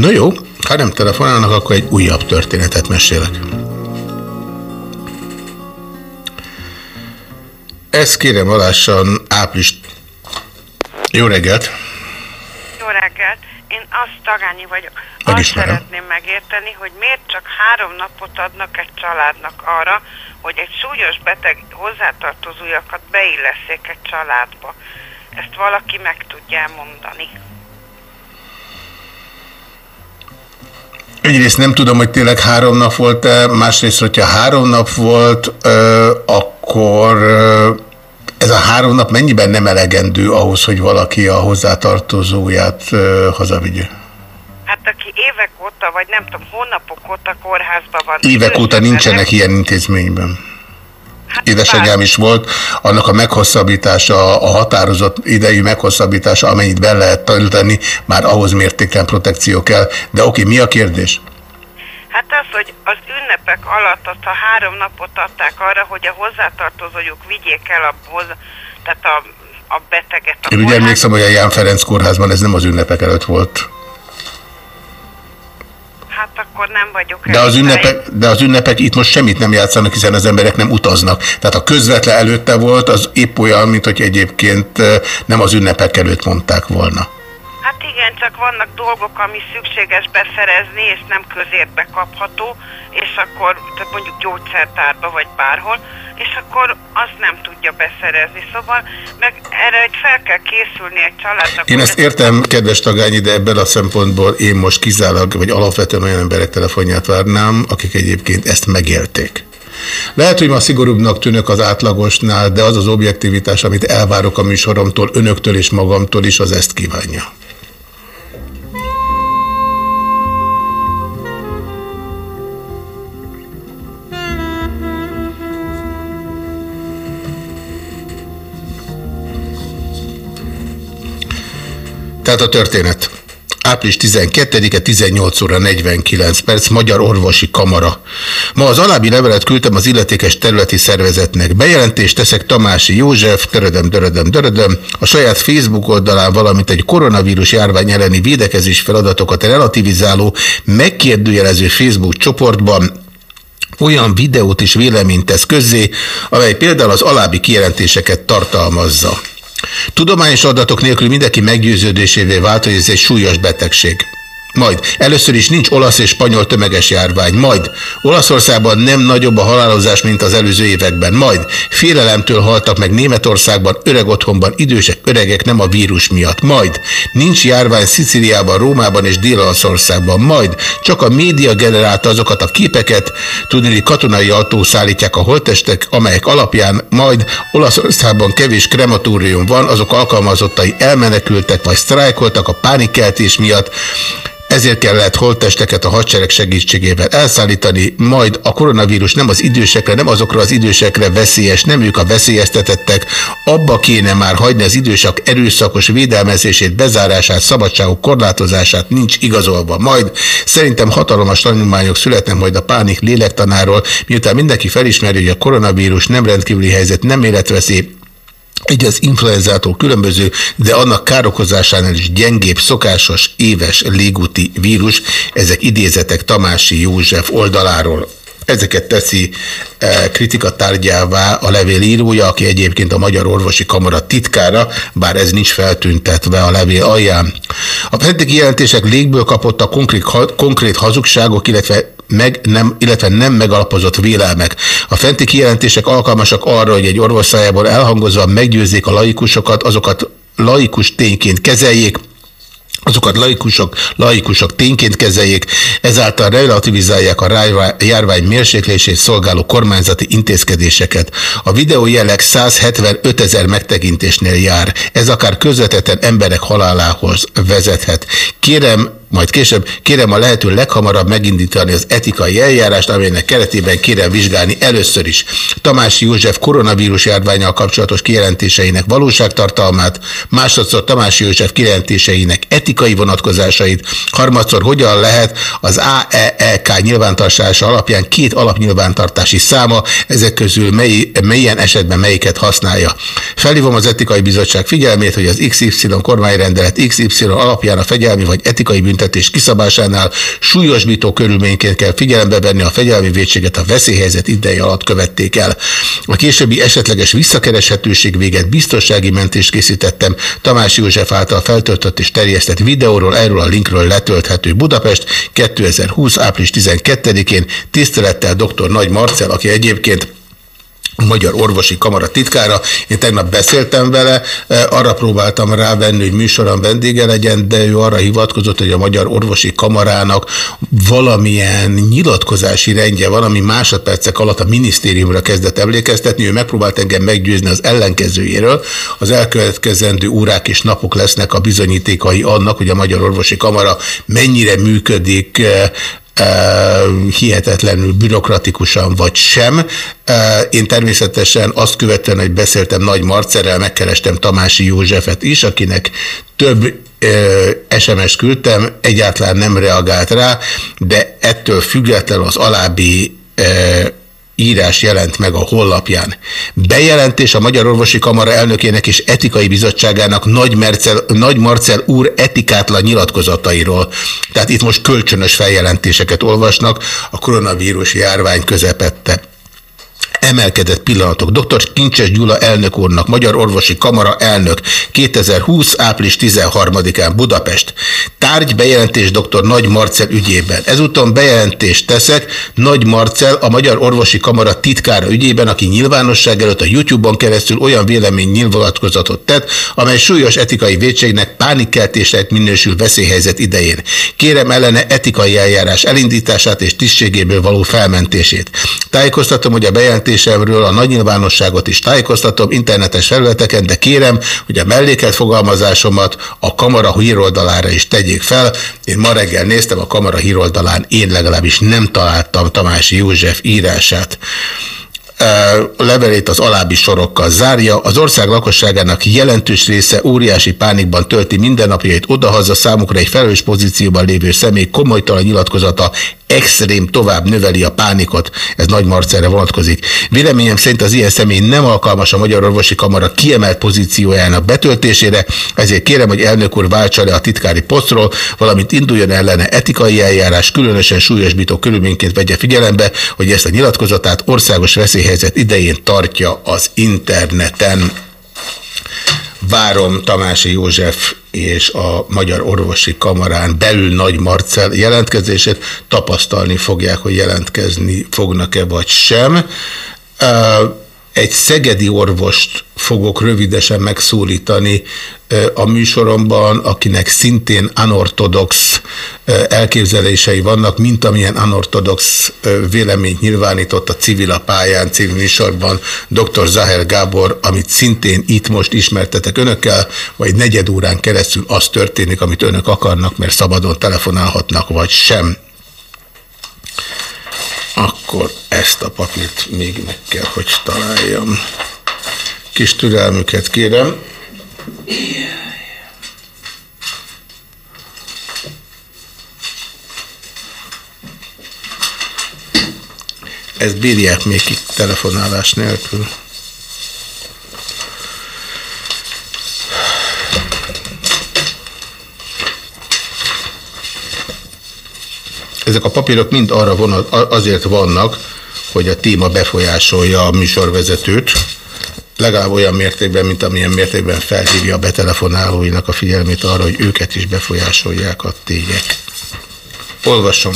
Na jó, ha nem telefonálnak, akkor egy újabb történetet mesélek. Ez kérem alássan április... Jó reggelt! Jó reggelt! Én azt Tagányi vagyok. Azt szeretném megérteni, hogy miért csak három napot adnak egy családnak arra, hogy egy súlyos beteg hozzátartozójakat beilleszék egy családba. Ezt valaki meg tudja mondani. Egyrészt nem tudom, hogy tényleg három nap volt-e, másrészt, hogyha három nap volt, akkor ez a három nap mennyiben nem elegendő ahhoz, hogy valaki a hozzátartozóját hazavigye? Hát aki évek óta, vagy nem tudom, hónapok óta kórházban van. Évek óta nincsenek ilyen intézményben. Édesanyám is volt, annak a meghosszabbítása, a határozott idejű meghosszabbítása, amennyit be lehet tölteni, már ahhoz mértéklen protekció kell. De oké, mi a kérdés? Hát az, hogy az ünnepek alatt azt a három napot adták arra, hogy a hozzátartozójuk vigyék el a, tehát a, a beteget. A Én ugye emlékszem, hogy a Ján Ferenc kórházban ez nem az ünnepek előtt volt. Hát akkor nem vagyok De az, ünnepek, de az ünnepek itt most semmit nem játszanak, hiszen az emberek nem utaznak. Tehát a közvetlen előtte volt, az épp olyan, mint hogy egyébként nem az ünnepek előtt mondták volna. Hát igen, csak vannak dolgok, ami szükséges beszerezni, és nem közértbe kapható, és akkor tehát mondjuk gyógyszertárba vagy bárhol, és akkor azt nem tudja beszerezni. Szóval meg erre egy fel kell készülni egy családnak. Én ezt értem, kedves Tagányi, de ebből a szempontból én most kizárólag, vagy alapvetően olyan emberek telefonját várnám, akik egyébként ezt megélték. Lehet, hogy ma szigorúbbnak tűnök az átlagosnál, de az az objektivitás, amit elvárok a műsoromtól, önöktől és magamtól is, az ezt kívánja. Tehát a történet. Április 12-e 18 óra 49 perc, Magyar Orvosi Kamara. Ma az alábbi levelet küldtem az illetékes területi szervezetnek. Bejelentést teszek Tamási József, dörödöm, dörödöm, dörödöm, a saját Facebook oldalán, valamint egy koronavírus járvány elleni védekezés feladatokat relativizáló, megkérdőjelező Facebook csoportban, olyan videót és véleményt tesz közzé, amely például az alábbi kijelentéseket tartalmazza. Tudományos adatok nélkül mindenki meggyőződésévé vált, hogy ez egy súlyos betegség. Majd először is nincs olasz és spanyol tömeges járvány. Majd Olaszországban nem nagyobb a halálozás, mint az előző években. Majd félelemtől haltak meg Németországban, öreg otthonban, idősek, öregek nem a vírus miatt. Majd nincs járvány Sziciliában, Rómában és Dél-Olaszországban. Majd csak a média generálta azokat a képeket, tudni, katonai autó szállítják a holtestek, amelyek alapján majd Olaszországban kevés krematórium van, azok alkalmazottai elmenekültek vagy sztrájkoltak a pánikeltés miatt, ezért kellett holttesteket a hadsereg segítségével elszállítani, majd a koronavírus nem az idősekre, nem azokra az idősekre veszélyes, nem ők a veszélyeztetettek, abba kéne már hagyni az idősak erőszakos védelmezését, bezárását, szabadságok korlátozását, nincs igazolva. Majd szerintem hatalmas tanulmányok születnek majd a pánik lélektanáról, miután mindenki felismeri, hogy a koronavírus nem rendkívüli helyzet, nem életveszély, egy az influenzától különböző, de annak károkozásánál is gyengébb, szokásos, éves légúti vírus. Ezek idézetek Tamási József oldaláról. Ezeket teszi e, kritika tárgyává a levél írója, aki egyébként a Magyar Orvosi Kamara titkára, bár ez nincs feltüntetve a levél alján. A fenti kijelentések légből kapott a konkrét, konkrét hazugságok, illetve meg nem, illetve nem megalapozott vélelmek. A fenti kijelentések alkalmasak arra, hogy egy orvosszájából elhangozva meggyőzzék a laikusokat, azokat laikus tényként kezeljék, azokat laikusok, laikusok tényként kezeljék, ezáltal relativizálják a járvány mérséklését szolgáló kormányzati intézkedéseket. A videó jelleg 175 ezer megtekintésnél jár. Ez akár közvetetten emberek halálához vezethet. Kérem, majd később kérem a lehető leghamarabb megindítani az etikai eljárást, amelynek keretében kérem vizsgálni először is Tamási József koronavírus járványal kapcsolatos kijelentéseinek valóságtartalmát, másodszor Tamási József kijelentéseinek etikai vonatkozásait, harmadszor hogyan lehet az AEEK nyilvántartása alapján két alapnyilvántartási száma, ezek közül mely, melyen esetben melyiket használja. Felhívom az etikai bizottság figyelmét, hogy az XY kormányrendelet XY alapján a fegyelmi vagy etikai bűn büntetés kiszabásánál súlyosbító körülményként kell figyelembe venni a fegyelmi védséget a veszélyhelyzet ideje alatt követték el. A későbbi esetleges visszakereshetőség véget biztonsági mentést készítettem Tamás József által feltöltött és terjesztett videóról, erről a linkről letölthető Budapest 2020. április 12-én tisztelettel dr. Nagy Marcel, aki egyébként Magyar Orvosi Kamara titkára. Én tegnap beszéltem vele, e, arra próbáltam rávenni, hogy műsoron vendége legyen, de ő arra hivatkozott, hogy a Magyar Orvosi Kamarának valamilyen nyilatkozási rendje van, ami másodpercek alatt a minisztériumra kezdett emlékeztetni. Ő megpróbált engem meggyőzni az ellenkezőjéről. Az elkövetkezendő órák és napok lesznek a bizonyítékai annak, hogy a Magyar Orvosi Kamara mennyire működik e, hihetetlenül bürokratikusan vagy sem. Én természetesen azt követően, hogy beszéltem Nagy Marcerrel, megkerestem Tamási Józsefet is, akinek több SMS küldtem, egyáltalán nem reagált rá, de ettől független az alábbi írás jelent meg a hollapján. Bejelentés a Magyar Orvosi Kamara elnökének és etikai bizottságának Nagy, Mercel, Nagy Marcel úr etikátlan nyilatkozatairól. Tehát itt most kölcsönös feljelentéseket olvasnak a koronavírus járvány közepette emelkedett pillanatok. Dr. Kincses Gyula elnök úrnak, Magyar Orvosi Kamara elnök 2020. április 13-án Budapest. Tárgy bejelentés dr. Nagy Marcel ügyében. Ezúton bejelentést teszek Nagy Marcel a Magyar Orvosi Kamara titkára ügyében, aki nyilvánosság előtt a YouTube-on keresztül olyan vélemény nyilvánatkozatot tett, amely súlyos etikai vétségnek pánikkeltésnek minősül veszélyhelyzet idején. Kérem ellene etikai eljárás elindítását és tisztségéből való felmentését. Tájékoztatom, hogy a bejelentésemről a nagy nyilvánosságot is tájékoztatom internetes felületeken, de kérem, hogy a mellékelt fogalmazásomat a kamara híroldalára is tegyék fel. Én ma reggel néztem a kamara híroldalán, én legalábbis nem találtam Tamási József írását a levelét az alábbi sorokkal zárja. Az ország lakosságának jelentős része óriási pánikban tölti mindennapjait odahaza számukra egy felelős pozícióban lévő személy komolytalan nyilatkozata extrém tovább növeli a pánikot. Ez Nagy Marcelre vonatkozik. Véleményem szerint az ilyen személy nem alkalmas a Magyar Orvosi Kamara kiemelt pozíciójának betöltésére, ezért kérem, hogy elnök úr váltsa le a titkári posztról, valamint induljon ellene etikai eljárás, különösen súlyosbító körülményként vegye figyelembe, hogy ezt a nyilatkozatát országos veszélyhelyzet idején tartja az interneten. Várom Tamási József és a Magyar Orvosi Kamarán belül Nagy Marcel jelentkezését. Tapasztalni fogják, hogy jelentkezni fognak-e vagy sem. Egy szegedi orvost fogok rövidesen megszólítani a műsoromban, akinek szintén anortodox elképzelései vannak, mint amilyen anortodox véleményt nyilvánított a Civil a pályán című műsorban dr. Zahel Gábor, amit szintén itt most ismertetek önökkel, vagy negyed órán keresztül az történik, amit önök akarnak, mert szabadon telefonálhatnak, vagy sem. Akkor ezt a papírt még meg kell, hogy találjam. Kis türelmüket kérem. Ezt bírják még itt telefonálás nélkül. Ezek a papírok mind arra vonat, azért vannak, hogy a téma befolyásolja a műsorvezetőt, legalább olyan mértékben, mint amilyen mértékben felhívja a betelefonálóinak a figyelmét arra, hogy őket is befolyásolják a tények. Olvasom.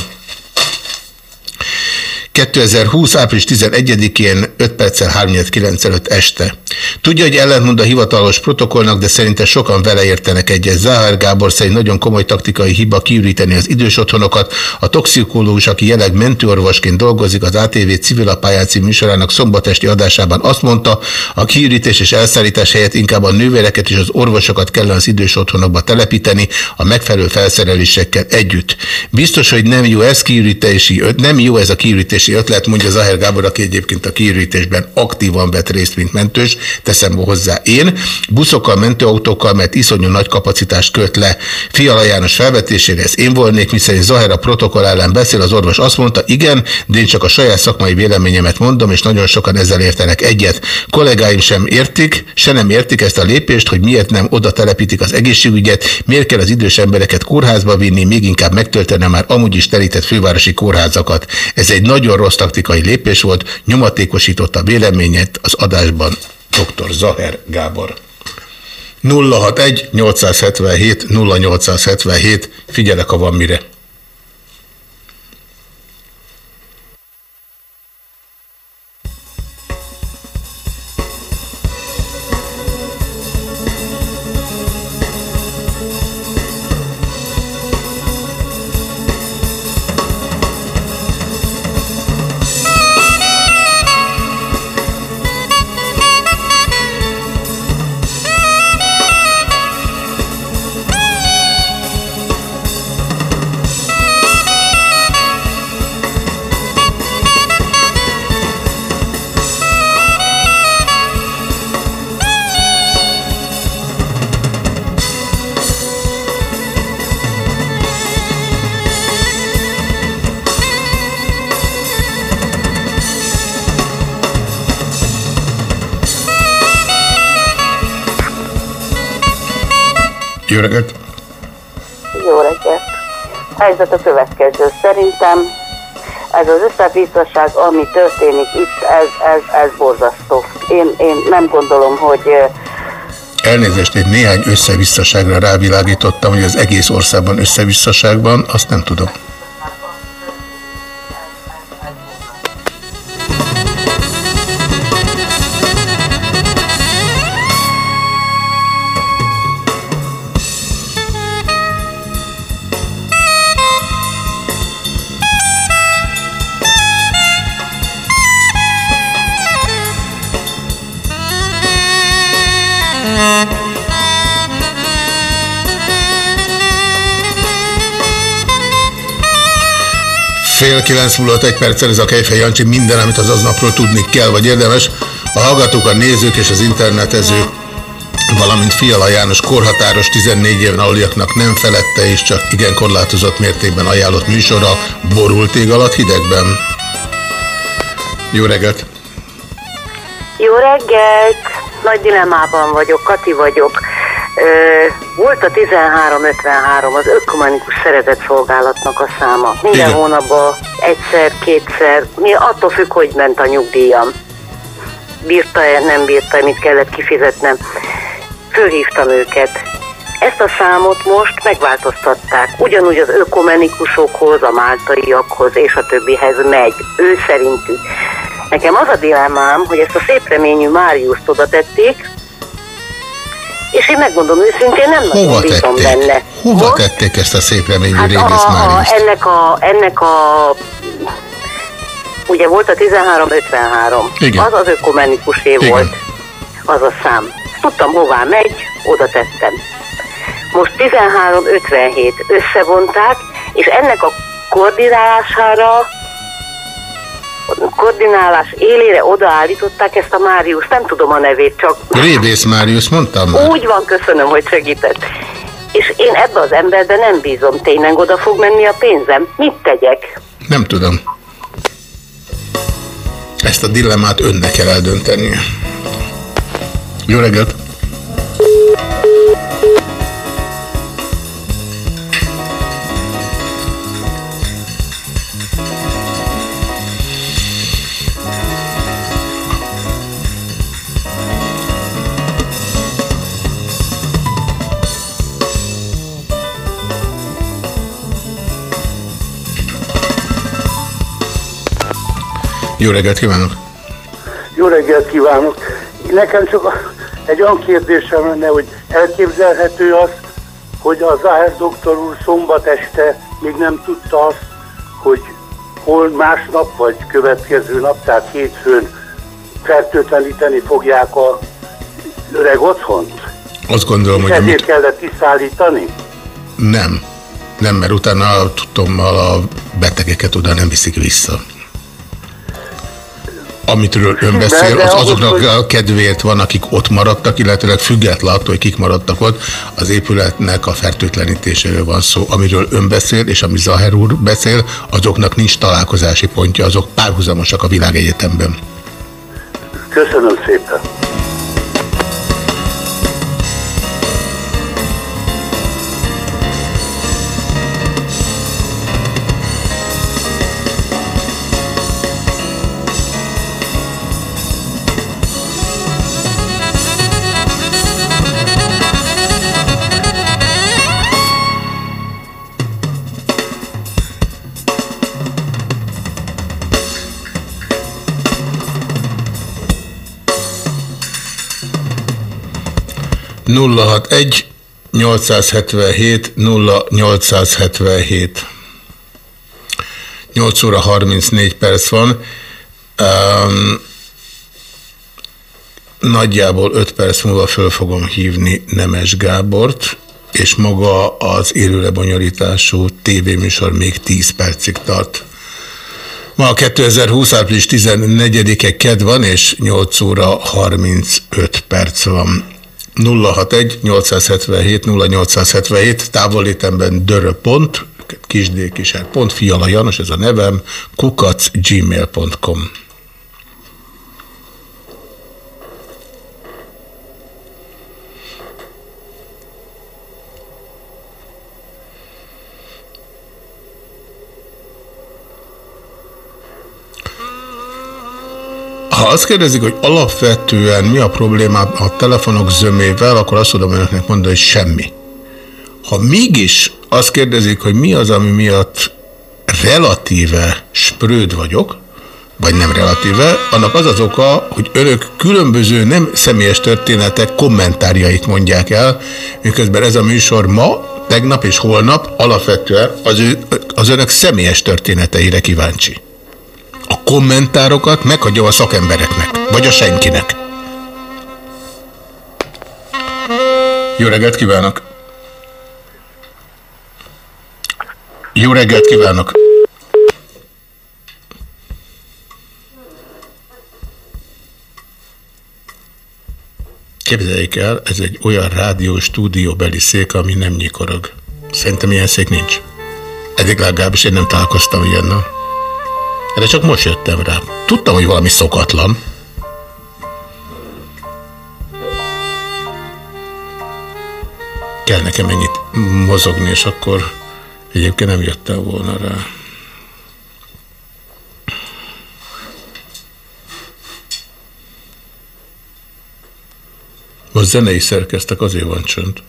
2020. április 11-én 5 perccel 39 előtt este. Tudja, hogy ellentmond a hivatalos protokollnak, de szerinte sokan vele értenek egyet. Zahár Gábor szerint nagyon komoly taktikai hiba kiüríteni az idős otthonokat. A toxikológus, aki jelenleg mentőorvosként dolgozik az ATV civil a pályáci műsorának szombatesti adásában azt mondta, a kiürítés és elszállítás helyett inkább a nővéreket és az orvosokat kellene az idős otthonokba telepíteni a megfelelő felszerelésekkel együtt. Biztos, hogy nem jó ez kiürítési, nem jó ez a kiürítés kiürítési ötlet, mondja Zahel Gábor, aki egyébként a kiürítésben aktívan vett részt, mint mentős, teszem hozzá én. Buszokkal, mentőautókkal, mert iszonyú nagy kapacitást köt le. Fiala János felvetésére ez én volnék, miszerint Zahel a protokoll ellen beszél, az orvos azt mondta, igen, de én csak a saját szakmai véleményemet mondom, és nagyon sokan ezzel értenek egyet. Kollégáim sem értik, se nem értik ezt a lépést, hogy miért nem oda telepítik az egészségügyet, miért kell az idős embereket kórházba vinni, még inkább megtölteni már amúgy is telített fővárosi kórházakat. Ez egy nagyon nagyon rossz taktikai lépés volt, nyomatékosította a véleményet az adásban dr. Zaher Gábor. 061 877 0877, figyelek, ha van mire. Helyzet a következő. Szerintem ez az összebiztosság, ami történik itt, ez, ez, ez borzasztó. Én, én nem gondolom, hogy Elnézést, én néhány összevisszaságra rávilágítottam, hogy az egész országban összevisszaságban, azt nem tudom. Fél kilenc múlott egy perccel ez a Kejfej Jancsi minden, amit az aznapról tudni kell, vagy érdemes. A hallgatók, a nézők és az internetezők, valamint Fiala János korhatáros 14 éven aluliaknak nem felette és csak igen korlátozott mértékben ajánlott műsora borult ég alatt hidegben. Jó reggelt! Jó reggelt! Nagy dilemmában vagyok, Kati vagyok. Volt a 1353, az ökumenikus szeretetszolgálatnak a száma. Minden Igen. hónapban egyszer, kétszer, mi attól függ, hogy ment a nyugdíjam. Bírta-e, nem bírta-e, mit kellett kifizetnem. Fölhívtam őket. Ezt a számot most megváltoztatták. Ugyanúgy az ökumenikusokhoz, a máltaiakhoz és a többihez megy. Ő szerintük. Nekem az a dilemmám, hogy ezt a szép reményű Máriuszt oda tették, és én megmondom őszintén, nem nagyon Hova bízom tették? benne. Hova tették ezt a szép reményű Hát a, Máriuszt? ennek a, ennek a, ugye volt a 1353, Igen. az az ökumenikusé Igen. volt, az a szám. Tudtam, hová megy, oda tettem. Most 1357 összevonták, és ennek a koordinálására koordinálás élére odaállították ezt a Máriusz, nem tudom a nevét, csak Révész Máriusz, mondtam már. úgy van, köszönöm, hogy segített. És én ebbe az emberbe nem bízom, tényleg oda fog menni a pénzem. Mit tegyek? Nem tudom. Ezt a dilemmát önnek kell eldöntenie. Jó reggelt! Jó reggelt kívánok! Jó reggelt kívánok! Nekem csak egy olyan kérdésem lenne, hogy elképzelhető az, hogy a Záher doktor úr szombat este még nem tudta azt, hogy hol másnap vagy következő nap, tehát hétfőn fertőtleníteni fogják a öreg otthont? Azt gondolom, És hogy amit ezért kellett kiszállítani? Nem. Nem, mert utána tudtommal a betegeket oda nem viszik vissza. Amitről ön beszél, az azoknak a kedvéért van, akik ott maradtak, illetőleg független attól, hogy kik maradtak ott, az épületnek a fertőtlenítéséről van szó. Amiről ön beszél, és ami Zaher úr beszél, azoknak nincs találkozási pontja, azok párhuzamosak a világegyetemben. Köszönöm szépen! Nulla hat egy 877 0877 8 óra 34 perc van. Um, nagyjából 5 perc múlva föl fogom hívni Nemes Gábort, és maga az élőlebonyolítású tévéműsor még 10 percig tart. Ma a 2020. április 14-e ked van, és 8 óra 35 perc van. 061 877 0877 távolétemben dörö.pont kisdékiser pont, Fiala Janos, ez a nevem, kukac gmail.com. Ha azt kérdezik, hogy alapvetően mi a probléma a telefonok zömével, akkor azt tudom önöknek mondani, hogy semmi. Ha mégis azt kérdezik, hogy mi az, ami miatt relatíve sprőd vagyok, vagy nem relatíve, annak az az oka, hogy önök különböző nem személyes történetek kommentárjait mondják el, miközben ez a műsor ma, tegnap és holnap alapvetően az, ő, az önök személyes történeteire kíváncsi. A kommentárokat meghagyom a szakembereknek, vagy a senkinek. Jó reggelt kívánok! Jó reggelt kívánok! Képzeljék el, ez egy olyan rádió stúdióbeli szék, ami nem nyikorog. Szerintem ilyen szék nincs. Eddig legalábbis én nem találkoztam ilyennel. Erre csak most jöttem rá. Tudtam, hogy valami szokatlan. Kell nekem ennyit mozogni, és akkor egyébként nem jöttem volna rá. Most zenei szerkeztek, azért van csönd.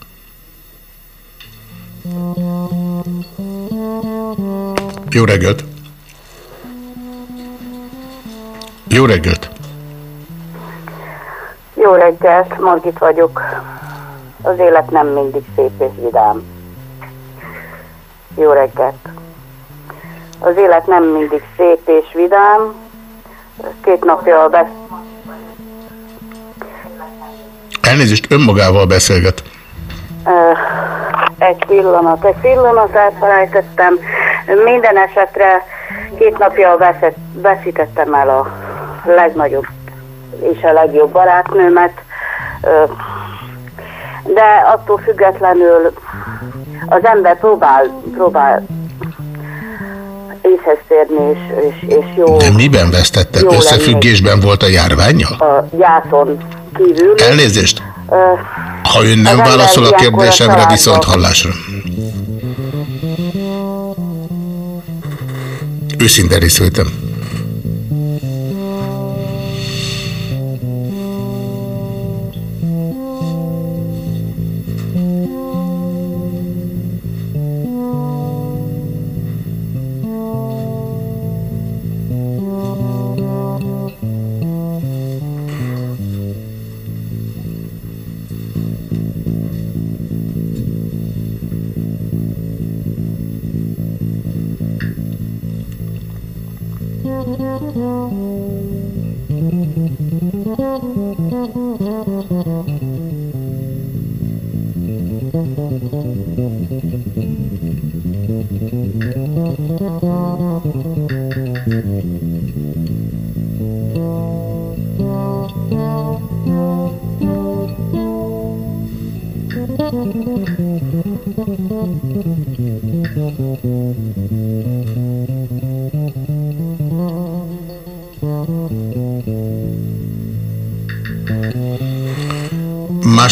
Jó reggelt! Jó reggelt! Jó reggelt, Margit vagyok. Az élet nem mindig szép és vidám. Jó reggelt. Az élet nem mindig szép és vidám. Két napja a besz... Elnézést, önmagával beszélget. Egy pillanat, egy pillanat, elfelejtettem. Minden esetre két napja veszett, veszítettem el a legnagyobb és a legjobb barátnőmet. De attól függetlenül az ember próbál, próbál észhez térni, és, és, és jó... De miben vesztette? jó Összefüggésben volt a járványjal? A gyászon kívül. Elnézést! Ö, Ha ön nem válaszol a a kérdésemre, családba- viszont hallásra. Őszinte részvétem.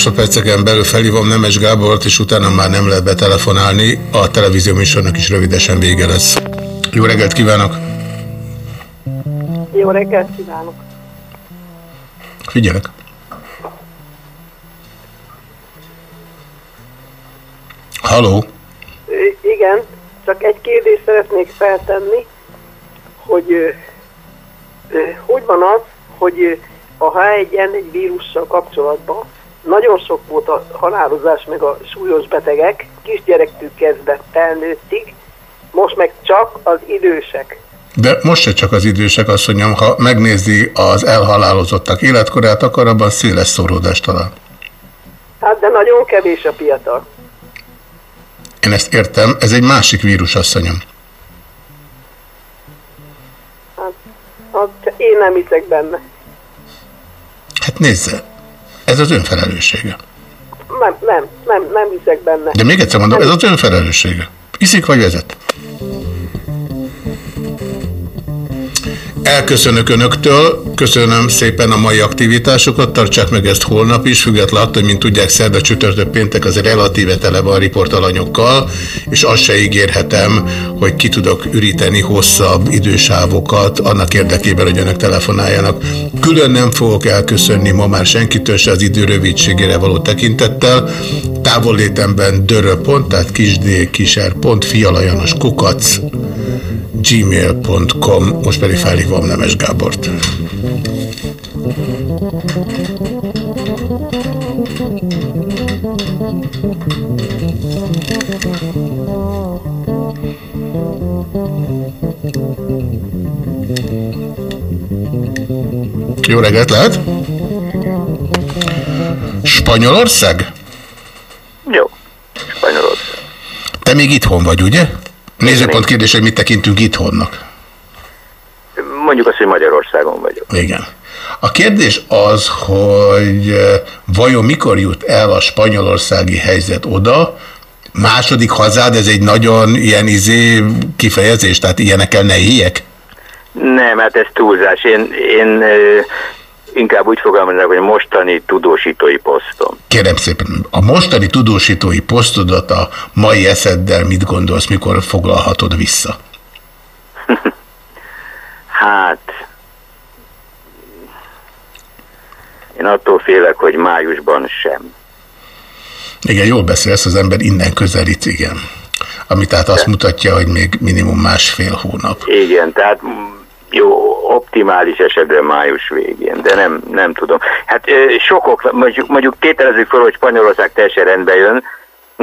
Másodperceken belül felhívom Nemes Gábort, és utána már nem lehet betelefonálni. A televízió műsornak is rövidesen vége lesz. Jó reggelt kívánok! Jó reggelt kívánok! Figyelek! Haló! Igen, csak egy kérdést szeretnék feltenni, hogy hogy van az, hogy a H1N1 vírussal kapcsolatban nagyon sok volt a halálozás, meg a súlyos betegek, kisgyerektől kezdve felnőttig, most meg csak az idősek. De most se csak az idősek, azt mondjam, ha megnézi az elhalálozottak életkorát, akkor abban széles szóródást talál. Hát de nagyon kevés a fiatal. Én ezt értem, ez egy másik vírus, asszonyom. Hát, hát én nem hiszek benne. Hát nézze, ez az önfelelőssége. Nem, nem, nem, nem hiszek benne. De még egyszer mondom, ez az önfelelőssége. Iszik vagy vezet? Elköszönök Önöktől, köszönöm szépen a mai aktivitásokat, tartsák meg ezt holnap is, függetlenül attól, mint tudják, szerda csütörtök péntek az relatíve tele van riportalanyokkal, és azt se ígérhetem, hogy ki tudok üríteni hosszabb idősávokat annak érdekében, hogy Önök telefonáljanak. Külön nem fogok elköszönni ma már senkitől se az idő rövidségére való tekintettel. Távollétemben dörö. tehát kisd, kiser, pont, fialajanos kukac, gmail.com, most pedig felhívom Nemes Gábort. Jó reggelt lehet? Spanyolország? Jó, Spanyolország. Te még itthon vagy, ugye? Nézőpont kérdés, hogy mit tekintünk itthonnak. Mondjuk azt, hogy Magyarországon vagyok. Igen. A kérdés az, hogy vajon mikor jut el a spanyolországi helyzet oda, második hazád, ez egy nagyon ilyen izé kifejezés, tehát ilyenekkel ne éljek? Nem, hát ez túlzás. Én, én inkább úgy fogalmazok, hogy mostani tudósítói posztom. Kérem szépen, a mostani tudósítói posztodat a mai eszeddel mit gondolsz, mikor foglalhatod vissza? hát, én attól félek, hogy májusban sem. Igen, jól beszélsz, az ember innen közelít, igen. Ami tehát azt mutatja, hogy még minimum másfél hónap. Igen, tehát jó, optimális esetben május végén, de nem, nem tudom. Hát sokok, mondjuk, mondjuk tételezzük fel, hogy Spanyolország teljesen rendbe jön,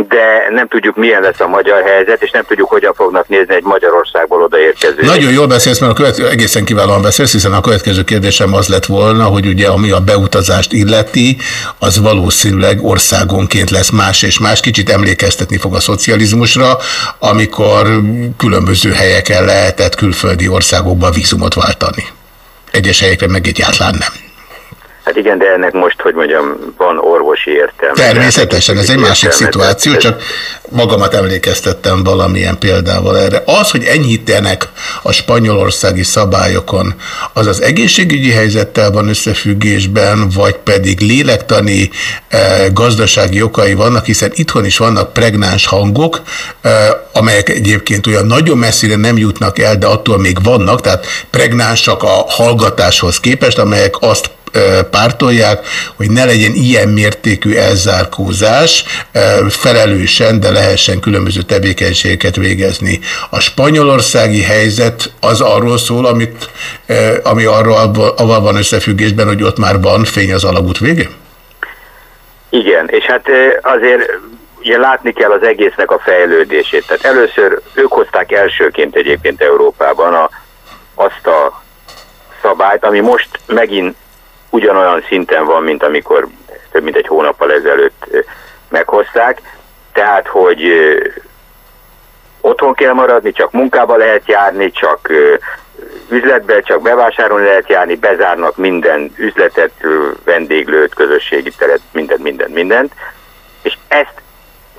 de nem tudjuk milyen lesz a magyar helyzet, és nem tudjuk, hogyan fognak nézni egy Magyarországból odaérkező. Nagyon jól beszélsz, mert a következő, egészen kiválóan beszélsz, hiszen a következő kérdésem az lett volna, hogy ugye ami a beutazást illeti, az valószínűleg országonként lesz más és más. Kicsit emlékeztetni fog a szocializmusra, amikor különböző helyeken lehetett külföldi országokba vízumot váltani. Egyes helyekre meg egyáltalán nem. Hát igen, de ennek most, hogy mondjam, van orvosi értelme. Természetesen, ez egy másik szituáció, csak magamat emlékeztettem valamilyen példával erre. Az, hogy enyhítenek a spanyolországi szabályokon, az az egészségügyi helyzettel van összefüggésben, vagy pedig lélektani eh, gazdasági okai vannak, hiszen itthon is vannak pregnáns hangok, eh, amelyek egyébként olyan nagyon messzire nem jutnak el, de attól még vannak, tehát pregnánsak a hallgatáshoz képest, amelyek azt pártolják, hogy ne legyen ilyen mértékű elzárkózás, felelősen, de lehessen különböző tevékenységeket végezni. A spanyolországi helyzet az arról szól, amit, ami arról avval van összefüggésben, hogy ott már van fény az alagút vége? Igen, és hát azért ugye látni kell az egésznek a fejlődését. Tehát először ők hozták elsőként egyébként Európában a, azt a szabályt, ami most megint ugyanolyan szinten van, mint amikor több mint egy hónappal ezelőtt meghozták. Tehát, hogy otthon kell maradni, csak munkába lehet járni, csak üzletbe, csak bevásárolni lehet járni, bezárnak minden üzletet, vendéglőt, közösségi teret, mindent, mindent, mindent. És ezt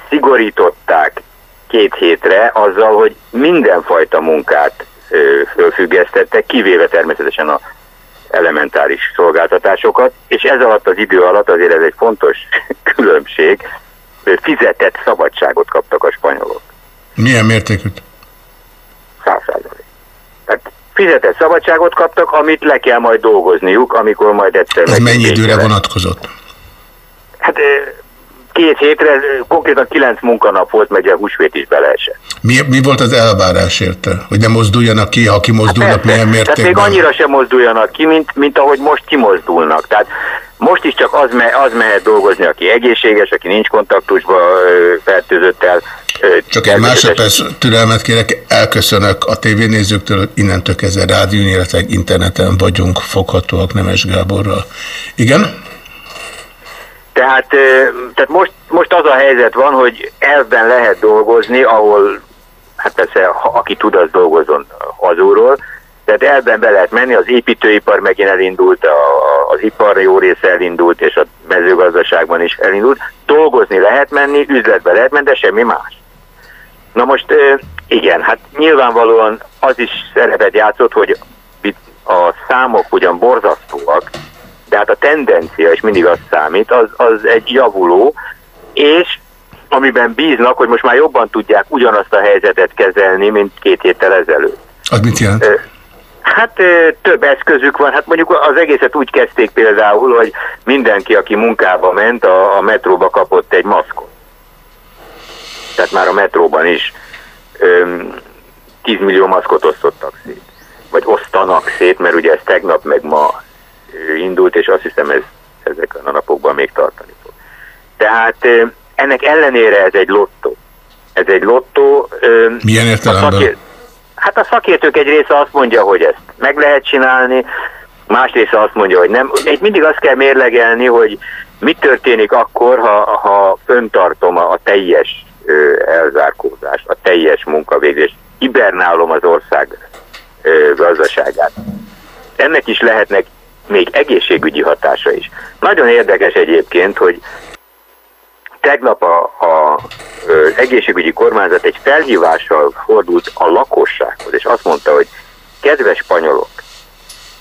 szigorították két hétre azzal, hogy mindenfajta munkát fölfüggesztettek, kivéve természetesen a elementáris szolgáltatásokat, és ez alatt az idő alatt azért ez egy fontos különbség, fizetett szabadságot kaptak a spanyolok. Milyen mértékűt? Száz Tehát fizetett szabadságot kaptak, amit le kell majd dolgozniuk, amikor majd egyszer... Ez mennyi időre vonatkozott? Hát két hétre, konkrétan kilenc munkanap volt, meg a húsvét is beleesett. Mi, mi volt az elvárás érte? Hogy ne mozduljanak ki, ha kimozdulnak, hát milyen mértékben? Tehát még annyira sem mozduljanak ki, mint, mint ahogy most kimozdulnak. Tehát most is csak az, me, az mehet dolgozni, aki egészséges, aki nincs kontaktusban fertőzöttel. Csak egy másodperc türelmet kérek, elköszönök a tévénézőktől, innentől kezdve rádión, illetve interneten vagyunk foghatóak Nemes Gáborral. Igen? Tehát, tehát most, most az a helyzet van, hogy elvben lehet dolgozni, ahol, hát persze, aki tud, az dolgozon hazúról, tehát elben be lehet menni, az építőipar megint elindult, a, az ipar jó része elindult, és a mezőgazdaságban is elindult. Dolgozni lehet menni, üzletbe lehet menni, de semmi más. Na most igen, hát nyilvánvalóan az is szerepet játszott, hogy a számok ugyan borzasztóak, de hát a tendencia, és mindig az számít, az, az egy javuló, és amiben bíznak, hogy most már jobban tudják ugyanazt a helyzetet kezelni, mint két héttel ezelőtt. Az mit jelent? Hát több eszközük van, hát mondjuk az egészet úgy kezdték például, hogy mindenki, aki munkába ment, a, a metróba kapott egy maszkot. Tehát már a metróban is ö, 10 millió maszkot osztottak szét. Vagy osztanak szét, mert ugye ez tegnap meg ma indult, és azt hiszem ez ezeken a napokban még tartani fog. Tehát ennek ellenére ez egy lottó. Ez egy lottó. Milyen a értelemben? Hát a szakértők egy része azt mondja, hogy ezt meg lehet csinálni, más része azt mondja, hogy nem. Itt mindig azt kell mérlegelni, hogy mi történik akkor, ha, ha föntartom a, a teljes ö, elzárkózást, a teljes munkavégzést, hibernálom az ország ö, gazdaságát. Ennek is lehetnek még egészségügyi hatása is. Nagyon érdekes egyébként, hogy tegnap a, egészségügyi kormányzat egy felhívással fordult a lakossághoz, és azt mondta, hogy kedves spanyolok,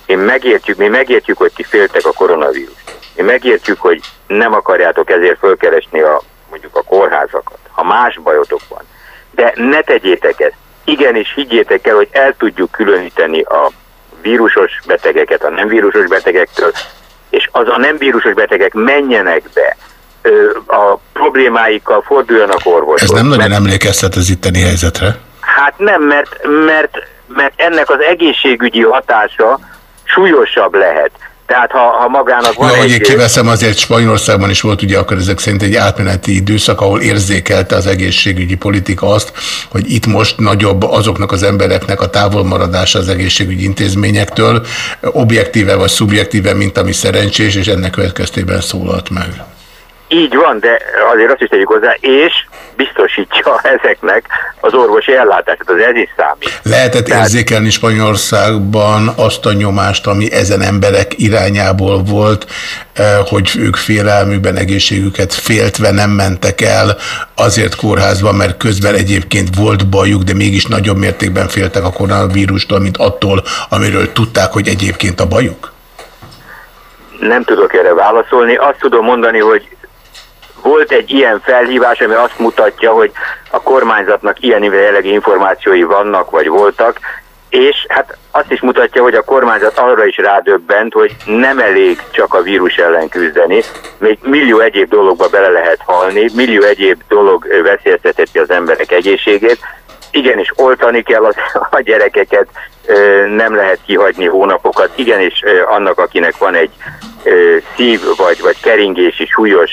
én megértjük, mi megértjük, hogy ti féltek a koronavírus. Mi megértjük, hogy nem akarjátok ezért fölkeresni a, mondjuk a kórházakat, ha más bajotok van. De ne tegyétek ezt. Igenis higgyétek el, hogy el tudjuk különíteni a vírusos betegeket a nem vírusos betegektől, és az a nem vírusos betegek menjenek be, a problémáikkal forduljanak orvoshoz. Ez nem nagyon emlékeztet az itteni helyzetre. Hát nem, mert, mert, mert ennek az egészségügyi hatása súlyosabb lehet. Tehát ha, ha magának van Jó, hogy én egy... kiveszem, azért Spanyolországban is volt ugye akkor ezek szerint egy átmeneti időszak, ahol érzékelte az egészségügyi politika azt, hogy itt most nagyobb azoknak az embereknek a távolmaradása az egészségügyi intézményektől, objektíve vagy szubjektíve, mint ami szerencsés, és ennek következtében szólalt meg. Így van, de azért azt is tegyük hozzá, és biztosítja ezeknek az orvosi ellátását, az ez is számít. Lehetett érzékelni Spanyolországban azt a nyomást, ami ezen emberek irányából volt, eh, hogy ők félelmükben egészségüket féltve nem mentek el azért kórházba, mert közben egyébként volt bajuk, de mégis nagyobb mértékben féltek a koronavírustól, mint attól, amiről tudták, hogy egyébként a bajuk? Nem tudok erre válaszolni. Azt tudom mondani, hogy volt egy ilyen felhívás, ami azt mutatja, hogy a kormányzatnak ilyen jellegű információi vannak, vagy voltak, és hát azt is mutatja, hogy a kormányzat arra is rádöbbent, hogy nem elég csak a vírus ellen küzdeni, még millió egyéb dologba bele lehet halni, millió egyéb dolog veszélyeztetheti az emberek egészségét, igenis oltani kell az, a gyerekeket, nem lehet kihagyni hónapokat, igenis annak, akinek van egy szív vagy, vagy keringési súlyos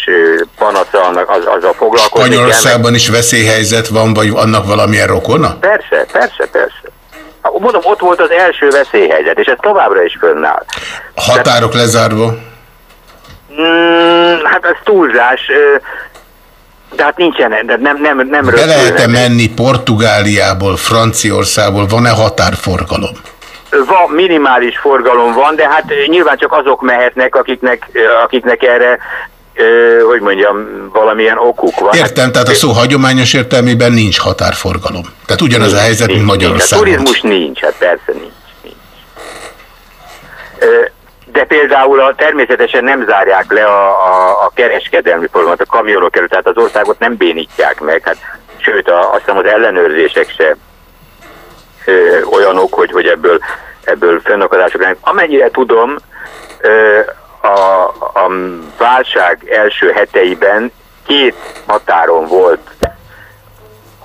panasza, annak az, az a foglalkozni. Spanyolországban is veszélyhelyzet van, vagy annak valamilyen rokona? Persze, persze, persze. Mondom, ott volt az első veszélyhelyzet, és ez továbbra is fönnáll. Határok lezárva? Mm, hát ez túlzás, de hát nincsen, de nem, nem, nem Be lehet-e menni Portugáliából, Franciaországból, van-e határforgalom? Van, minimális forgalom van, de hát ö, nyilván csak azok mehetnek, akiknek, ö, akiknek erre, ö, hogy mondjam, valamilyen okuk van. Értem, tehát a szó hagyományos értelmében nincs határforgalom. Tehát ugyanaz a helyzet, mint Nincs, a Magyarországon. turizmus nincs, hát persze nincs. nincs. Ö, De például a, természetesen nem zárják le a, a, a kereskedelmi forgalmat, a kamionok előtt, tehát az országot nem bénítják meg, hát, sőt a, azt hiszem az ellenőrzések se olyanok, hogy, hogy ebből, ebből fennakadások lennek. Amennyire tudom, a, a válság első heteiben két határon volt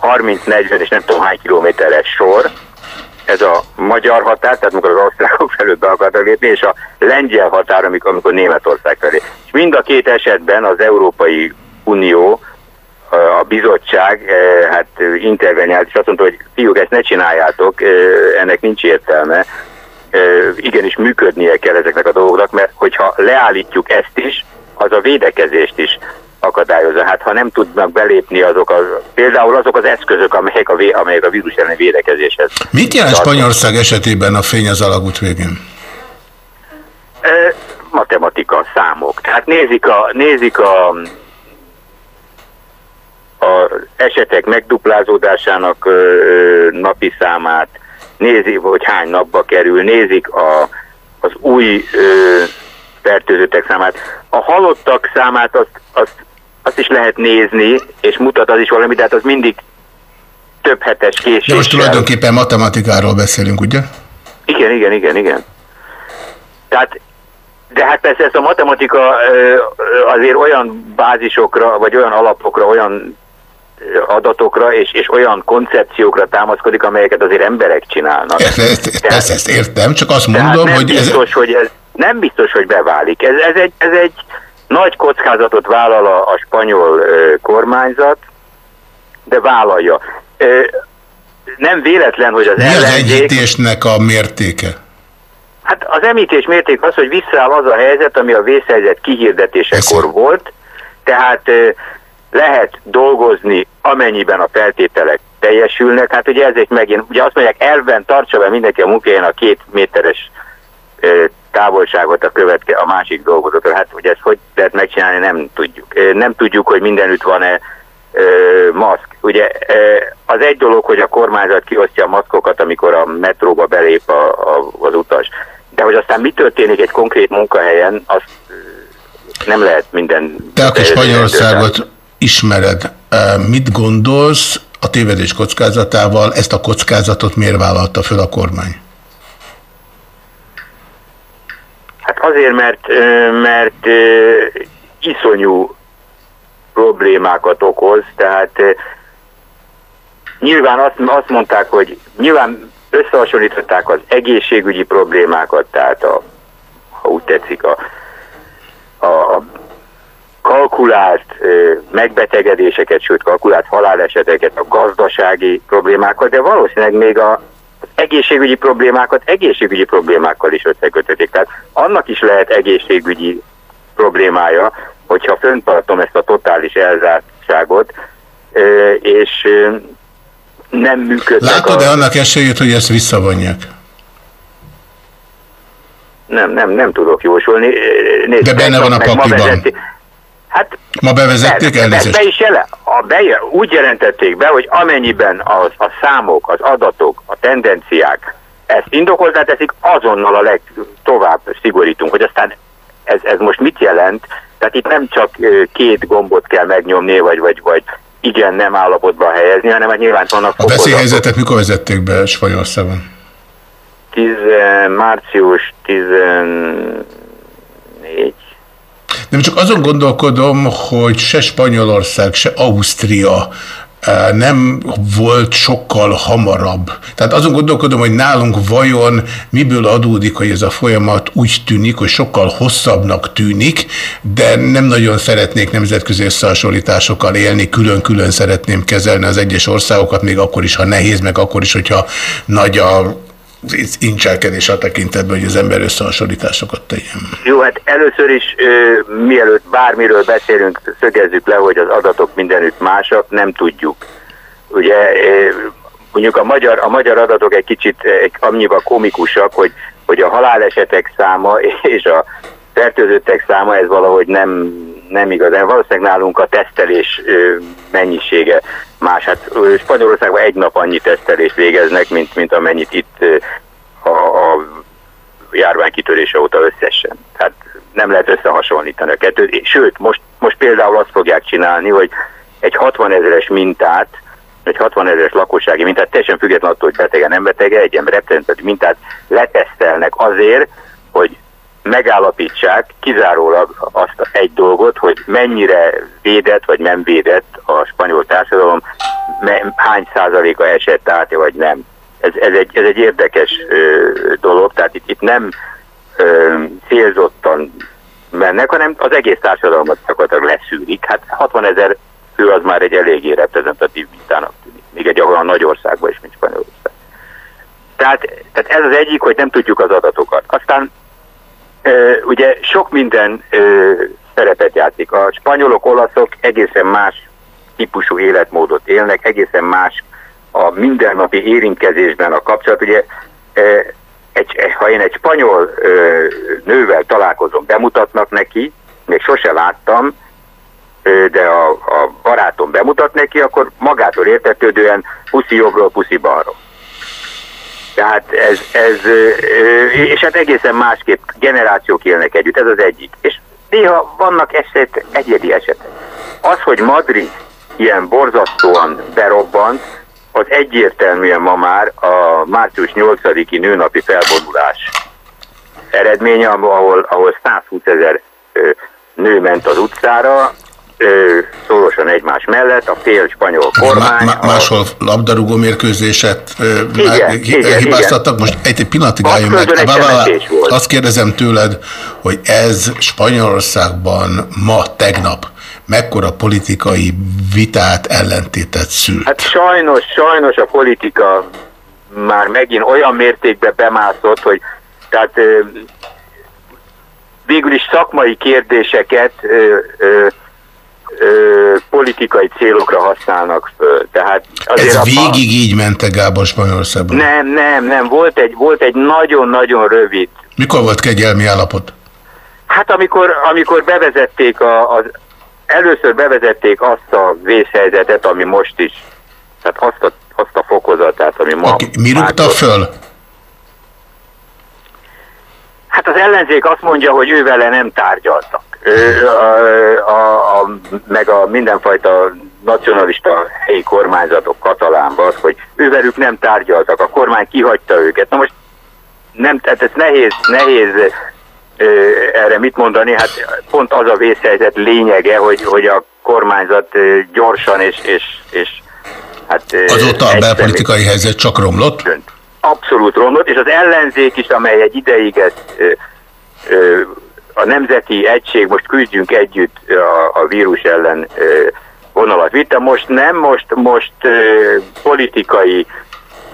30-40 és nem tudom hány kilométeres sor, ez a magyar határ, tehát amikor az osztrákok felől be akartak lépni, és a lengyel határ, amikor, amikor Németország felé. És mind a két esetben az Európai Unió, a bizottság eh, hát interveniált, és azt mondta, hogy fiúk, ezt ne csináljátok, ennek nincs értelme. Igenis működnie kell ezeknek a dolgoknak, mert hogyha leállítjuk ezt is, az a védekezést is akadályozza. Hát ha nem tudnak belépni azok az, például azok az eszközök, amelyek a, vé- amelyek a vírus elleni védekezéshez. Mit jelent. Spanyolország esetében a fény az alagút végén? Ö, matematika, számok. Tehát nézik a, nézik a, a esetek megduplázódásának napi számát, nézik, hogy hány napba kerül, nézik a, az új ö, fertőzöttek számát. A halottak számát azt, azt, azt is lehet nézni, és mutat az is valamit, de hát az mindig több hetes késéssel. De most tulajdonképpen matematikáról beszélünk, ugye? Igen, igen, igen, igen. Tehát, de hát persze ez a matematika ö, azért olyan bázisokra, vagy olyan alapokra, olyan adatokra és, és olyan koncepciókra támaszkodik, amelyeket azért emberek csinálnak. Ezt, ezt, ezt értem, csak azt mondom, nem hogy ez... biztos, hogy ez nem biztos, hogy beválik. Ez, ez, egy, ez egy nagy kockázatot vállal a, a spanyol ö, kormányzat, de vállalja. Ö, nem véletlen, hogy az Mi az ellenzék... egyítésnek a mértéke? Hát az említés mérték az, hogy visszaáll az a helyzet, ami a vészhelyzet kihirdetésekor volt, tehát lehet dolgozni, amennyiben a feltételek teljesülnek. Hát ugye ezért megint, ugye azt mondják, elven tartsa be mindenki a munkáján a két méteres távolságot a követke, a másik dolgozótól. Hát ugye ezt hogy lehet megcsinálni, nem tudjuk. Nem tudjuk, hogy mindenütt van-e maszk. Ugye az egy dolog, hogy a kormányzat kiosztja a maszkokat, amikor a metróba belép a, a, az utas. De hogy aztán mi történik egy konkrét munkahelyen, azt nem lehet minden... Te, aki Spanyolországot ismered, mit gondolsz a tévedés kockázatával, ezt a kockázatot miért vállalta föl a kormány? Hát azért, mert, mert iszonyú problémákat okoz, tehát nyilván azt, azt mondták, hogy nyilván összehasonlították az egészségügyi problémákat, tehát a, ha úgy tetszik, a, a, a kalkulált megbetegedéseket, sőt kalkulált haláleseteket, a gazdasági problémákat, de valószínűleg még a, egészségügyi problémákat egészségügyi problémákkal is összekötötték. Tehát annak is lehet egészségügyi problémája, hogyha föntartom ezt a totális elzártságot, és nem működnek Látod-e a... annak esélyét, hogy ezt visszavonják? Nem, nem, nem tudok jósolni. Nézd, De benne van a ma pakliban. vezeti- Hát Ma bevezették Be, be, elnézést? be is jele, a, be, úgy jelentették be, hogy amennyiben az, a számok, az adatok, a tendenciák ezt indokoltá teszik, azonnal a legtovább szigorítunk, hogy aztán ez, ez most mit jelent? Tehát itt nem csak két gombot kell megnyomni, vagy, vagy, vagy igen-nem állapotban helyezni, hanem hát nyilván vannak A veszélyhelyzetet mikor vezették be Spanyolországon? 10, március 14 Nem csak azon gondolkodom, hogy se Spanyolország, se Ausztria eh, nem volt sokkal hamarabb. Tehát azon gondolkodom, hogy nálunk vajon miből adódik, hogy ez a folyamat úgy tűnik, hogy sokkal hosszabbnak tűnik, de nem nagyon szeretnék nemzetközi összehasonlításokkal élni, külön-külön szeretném kezelni az egyes országokat, még akkor is, ha nehéz, meg akkor is, hogyha nagy a incselkedés a tekintetben, hogy az ember összehasonlításokat tegyen. Jó, hát először is, ö, mielőtt bármiről beszélünk, szögezzük le, hogy az adatok mindenütt másak, nem tudjuk. Ugye ö, mondjuk a magyar, a magyar adatok egy kicsit egy, annyival komikusak, hogy, hogy a halálesetek száma és a fertőzöttek száma, ez valahogy nem, nem igazán. Valószínűleg nálunk a tesztelés mennyisége más. Hát Spanyolországban egy nap annyi tesztelést végeznek, mint, mint amennyit itt a, a járvány kitörése óta összesen. Tehát nem lehet összehasonlítani a kettőt. Sőt, most, most például azt fogják csinálni, hogy egy 60 ezeres mintát, egy 60 ezeres lakossági mintát, teljesen függetlenül attól, hogy betege, nem betege, egy ilyen reprezentatív mintát letesztelnek azért, hogy megállapítsák kizárólag azt egy dolgot, hogy mennyire védett vagy nem védett a spanyol társadalom, hány százaléka esett át, vagy nem. Ez, ez, egy, ez egy érdekes ö, dolog, tehát itt, itt nem ö, célzottan mennek, hanem az egész társadalmat gyakorlatilag leszűrik. Hát 60 ezer fő az már egy eléggé reprezentatív mintának tűnik, még egy olyan nagy országban is, mint Spanyolország. Tehát, tehát ez az egyik, hogy nem tudjuk az adatokat. Aztán ugye sok minden szerepet játszik. A spanyolok, olaszok egészen más típusú életmódot élnek, egészen más a mindennapi érintkezésben a kapcsolat. Ugye egy, ha én egy spanyol ö, nővel találkozom, bemutatnak neki, még sose láttam, ö, de a, a barátom bemutat neki, akkor magától értetődően puszi jobbról, puszi balról. Tehát ez, ez, és hát egészen másképp generációk élnek együtt, ez az egyik. És néha vannak eset, egyedi esetek. Az, hogy Madrid ilyen borzasztóan berobbant, az egyértelműen ma már a március 8-i nőnapi felvonulás eredménye, ahol, ahol 120 ezer nő ment az utcára, szorosan egymás mellett, a fél spanyol kormány. Má, máshol labdarúgó mérkőzéset igen, igen, hibáztattak. Most egy, egy pillanatig álljunk meg. Azt kérdezem tőled, hogy ez Spanyolországban ma, tegnap mekkora politikai vitát, ellentétet szült? Hát sajnos, sajnos a politika már megint olyan mértékben bemászott, hogy tehát végül is szakmai kérdéseket ö, ö, ö, politikai célokra használnak föl. Tehát azért Ez végig a... így mente Gábor Spanyolországban? Nem, nem, nem. Volt egy, volt egy nagyon-nagyon rövid. Mikor volt kegyelmi állapot? Hát amikor, amikor bevezették a, az, először bevezették azt a vészhelyzetet, ami most is, tehát azt a, azt a fokozatát, ami ma... Okay. Mi rúgta föl? Hát az ellenzék azt mondja, hogy ő vele nem tárgyaltak. A, a, a, meg a mindenfajta nacionalista helyi kormányzatok Katalánban az, hogy ővelük nem tárgyaltak, a kormány kihagyta őket. Na most nem, tehát ez nehéz, nehéz erre mit mondani, hát pont az a vészhelyzet lényege, hogy, hogy a kormányzat gyorsan és, és, és hát... Azóta a belpolitikai helyzet csak romlott? Dönt abszolút romlott, és az ellenzék is, amely egy ideig ezt ö, ö, a Nemzeti Egység, most küzdjünk együtt a, a vírus ellen ö, vonalat vitte, most nem, most, most ö, politikai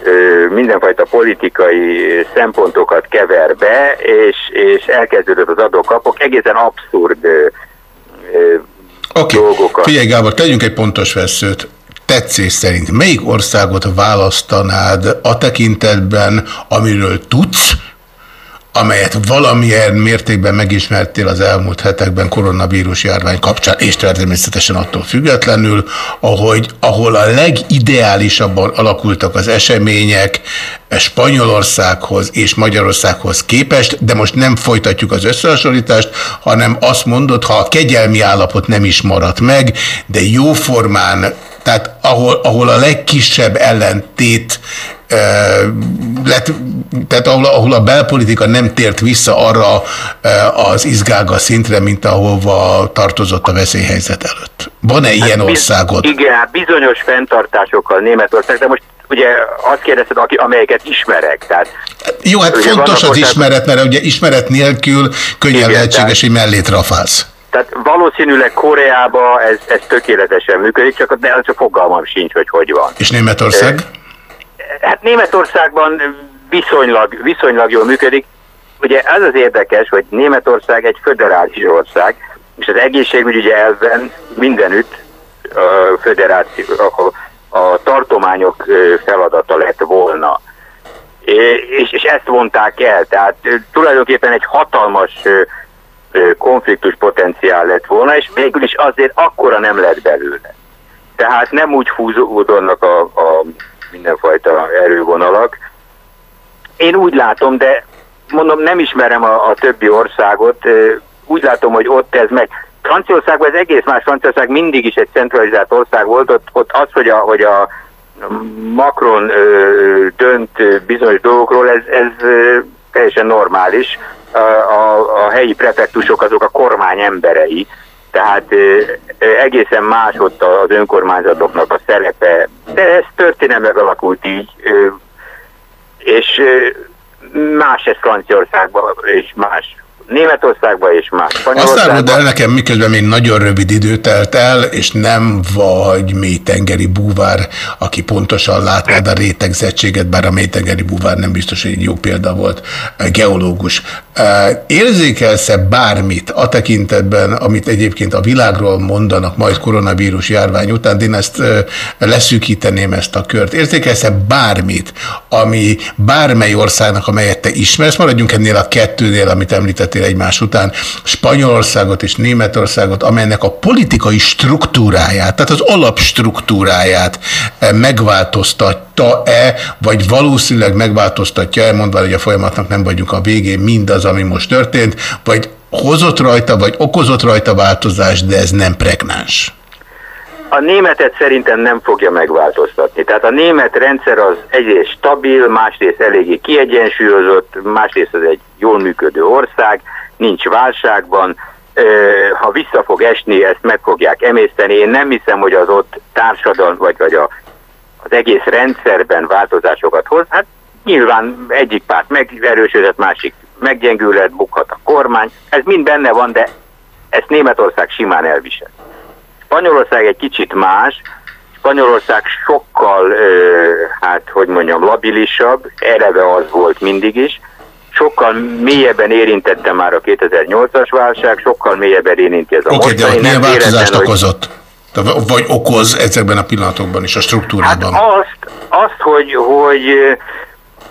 ö, mindenfajta politikai szempontokat kever be, és, és elkezdődött az adókapok, egészen abszurd ö, okay. dolgokat. Figyelj Gábor, tegyünk egy pontos veszőt tetszés szerint melyik országot választanád a tekintetben, amiről tudsz, amelyet valamilyen mértékben megismertél az elmúlt hetekben koronavírus járvány kapcsán, és természetesen attól függetlenül, ahogy, ahol a legideálisabban alakultak az események Spanyolországhoz és Magyarországhoz képest, de most nem folytatjuk az összehasonlítást, hanem azt mondod, ha a kegyelmi állapot nem is maradt meg, de jóformán tehát ahol, ahol a legkisebb ellentét lett, tehát ahol, ahol a belpolitika nem tért vissza arra az izgága szintre, mint ahova tartozott a veszélyhelyzet előtt. Van-e hát ilyen országod? Igen, hát bizonyos fenntartásokkal Németország, de most ugye azt kérdezted, aki, amelyeket ismerek. Tehát, Jó, hát fontos az ismeret, mert ugye ismeret nélkül könnyen lehetséges, hogy mellét rafálsz. Tehát valószínűleg Koreába ez, ez tökéletesen működik, csak, de csak fogalmam sincs, hogy hogy van. És Németország? Hát Németországban viszonylag, viszonylag jól működik. Ugye ez az érdekes, hogy Németország egy föderális ország, és az egészségügy ugye elven mindenütt a, föderáció, a, a tartományok feladata lett volna. És, és ezt vonták el, tehát tulajdonképpen egy hatalmas konfliktus potenciál lett volna, és végül is azért akkora nem lett belőle. Tehát nem úgy fúzódnak a, a mindenfajta erővonalak. Én úgy látom, de mondom, nem ismerem a, a többi országot, úgy látom, hogy ott ez meg. Franciaországban ez egész más, Franciaország mindig is egy centralizált ország volt, ott, ott az, hogy a, hogy a Macron ö, dönt bizonyos dolgokról, ez, ez teljesen normális a, a helyi prefektusok azok a kormány emberei, tehát egészen más ott az önkormányzatoknak a szerepe, de ez történelmek alakult így, és más ez Franciaországban, és más Németországban és más Azt áruld el nekem, miközben még nagyon rövid idő telt el, és nem vagy mélytengeri búvár, aki pontosan látnád a rétegzettséget, bár a mélytengeri búvár nem biztos, hogy egy jó példa volt, geológus. Érzékelsz-e bármit a tekintetben, amit egyébként a világról mondanak majd koronavírus járvány után, de én ezt leszűkíteném ezt a kört. Érzékelsz-e bármit, ami bármely országnak, amelyet te ismersz, maradjunk ennél a kettőnél, amit említettél egymás után, Spanyolországot és Németországot, amelynek a politikai struktúráját, tehát az alapstruktúráját megváltoztatta-e, vagy valószínűleg megváltoztatja-e, mondva, hogy a folyamatnak nem vagyunk a végén, mindaz, ami most történt, vagy hozott rajta, vagy okozott rajta változást, de ez nem pregnáns? A németet szerintem nem fogja megváltoztatni. Tehát a német rendszer az egyrészt stabil, másrészt eléggé kiegyensúlyozott, másrészt az egy jól működő ország, nincs válságban, ha vissza fog esni, ezt meg fogják emészteni. Én nem hiszem, hogy az ott társadalom, vagy, vagy a, az egész rendszerben változásokat hoz. Hát nyilván egyik párt megerősödött, másik meggyengülhet, bukhat a kormány. Ez mind benne van, de ezt Németország simán elvisel. Spanyolország egy kicsit más, Spanyolország sokkal, hát hogy mondjam, labilisabb, eleve az volt mindig is, sokkal mélyebben érintette már a 2008-as válság, sokkal mélyebben érinti ez a Oké, okay, de milyen változást hogy... okozott? Vagy okoz ezekben a pillanatokban is a struktúrában? Hát azt, azt hogy, hogy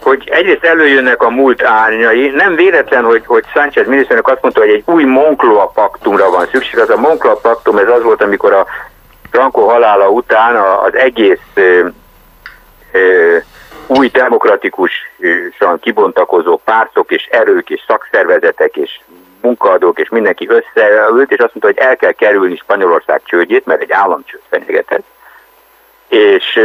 hogy egyrészt előjönnek a múlt árnyai, nem véletlen, hogy, hogy Sánchez miniszternek azt mondta, hogy egy új Moncloa paktumra van szükség. Az a Moncloa paktum, ez az volt, amikor a Franco halála után az egész ö, ö, új demokratikusan kibontakozó pártok és erők és szakszervezetek és munkaadók és mindenki összeült, és azt mondta, hogy el kell kerülni Spanyolország csődjét, mert egy államcsőd fenyegetett és,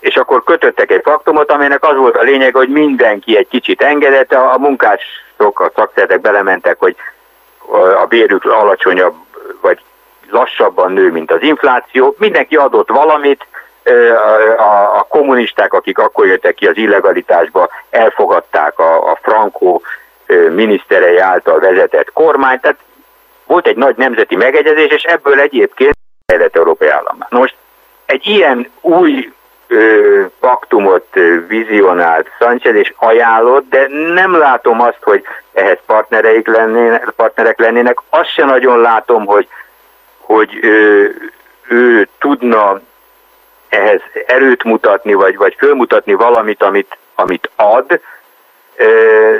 és akkor kötöttek egy faktumot, amelynek az volt a lényeg, hogy mindenki egy kicsit engedett, a munkások, a szakszertek belementek, hogy a bérük alacsonyabb, vagy lassabban nő, mint az infláció. Mindenki adott valamit, a, a kommunisták, akik akkor jöttek ki az illegalitásba, elfogadták a, a Franco miniszterei által vezetett kormányt, tehát volt egy nagy nemzeti megegyezés, és ebből egyébként Kelet-Európai állam. Most egy ilyen új ö, paktumot vizionált Sanchez és ajánlott, de nem látom azt, hogy ehhez partnereik lennének, partnerek lennének. Azt se nagyon látom, hogy, hogy ö, ő tudna ehhez erőt mutatni, vagy, vagy fölmutatni valamit, amit, amit ad. Ö,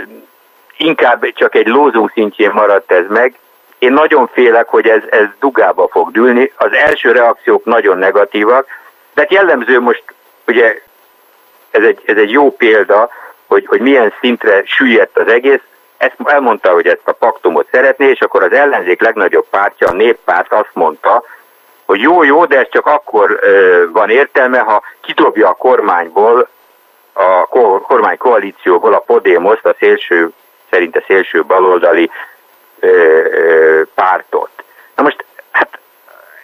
inkább csak egy lózunk szintjén maradt ez meg. Én nagyon félek, hogy ez, ez dugába fog dűlni. Az első reakciók nagyon negatívak, de hát jellemző most, ugye ez egy, ez egy jó példa, hogy, hogy milyen szintre süllyedt az egész. Ezt elmondta, hogy ezt a paktumot szeretné, és akkor az ellenzék legnagyobb pártja, a néppárt azt mondta, hogy jó, jó, de ez csak akkor van értelme, ha kidobja a kormányból, a kormány koalícióból a Podemos, a szélső, szerinte szélső baloldali pártot. Na most, hát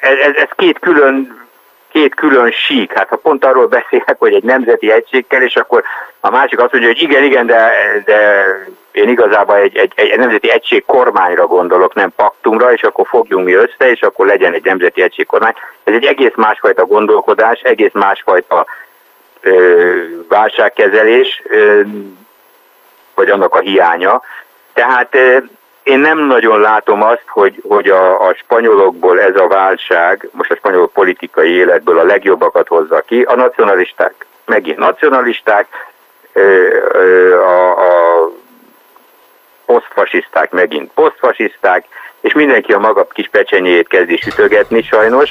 ez, ez két külön két külön sík. Hát ha pont arról beszélek, hogy egy nemzeti egység és akkor a másik azt mondja, hogy igen, igen, de, de én igazából egy, egy, egy nemzeti egység kormányra gondolok, nem paktumra, és akkor fogjunk mi össze, és akkor legyen egy nemzeti egység kormány. Ez egy egész másfajta gondolkodás, egész másfajta ö, válságkezelés, ö, vagy annak a hiánya. Tehát én nem nagyon látom azt, hogy, hogy a, a spanyolokból ez a válság, most a spanyol politikai életből a legjobbakat hozza ki. A nacionalisták megint nacionalisták, a, a posztfasiszták megint posztfasiszták, és mindenki a maga kis pecsenyét kezdi sütögetni sajnos,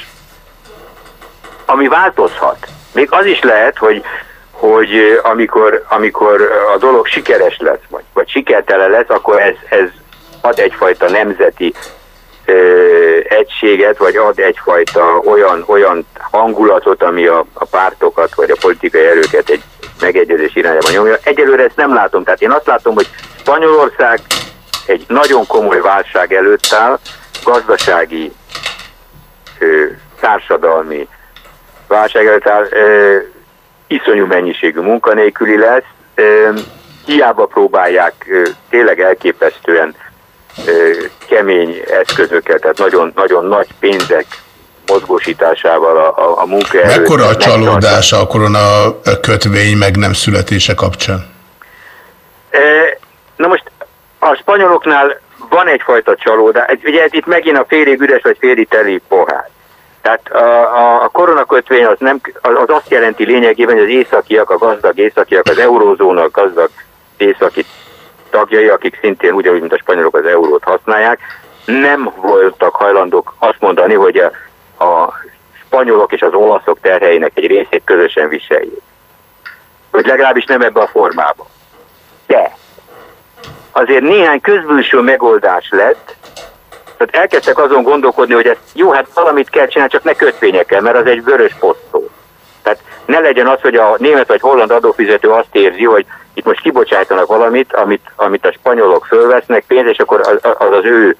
ami változhat. Még az is lehet, hogy, hogy amikor, amikor a dolog sikeres lesz, vagy, vagy sikertelen lesz, akkor ez, ez ad egyfajta nemzeti egységet, vagy ad egyfajta olyan, olyan hangulatot, ami a, a pártokat, vagy a politikai erőket egy megegyezés irányába nyomja. Egyelőre ezt nem látom. Tehát én azt látom, hogy Spanyolország egy nagyon komoly válság előtt áll, gazdasági, ö, társadalmi válság előtt áll, ö, iszonyú mennyiségű munkanélküli lesz, ö, hiába próbálják ö, tényleg elképesztően kemény eszközökkel, tehát nagyon, nagyon nagy pénzek mozgósításával a, a, a munkaerőt. Mekkora a csalódása a korona kötvény meg nem születése kapcsán? Na most a spanyoloknál van egyfajta csalódás. Ugye ez itt megint a félig üres vagy félig teli pohár. Tehát a, a, a koronakötvény az, nem, az azt jelenti lényegében, hogy az északiak, a gazdag északiak, az eurózónak gazdag északi tagjai, akik szintén ugyanúgy, mint a spanyolok az eurót használják, nem voltak hajlandók azt mondani, hogy a, a spanyolok és az olaszok terheinek egy részét közösen viseljék. Vagy legalábbis nem ebbe a formába. De azért néhány közbülső megoldás lett, tehát elkezdtek azon gondolkodni, hogy ezt jó, hát valamit kell csinálni, csak ne kötvényekkel, mert az egy vörös posztó. Tehát ne legyen az, hogy a német vagy holland adófizető azt érzi, hogy itt most kibocsájtanak valamit, amit, amit a spanyolok fölvesznek pénz, és akkor az az, az ő,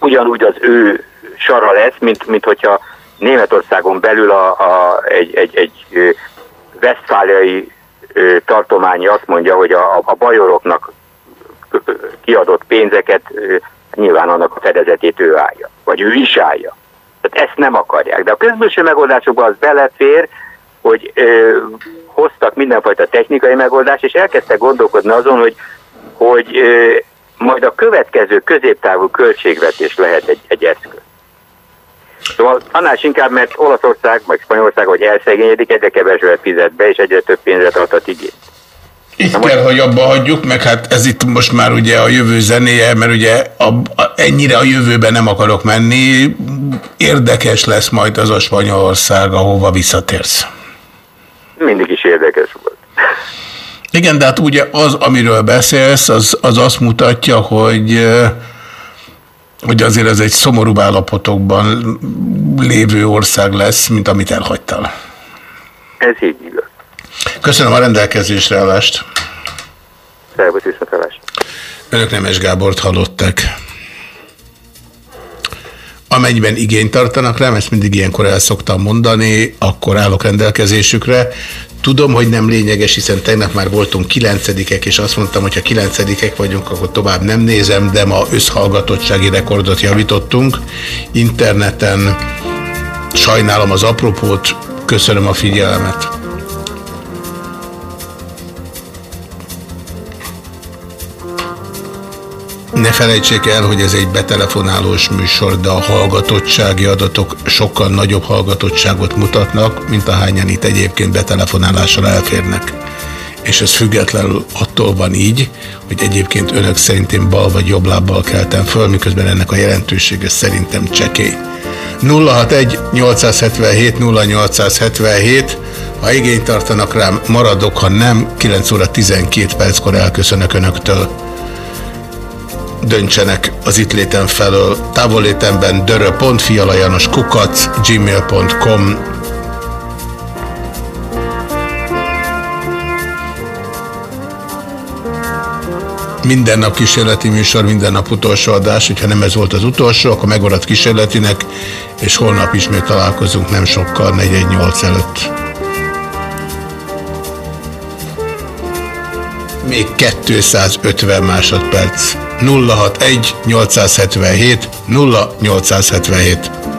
ugyanúgy az ő sara lesz, mint, mint hogyha Németországon belül a, a, egy, egy, egy vesztfáliai tartományi azt mondja, hogy a, a bajoroknak kiadott pénzeket nyilván annak a fedezetét ő állja, vagy ő is állja. Tehát ezt nem akarják. De a közbülső megoldásokban az belefér, hogy hoztak mindenfajta technikai megoldást, és elkezdtek gondolkodni azon, hogy, hogy majd a következő középtávú költségvetés lehet egy, egy eszköz. Szóval annál is inkább, mert Olaszország, vagy Spanyolország, hogy elszegényedik, egyre kevesebbet fizet be, és egyre több pénzre tartat igényt. Itt kell, hogy abba hagyjuk, meg hát ez itt most már ugye a jövő zenéje, mert ugye a, a, ennyire a jövőben nem akarok menni. Érdekes lesz majd az a Spanyolország, ahova visszatérsz. Mindig is érdekes volt. Igen, de hát ugye az, amiről beszélsz, az, az azt mutatja, hogy hogy azért ez egy szomorúbb állapotokban lévő ország lesz, mint amit elhagytál. Ez így igaz. Köszönöm a rendelkezésre állást. Szervusz viszontalást. Önök Nemes Gábort hallottak. Amennyiben igényt tartanak rám, ezt mindig ilyenkor el szoktam mondani, akkor állok rendelkezésükre. Tudom, hogy nem lényeges, hiszen tegnap már voltunk kilencedikek, és azt mondtam, hogy ha kilencedikek vagyunk, akkor tovább nem nézem, de ma összhallgatottsági rekordot javítottunk. Interneten sajnálom az apropót, köszönöm a figyelmet. Ne felejtsék el, hogy ez egy betelefonálós műsor, de a hallgatottsági adatok sokkal nagyobb hallgatottságot mutatnak, mint ahányan itt egyébként betelefonálással elférnek. És ez függetlenül attól van így, hogy egyébként önök szerintén bal vagy jobb lábbal keltem föl, miközben ennek a jelentősége szerintem csekély. 061 877 0877 ha igényt tartanak rám, maradok, ha nem, 9 óra 12 perckor elköszönök önöktől döntsenek az itt létem felől. Távollétemben kukac gmail.com Minden nap kísérleti műsor, minden nap utolsó adás, hogyha nem ez volt az utolsó, akkor megmaradt kísérletinek, és holnap ismét találkozunk nem sokkal 418 előtt. Még 250 másodperc. 061 877 0877.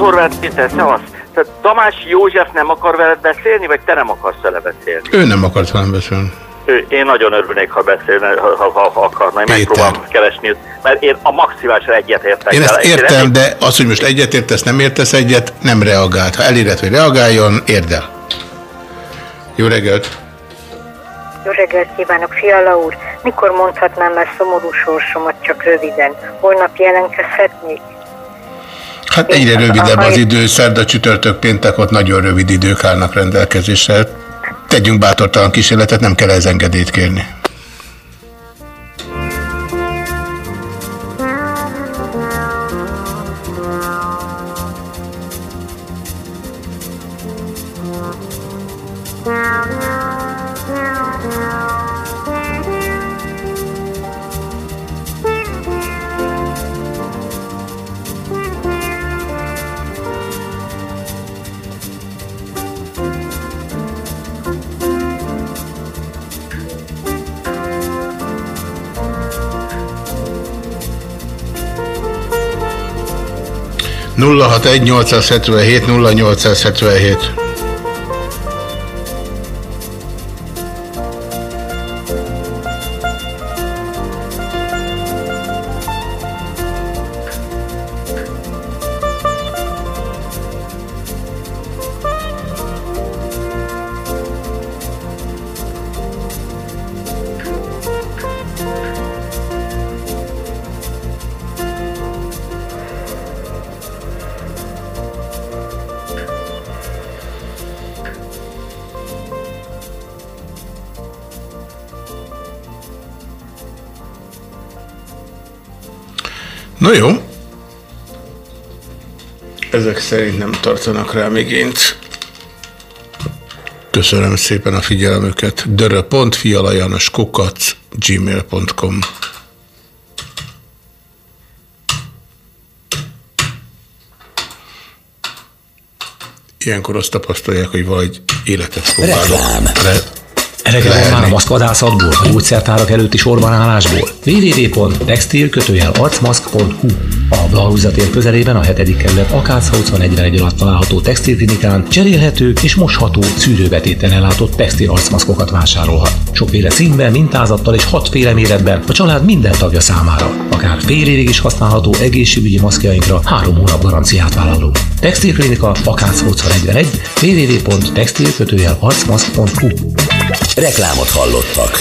Horváth Péter, szevasz. Tehát Tamás József nem akar veled beszélni, vagy te nem akarsz vele beszélni? Ő nem akart velem beszélni. Ő, én nagyon örülnék, ha beszélne, ha, ha, ha, akarna. Én Péter. megpróbálom keresni, mert én a maximálisra egyetértek. Én ezt vele. értem, de az, hogy most egyetértesz, nem értesz egyet, nem reagált. Ha eléred, hogy reagáljon, érd el. Jó reggelt! Jó reggelt kívánok, Fiala úr! Mikor mondhatnám el szomorú sorsomat csak röviden? Holnap jelentkezhetnék? Hát egyre rövidebb az idő, szerda, csütörtök, péntek, ott nagyon rövid idők állnak rendelkezésre. Tegyünk bátortalan kísérletet, nem kell ez engedélyt kérni. Nulla hat egy 877 0877 szerint nem tartanak rám igényt. Köszönöm szépen a figyelmüket. dörö.fialajanoskukac gmail.com Ilyenkor azt tapasztalják, hogy vagy életet próbálok. Reklám. Le- Elege van már a maszkvadászatból, a gyógyszertárak előtti sorban állásból. A Blaúzatér közelében a 7. kerület Akácsa 21 alatt található textilklinikán cserélhető és mosható szűrőbetéten ellátott textil arcmaszkokat vásárolhat. Sokféle címben, mintázattal és hatféle méretben a család minden tagja számára. Akár fél évig is használható egészségügyi maszkjainkra három hónap garanciát vállalunk. Textilklinika Akácsa 21 www.textil-arcmask.hu Reklámot hallottak.